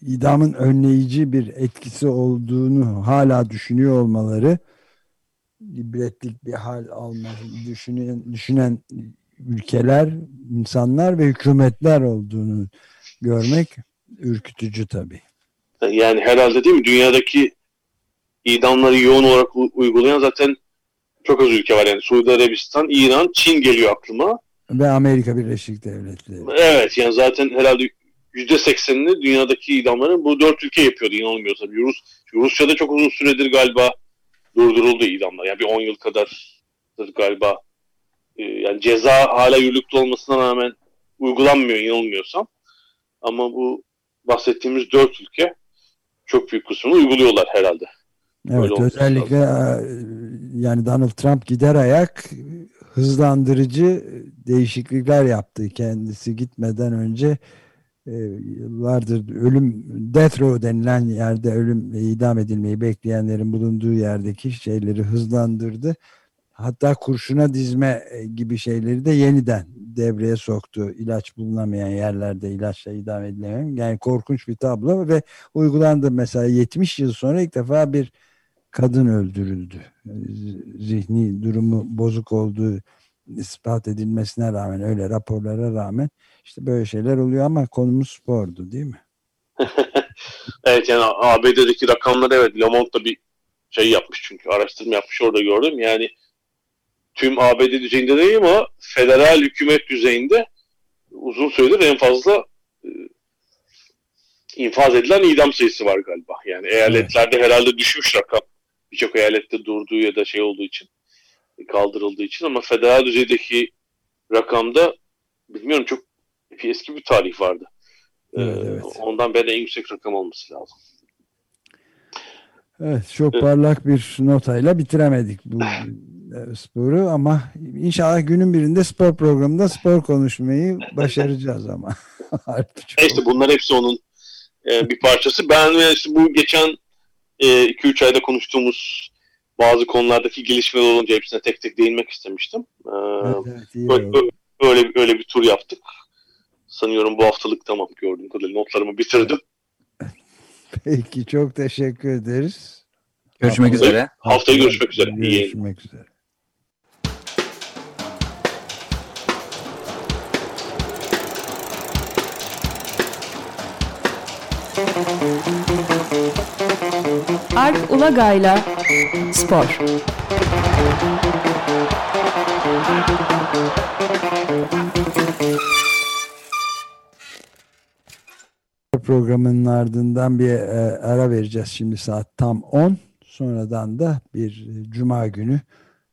idamın önleyici bir etkisi olduğunu hala düşünüyor olmaları ibretlik bir hal alması düşünen, düşünen ülkeler, insanlar ve hükümetler olduğunu görmek ürkütücü tabii.
Yani herhalde değil mi? Dünyadaki idamları yoğun olarak uygulayan zaten çok az ülke var. Yani Suudi Arabistan, İran, Çin geliyor aklıma.
Ve Amerika Birleşik Devletleri.
Evet yani zaten herhalde yüzde seksenini dünyadaki idamların bu dört ülke yapıyordu inanılmıyorsa. Rus, Rusya'da çok uzun süredir galiba durduruldu idamlar. Yani bir 10 yıl kadardır galiba. Ee, yani ceza hala yürürlükte olmasına rağmen uygulanmıyor inanılmıyorsam. Ama bu bahsettiğimiz dört ülke çok büyük kısmını uyguluyorlar herhalde.
Evet
Öyle
özellikle e, yani Donald Trump gider ayak hızlandırıcı değişiklikler yaptı kendisi gitmeden önce e, yıllardır ölüm death row denilen yerde ölüm idam edilmeyi bekleyenlerin bulunduğu yerdeki şeyleri hızlandırdı. Hatta kurşuna dizme e, gibi şeyleri de yeniden devreye soktu. İlaç bulunamayan yerlerde ilaçla idam edilemeyen. Yani korkunç bir tablo ve uygulandı. Mesela 70 yıl sonra ilk defa bir kadın öldürüldü. Zihni durumu bozuk olduğu ispat edilmesine rağmen öyle raporlara rağmen işte böyle şeyler oluyor ama konumuz spordu değil mi?
evet yani ABD'deki rakamlar evet Le Monde'da bir şey yapmış çünkü araştırma yapmış orada gördüm. Yani tüm ABD düzeyinde değil ama federal hükümet düzeyinde uzun süredir en fazla e, infaz edilen idam sayısı var galiba. Yani eyaletlerde herhalde düşmüş rakam. Birçok eyalette durduğu ya da şey olduğu için kaldırıldığı için ama federal düzeydeki rakamda bilmiyorum çok eski bir tarih vardı.
Evet, evet.
Ondan beri en yüksek rakam olması lazım.
Evet çok parlak bir notayla bitiremedik bu e, sporu ama inşallah günün birinde spor programında spor konuşmayı başaracağız ama.
Neyse bunlar hepsi onun e, bir parçası. Ben ve işte bu geçen 2-3 e, ayda konuştuğumuz bazı konulardaki gelişmeler olunca hepsine tek tek değinmek istemiştim. E, evet, evet, iyi öyle, öyle, öyle bir tur yaptık. Sanıyorum bu haftalık tamam gördüğüm kadarıyla notlarımı bitirdim.
Peki çok teşekkür ederiz.
Görüşmek
haftaya,
üzere.
Haftaya görüşmek üzere.
Görüşmek üzere.
Alp Ulagay'la Spor.
Programının ardından bir e, ara vereceğiz. Şimdi saat tam 10. Sonradan da bir e, cuma günü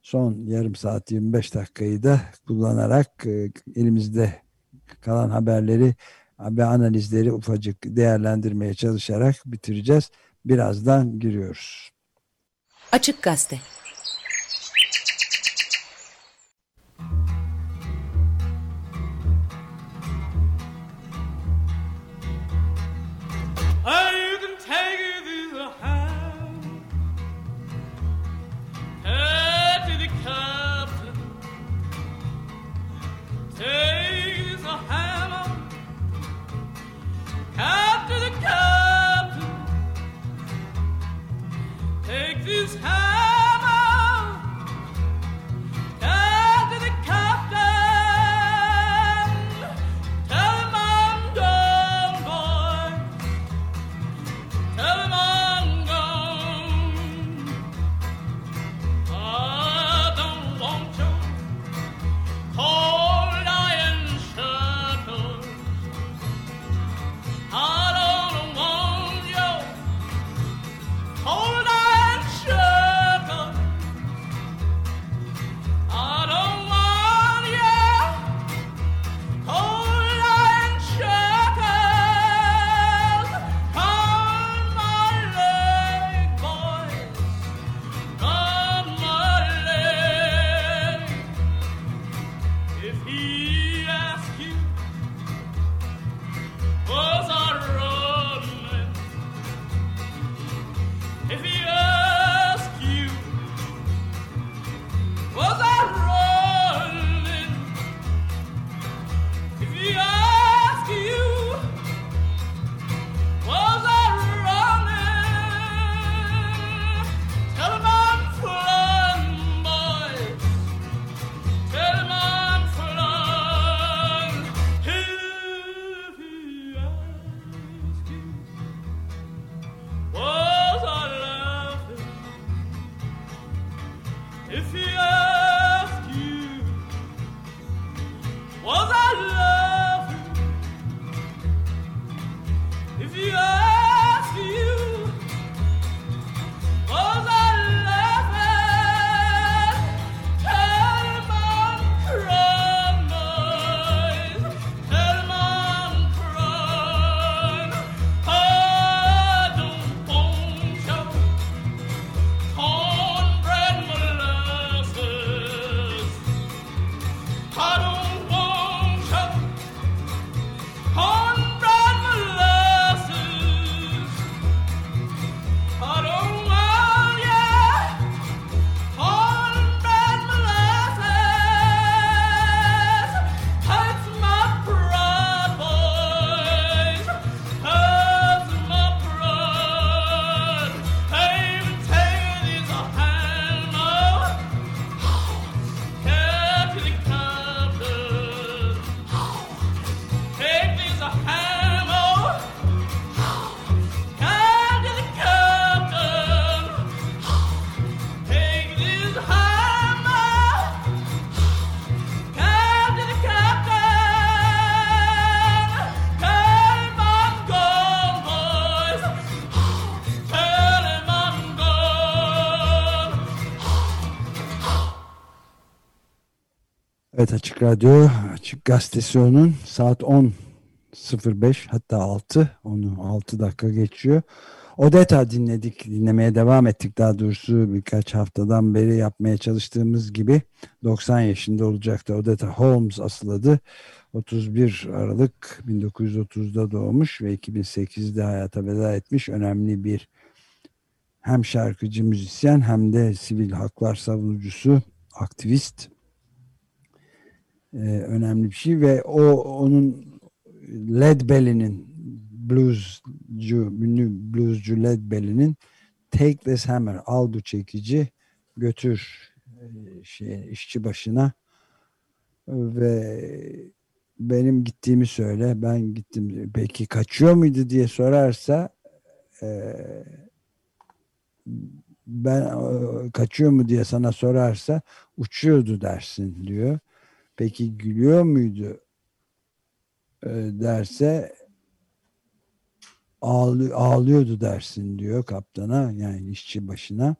son yarım saat 25 dakikayı da kullanarak e, elimizde kalan haberleri ve analizleri ufacık değerlendirmeye çalışarak bitireceğiz. Birazdan giriyoruz.
Açık Gazete
Radyo, Açık Gazetesi onun saat 10.05 hatta 6, onu 6 dakika geçiyor. Odeta dinledik, dinlemeye devam ettik daha doğrusu birkaç haftadan beri yapmaya çalıştığımız gibi 90 yaşında olacaktı. Odeta Holmes asıl adı 31 Aralık 1930'da doğmuş ve 2008'de hayata veda etmiş önemli bir hem şarkıcı müzisyen hem de sivil haklar savunucusu, aktivist e, önemli bir şey ve o onun Led Belly'nin bluescu, ünlü bluescu Led Belly'nin Take This Hammer, al bu çekici götür şey, işçi başına ve benim gittiğimi söyle ben gittim peki kaçıyor muydu diye sorarsa e, ben kaçıyor mu diye sana sorarsa uçuyordu dersin diyor. Peki gülüyor muydu? E, derse ağlı, ağlıyordu dersin diyor kaptana yani işçi başına.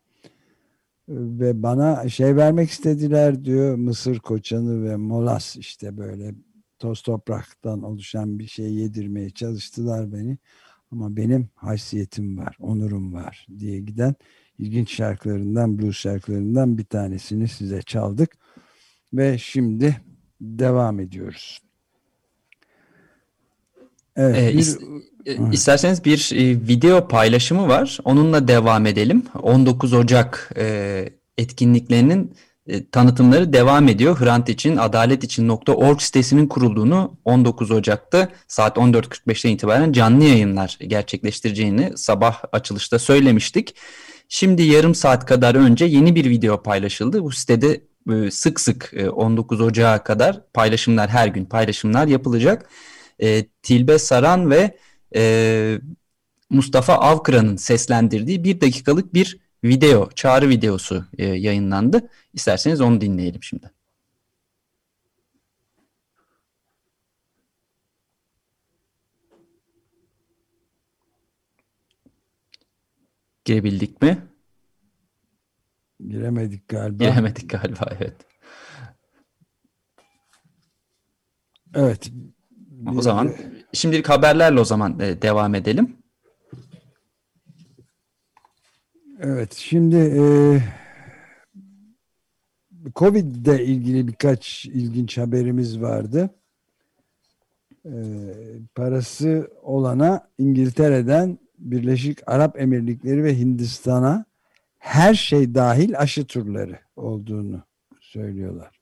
Ve bana şey vermek istediler diyor mısır koçanı ve molas işte böyle toz topraktan oluşan bir şey yedirmeye çalıştılar beni. Ama benim haysiyetim var onurum var diye giden ilginç şarkılarından blues şarkılarından bir tanesini size çaldık ve şimdi devam ediyoruz.
Evet, ee, bir, e, İsterseniz bir e, video paylaşımı var. Onunla devam edelim. 19 Ocak e, etkinliklerinin e, tanıtımları devam ediyor. Hrant için adalet için .org sitesinin kurulduğunu 19 Ocak'ta saat 14.45'ten itibaren canlı yayınlar gerçekleştireceğini sabah açılışta söylemiştik. Şimdi yarım saat kadar önce yeni bir video paylaşıldı. Bu sitede sık sık 19 e, Ocak'a kadar paylaşımlar her gün paylaşımlar yapılacak. E, Tilbe Saran ve e, Mustafa Avkıra'nın seslendirdiği bir dakikalık bir video, çağrı videosu e, yayınlandı. İsterseniz onu dinleyelim şimdi. Girebildik mi?
Giremedik galiba.
Giremedik galiba evet.
Evet.
O zaman şimdilik haberlerle o zaman e, devam edelim.
Evet şimdi e, Covid ile ilgili birkaç ilginç haberimiz vardı. E, parası olana İngiltere'den Birleşik Arap Emirlikleri ve Hindistan'a her şey dahil aşı turları olduğunu söylüyorlar.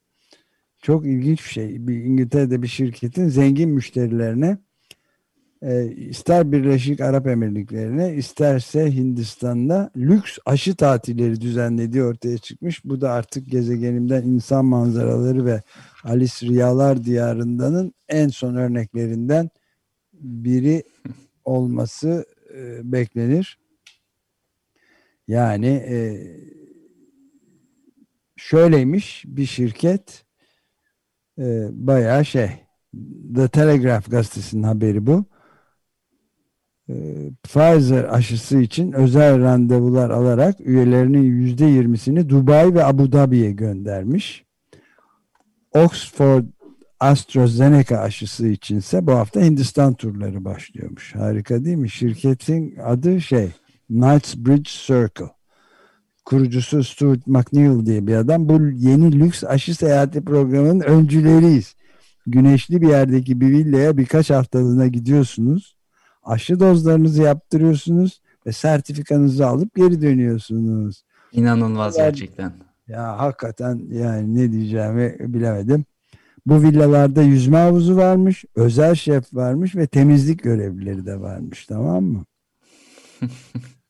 Çok ilginç bir şey. Bir İngiltere'de bir şirketin zengin müşterilerine e, ister Birleşik Arap Emirlikleri'ne isterse Hindistan'da lüks aşı tatilleri düzenlediği ortaya çıkmış. Bu da artık gezegenimden insan manzaraları ve Alice Rüyalar Diyarından'ın en son örneklerinden biri olması e, beklenir. Yani e, şöyleymiş bir şirket e, bayağı şey The Telegraph gazetesinin haberi bu. E, Pfizer aşısı için özel randevular alarak üyelerinin yüzde yirmisini Dubai ve Abu Dhabi'ye göndermiş. Oxford AstraZeneca aşısı içinse bu hafta Hindistan turları başlıyormuş. Harika değil mi? Şirketin adı şey Knightsbridge Circle. Kurucusu Stuart McNeil diye bir adam. Bu yeni lüks aşı seyahati programının öncüleriyiz. Güneşli bir yerdeki bir villaya birkaç haftalığına gidiyorsunuz. Aşı dozlarınızı yaptırıyorsunuz ve sertifikanızı alıp geri dönüyorsunuz.
İnanılmaz yani, gerçekten.
Ya hakikaten yani ne diyeceğimi bilemedim. Bu villalarda yüzme havuzu varmış, özel şef varmış ve temizlik görevlileri de varmış tamam mı?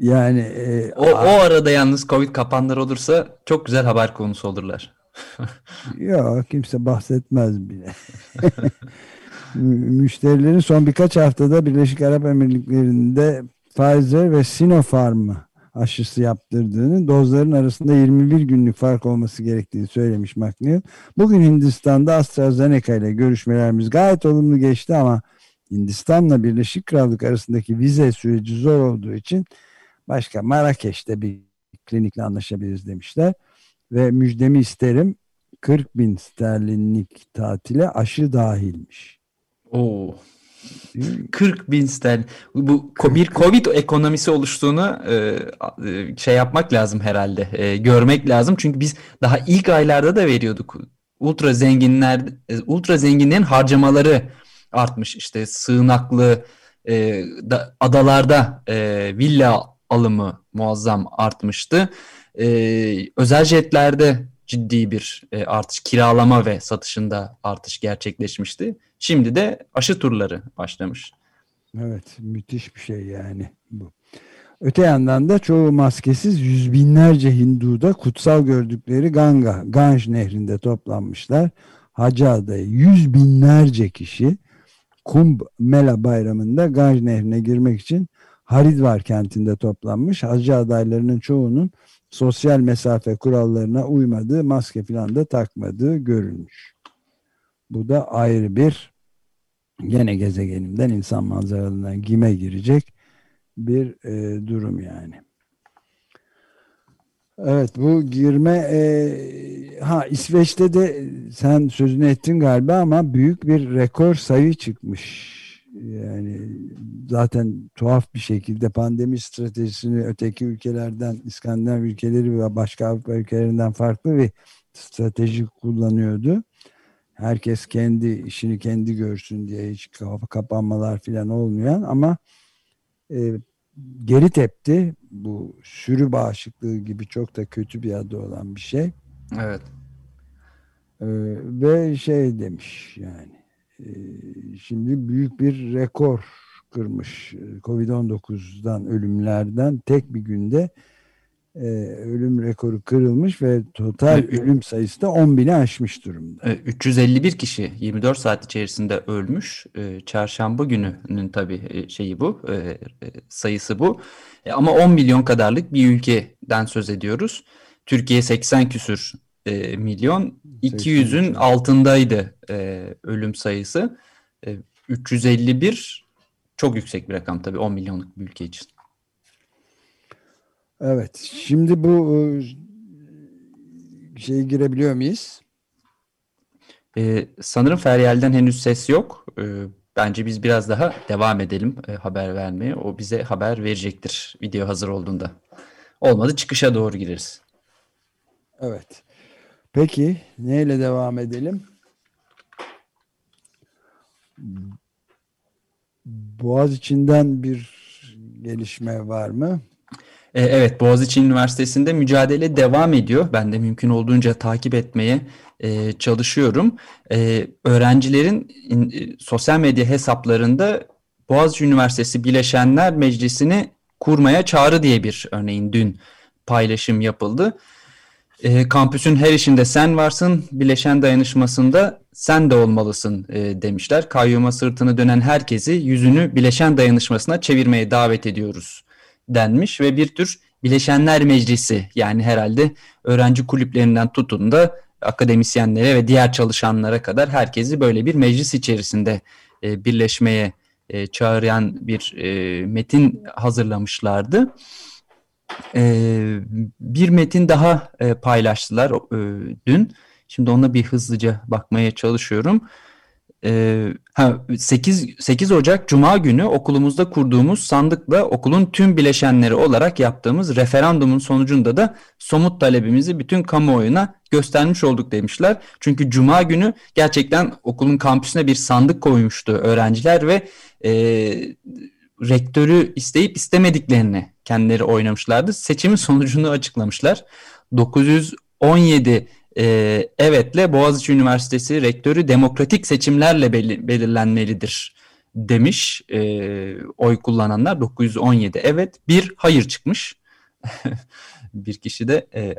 yani e,
o, o arada yalnız Covid kapanlar olursa çok güzel haber konusu olurlar.
Yok kimse bahsetmez bile. Müşterilerin son birkaç haftada Birleşik Arap Emirlikleri'nde Pfizer ve Sinopharm aşısı yaptırdığını, dozların arasında 21 günlük fark olması gerektiğini söylemiş McNeil. Bugün Hindistan'da AstraZeneca ile görüşmelerimiz gayet olumlu geçti ama Hindistan'la Birleşik Krallık arasındaki vize süreci zor olduğu için başka Marrakeş'te bir klinikle anlaşabiliriz demişler. Ve müjdemi isterim 40 bin sterlinlik tatile aşı dahilmiş.
Oo. 40 bin sterlin. Bu bir Covid ekonomisi oluştuğunu e, e, şey yapmak lazım herhalde. E, görmek lazım. Çünkü biz daha ilk aylarda da veriyorduk. Ultra zenginler, ultra zenginlerin harcamaları artmış. İşte sığınaklı adalarda villa alımı muazzam artmıştı. Özel jetlerde ciddi bir artış, kiralama ve satışında artış gerçekleşmişti. Şimdi de aşı turları başlamış.
Evet müthiş bir şey yani bu. Öte yandan da çoğu maskesiz yüz binlerce Hindu da kutsal gördükleri Ganga, Ganj nehrinde toplanmışlar. Hacı yüz binlerce kişi Kumbh Mela bayramında Ganj nehrine girmek için Haridvar kentinde toplanmış. Hacı adaylarının çoğunun sosyal mesafe kurallarına uymadığı, maske falan da takmadığı görülmüş. Bu da ayrı bir gene gezegenimden insan manzaralarından gime girecek bir e, durum yani. Evet bu girme e, ha İsveç'te de sen sözünü ettin galiba ama büyük bir rekor sayı çıkmış. Yani zaten tuhaf bir şekilde pandemi stratejisini öteki ülkelerden İskandinav ülkeleri ve başka Avrupa ülkelerinden farklı bir strateji kullanıyordu herkes kendi işini kendi görsün diye hiç kapanmalar falan olmayan ama e, geri tepti. Bu sürü bağışıklığı gibi çok da kötü bir adı olan bir şey.
Evet.
E, ve şey demiş yani şimdi büyük bir rekor kırmış Covid-19'dan ölümlerden tek bir günde e, ölüm rekoru kırılmış ve total evet. ölüm sayısı da 10 bini aşmış durumda.
351 e, kişi 24 saat içerisinde ölmüş. E, çarşamba gününün tabii e, şeyi bu, sayısı bu. Ama 10 milyon kadarlık bir ülkeden söz ediyoruz. Türkiye 80 küsür milyon, 200'ün altındaydı ölüm sayısı. 351 çok yüksek bir rakam tabii 10 milyonluk bir ülke için.
Evet. Şimdi bu e, şeye girebiliyor muyuz?
Ee, sanırım Feryal'den henüz ses yok. Ee, bence biz biraz daha devam edelim e, haber vermeye. O bize haber verecektir video hazır olduğunda. Olmadı çıkışa doğru gireriz.
Evet. Peki neyle devam edelim? Boğaz içinden bir gelişme var mı?
E, evet, Boğaziçi Üniversitesi'nde mücadele devam ediyor. Ben de mümkün olduğunca takip etmeye e, çalışıyorum. E, öğrencilerin e, sosyal medya hesaplarında Boğaziçi Üniversitesi Bileşenler Meclisi'ni kurmaya çağrı diye bir örneğin dün paylaşım yapıldı. E, kampüsün her işinde sen varsın, bileşen dayanışmasında sen de olmalısın e, demişler. Kayyuma sırtını dönen herkesi yüzünü bileşen dayanışmasına çevirmeye davet ediyoruz denmiş ve bir tür bileşenler meclisi yani herhalde öğrenci kulüplerinden tutun da akademisyenlere ve diğer çalışanlara kadar herkesi böyle bir meclis içerisinde e, birleşmeye e, çağıran bir e, metin hazırlamışlardı. E, bir metin daha e, paylaştılar e, dün. Şimdi ona bir hızlıca bakmaya çalışıyorum. Ee, ha, 8, 8 Ocak Cuma günü okulumuzda kurduğumuz sandıkla okulun tüm bileşenleri olarak yaptığımız referandumun sonucunda da somut talebimizi bütün kamuoyuna göstermiş olduk demişler. Çünkü Cuma günü gerçekten okulun kampüsüne bir sandık koymuştu öğrenciler ve e, rektörü isteyip istemediklerini kendileri oynamışlardı. Seçimin sonucunu açıklamışlar. 917 e, evetle Boğaziçi Üniversitesi rektörü demokratik seçimlerle belir belirlenmelidir demiş e, oy kullananlar 917 evet bir hayır çıkmış bir kişi de e,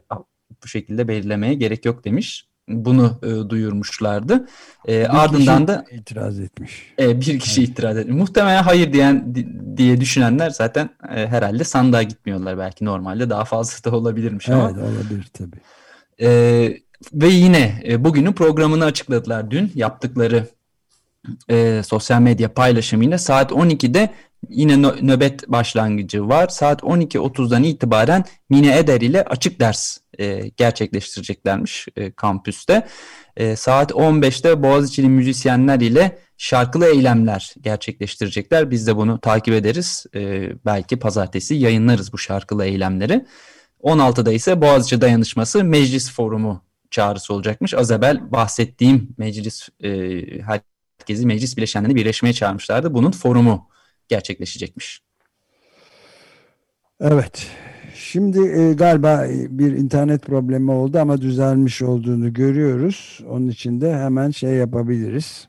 bu şekilde belirlemeye gerek yok demiş bunu e, duyurmuşlardı. E, bir ardından da
itiraz etmiş.
E, bir kişi evet. itiraz etmiş. Muhtemelen hayır diyen diye düşünenler zaten e, herhalde sandığa gitmiyorlar. Belki normalde daha fazla da olabilirmiş
evet,
ama.
Evet olabilir tabii.
E, ve yine e, bugünün programını açıkladılar dün yaptıkları e, sosyal medya paylaşımıyla saat 12'de yine nö- nöbet başlangıcı var. Saat 12.30'dan itibaren Mine Eder ile açık ders e, gerçekleştireceklermiş e, kampüste. E, saat 15'te Boğaziçi'li müzisyenler ile şarkılı eylemler gerçekleştirecekler. Biz de bunu takip ederiz. E, belki pazartesi yayınlarız bu şarkılı eylemleri. 16'da ise Boğaziçi Dayanışması Meclis Forumu çağrısı olacakmış. Az evvel bahsettiğim meclis e, herkesi meclis bileşenlerini birleşmeye çağırmışlardı. Bunun forumu gerçekleşecekmiş.
Evet. Şimdi e, galiba bir internet problemi oldu ama düzelmiş olduğunu görüyoruz. Onun için de hemen şey yapabiliriz.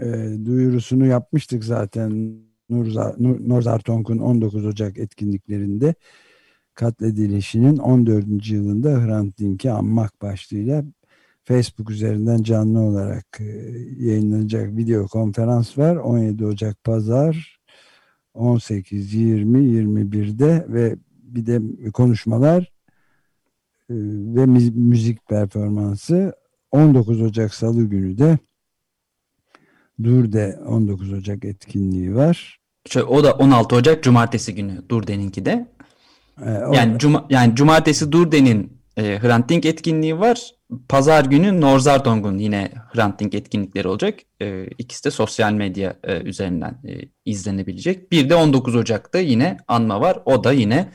E, duyurusunu yapmıştık zaten Nurzar, Nur, Norzar Tonk'un 19 Ocak etkinliklerinde katledilişinin 14. yılında Hrant Dink'i anmak başlığıyla Facebook üzerinden canlı olarak e, yayınlanacak video konferans var. 17 Ocak Pazar 18, 20, 21'de ve bir de konuşmalar e, ve müzik performansı 19 Ocak Salı günü de Dur'de 19 Ocak etkinliği var.
O da 16 Ocak Cumartesi günü Durde'ninki de.
Ee,
yani, cuma, yani Cumartesi Durde'nin e, Hrant Dink etkinliği var. Pazar günü Norzardong'un yine Hrant Dink etkinlikleri olacak. E, ikisi de sosyal medya e, üzerinden e, izlenebilecek. Bir de 19 Ocak'ta yine anma var. O da yine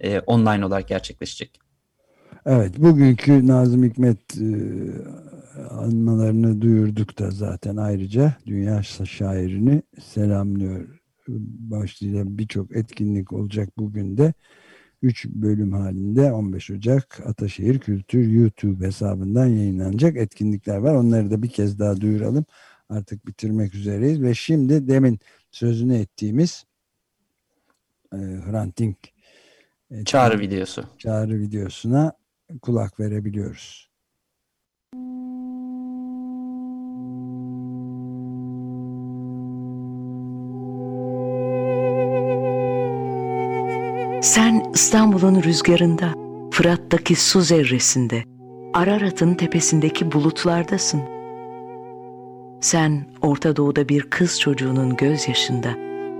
e, online olarak gerçekleşecek.
Evet, bugünkü Nazım Hikmet e, anmalarını duyurduk da zaten ayrıca dünya şairini selamlıyor başlığıyla birçok etkinlik olacak bugün de. 3 bölüm halinde 15 Ocak Ataşehir Kültür YouTube hesabından yayınlanacak etkinlikler var. Onları da bir kez daha duyuralım. Artık bitirmek üzereyiz ve şimdi demin sözünü ettiğimiz e, Hrant Dink
e, çağrı videosu.
Çağrı videosuna kulak verebiliyoruz.
Sen İstanbul'un rüzgarında, Fırat'taki su zerresinde, Ararat'ın tepesindeki bulutlardasın. Sen Orta Doğu'da bir kız çocuğunun gözyaşında,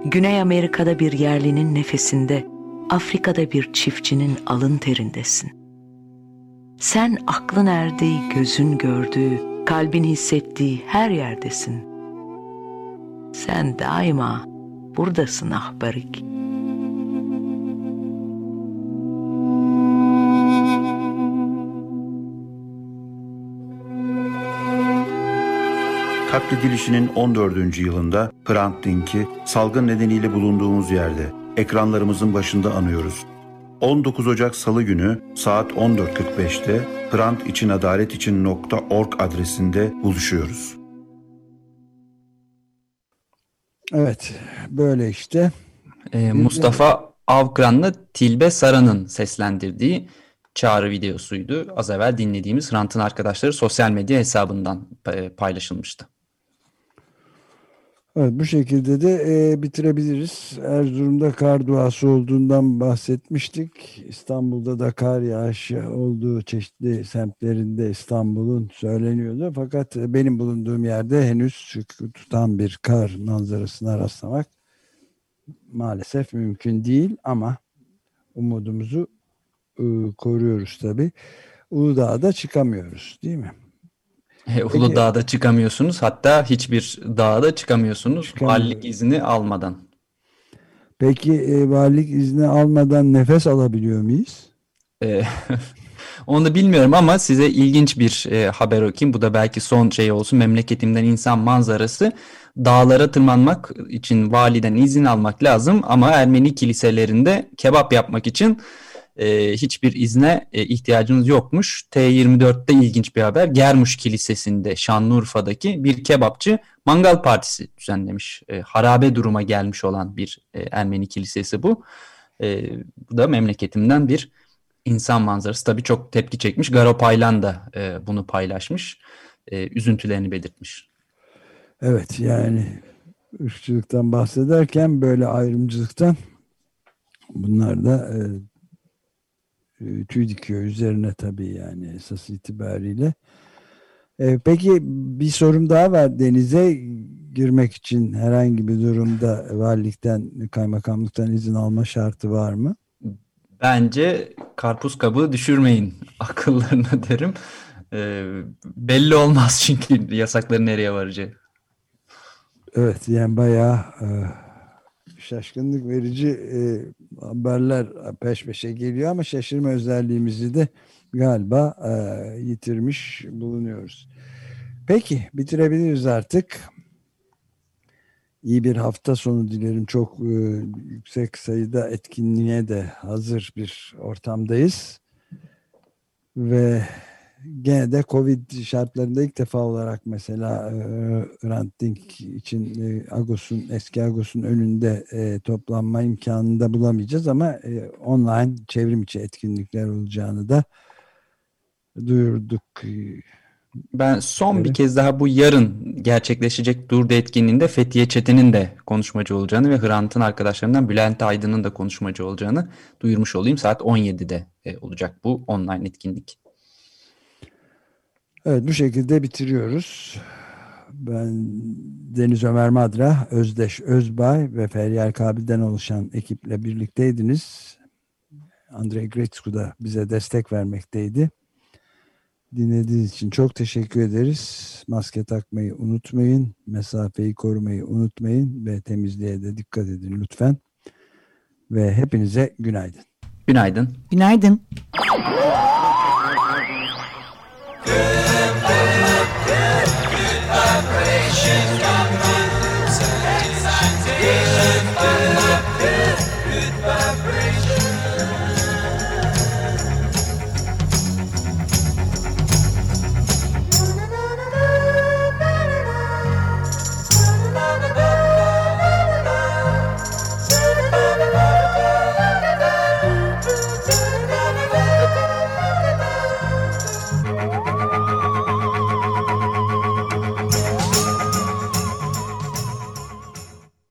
Güney Amerika'da bir yerlinin nefesinde, Afrika'da bir çiftçinin alın terindesin. Sen aklın erdiği, gözün gördüğü, kalbin hissettiği her yerdesin. Sen daima buradasın ahbarik.''
Katledilişinin 14. yılında Hrant Dink'i salgın nedeniyle bulunduğumuz yerde ekranlarımızın başında anıyoruz. 19 Ocak Salı günü saat 14.45'te Hrant için adalet için .org adresinde buluşuyoruz.
Evet, böyle işte.
Ee, Mustafa Avkran'la Tilbe Saran'ın seslendirdiği çağrı videosuydu. Az evvel dinlediğimiz Hrant'ın arkadaşları sosyal medya hesabından paylaşılmıştı.
Evet bu şekilde de e, bitirebiliriz. Erzurum'da kar duası olduğundan bahsetmiştik. İstanbul'da da kar yağışı olduğu çeşitli semtlerinde İstanbul'un söyleniyordu. Fakat benim bulunduğum yerde henüz tutan bir kar manzarasına rastlamak maalesef mümkün değil ama umudumuzu e, koruyoruz tabii. Uludağ'da çıkamıyoruz değil mi?
E, Uludağ'da çıkamıyorsunuz. Hatta hiçbir dağda çıkamıyorsunuz. Valilik izni almadan.
Peki e, valilik izni almadan nefes alabiliyor muyuz?
E, onu da bilmiyorum ama size ilginç bir e, haber okuyayım. Bu da belki son şey olsun. Memleketimden insan manzarası. Dağlara tırmanmak için validen izin almak lazım ama Ermeni kiliselerinde kebap yapmak için e, hiçbir izne e, ihtiyacınız yokmuş. T24'te ilginç bir haber. Germuş Kilisesi'nde Şanlıurfa'daki bir kebapçı mangal partisi düzenlemiş. E, harabe duruma gelmiş olan bir e, Ermeni kilisesi bu. E, bu da memleketimden bir insan manzarası. Tabii çok tepki çekmiş. Garo Paylan da e, bunu paylaşmış. E, üzüntülerini belirtmiş.
Evet yani ırkçılıktan bahsederken böyle ayrımcılıktan bunlar da e, tüy dikiyor üzerine tabii yani esas itibariyle. E, peki bir sorum daha var denize girmek için herhangi bir durumda valilikten, kaymakamlıktan izin alma şartı var mı?
Bence karpuz kabuğu düşürmeyin akıllarına derim. E, belli olmaz çünkü yasakların nereye varacağı.
Evet yani bayağı e, şaşkınlık verici e, haberler peş peşe geliyor ama şaşırma özelliğimizi de galiba e, yitirmiş bulunuyoruz. Peki bitirebiliriz artık. İyi bir hafta sonu dilerim. Çok e, yüksek sayıda etkinliğe de hazır bir ortamdayız. Ve gene de Covid şartlarında ilk defa olarak mesela e, Hrant Dink için e, Agos'un eski Agos'un önünde e, toplanma imkanını da bulamayacağız ama e, online çevrim içi etkinlikler olacağını da duyurduk.
Ben son
Evet.
bir kez daha bu yarın gerçekleşecek Durdu etkinliğinde Fethiye Çetin'in de konuşmacı olacağını ve Hrant'ın arkadaşlarından Bülent Aydın'ın da konuşmacı olacağını duyurmuş olayım. Saat 17'de e, olacak bu online etkinlik.
Evet bu şekilde bitiriyoruz. Ben Deniz Ömer Madra, Özdeş Özbay ve Feryal Kabil'den oluşan ekiple birlikteydiniz. Andrei Gretzko da bize destek vermekteydi. Dinlediğiniz için çok teşekkür ederiz. Maske takmayı unutmayın. Mesafeyi korumayı unutmayın. Ve temizliğe de dikkat edin lütfen. Ve hepinize günaydın.
Günaydın.
Günaydın.
Good vibrations from my roots and heads. Good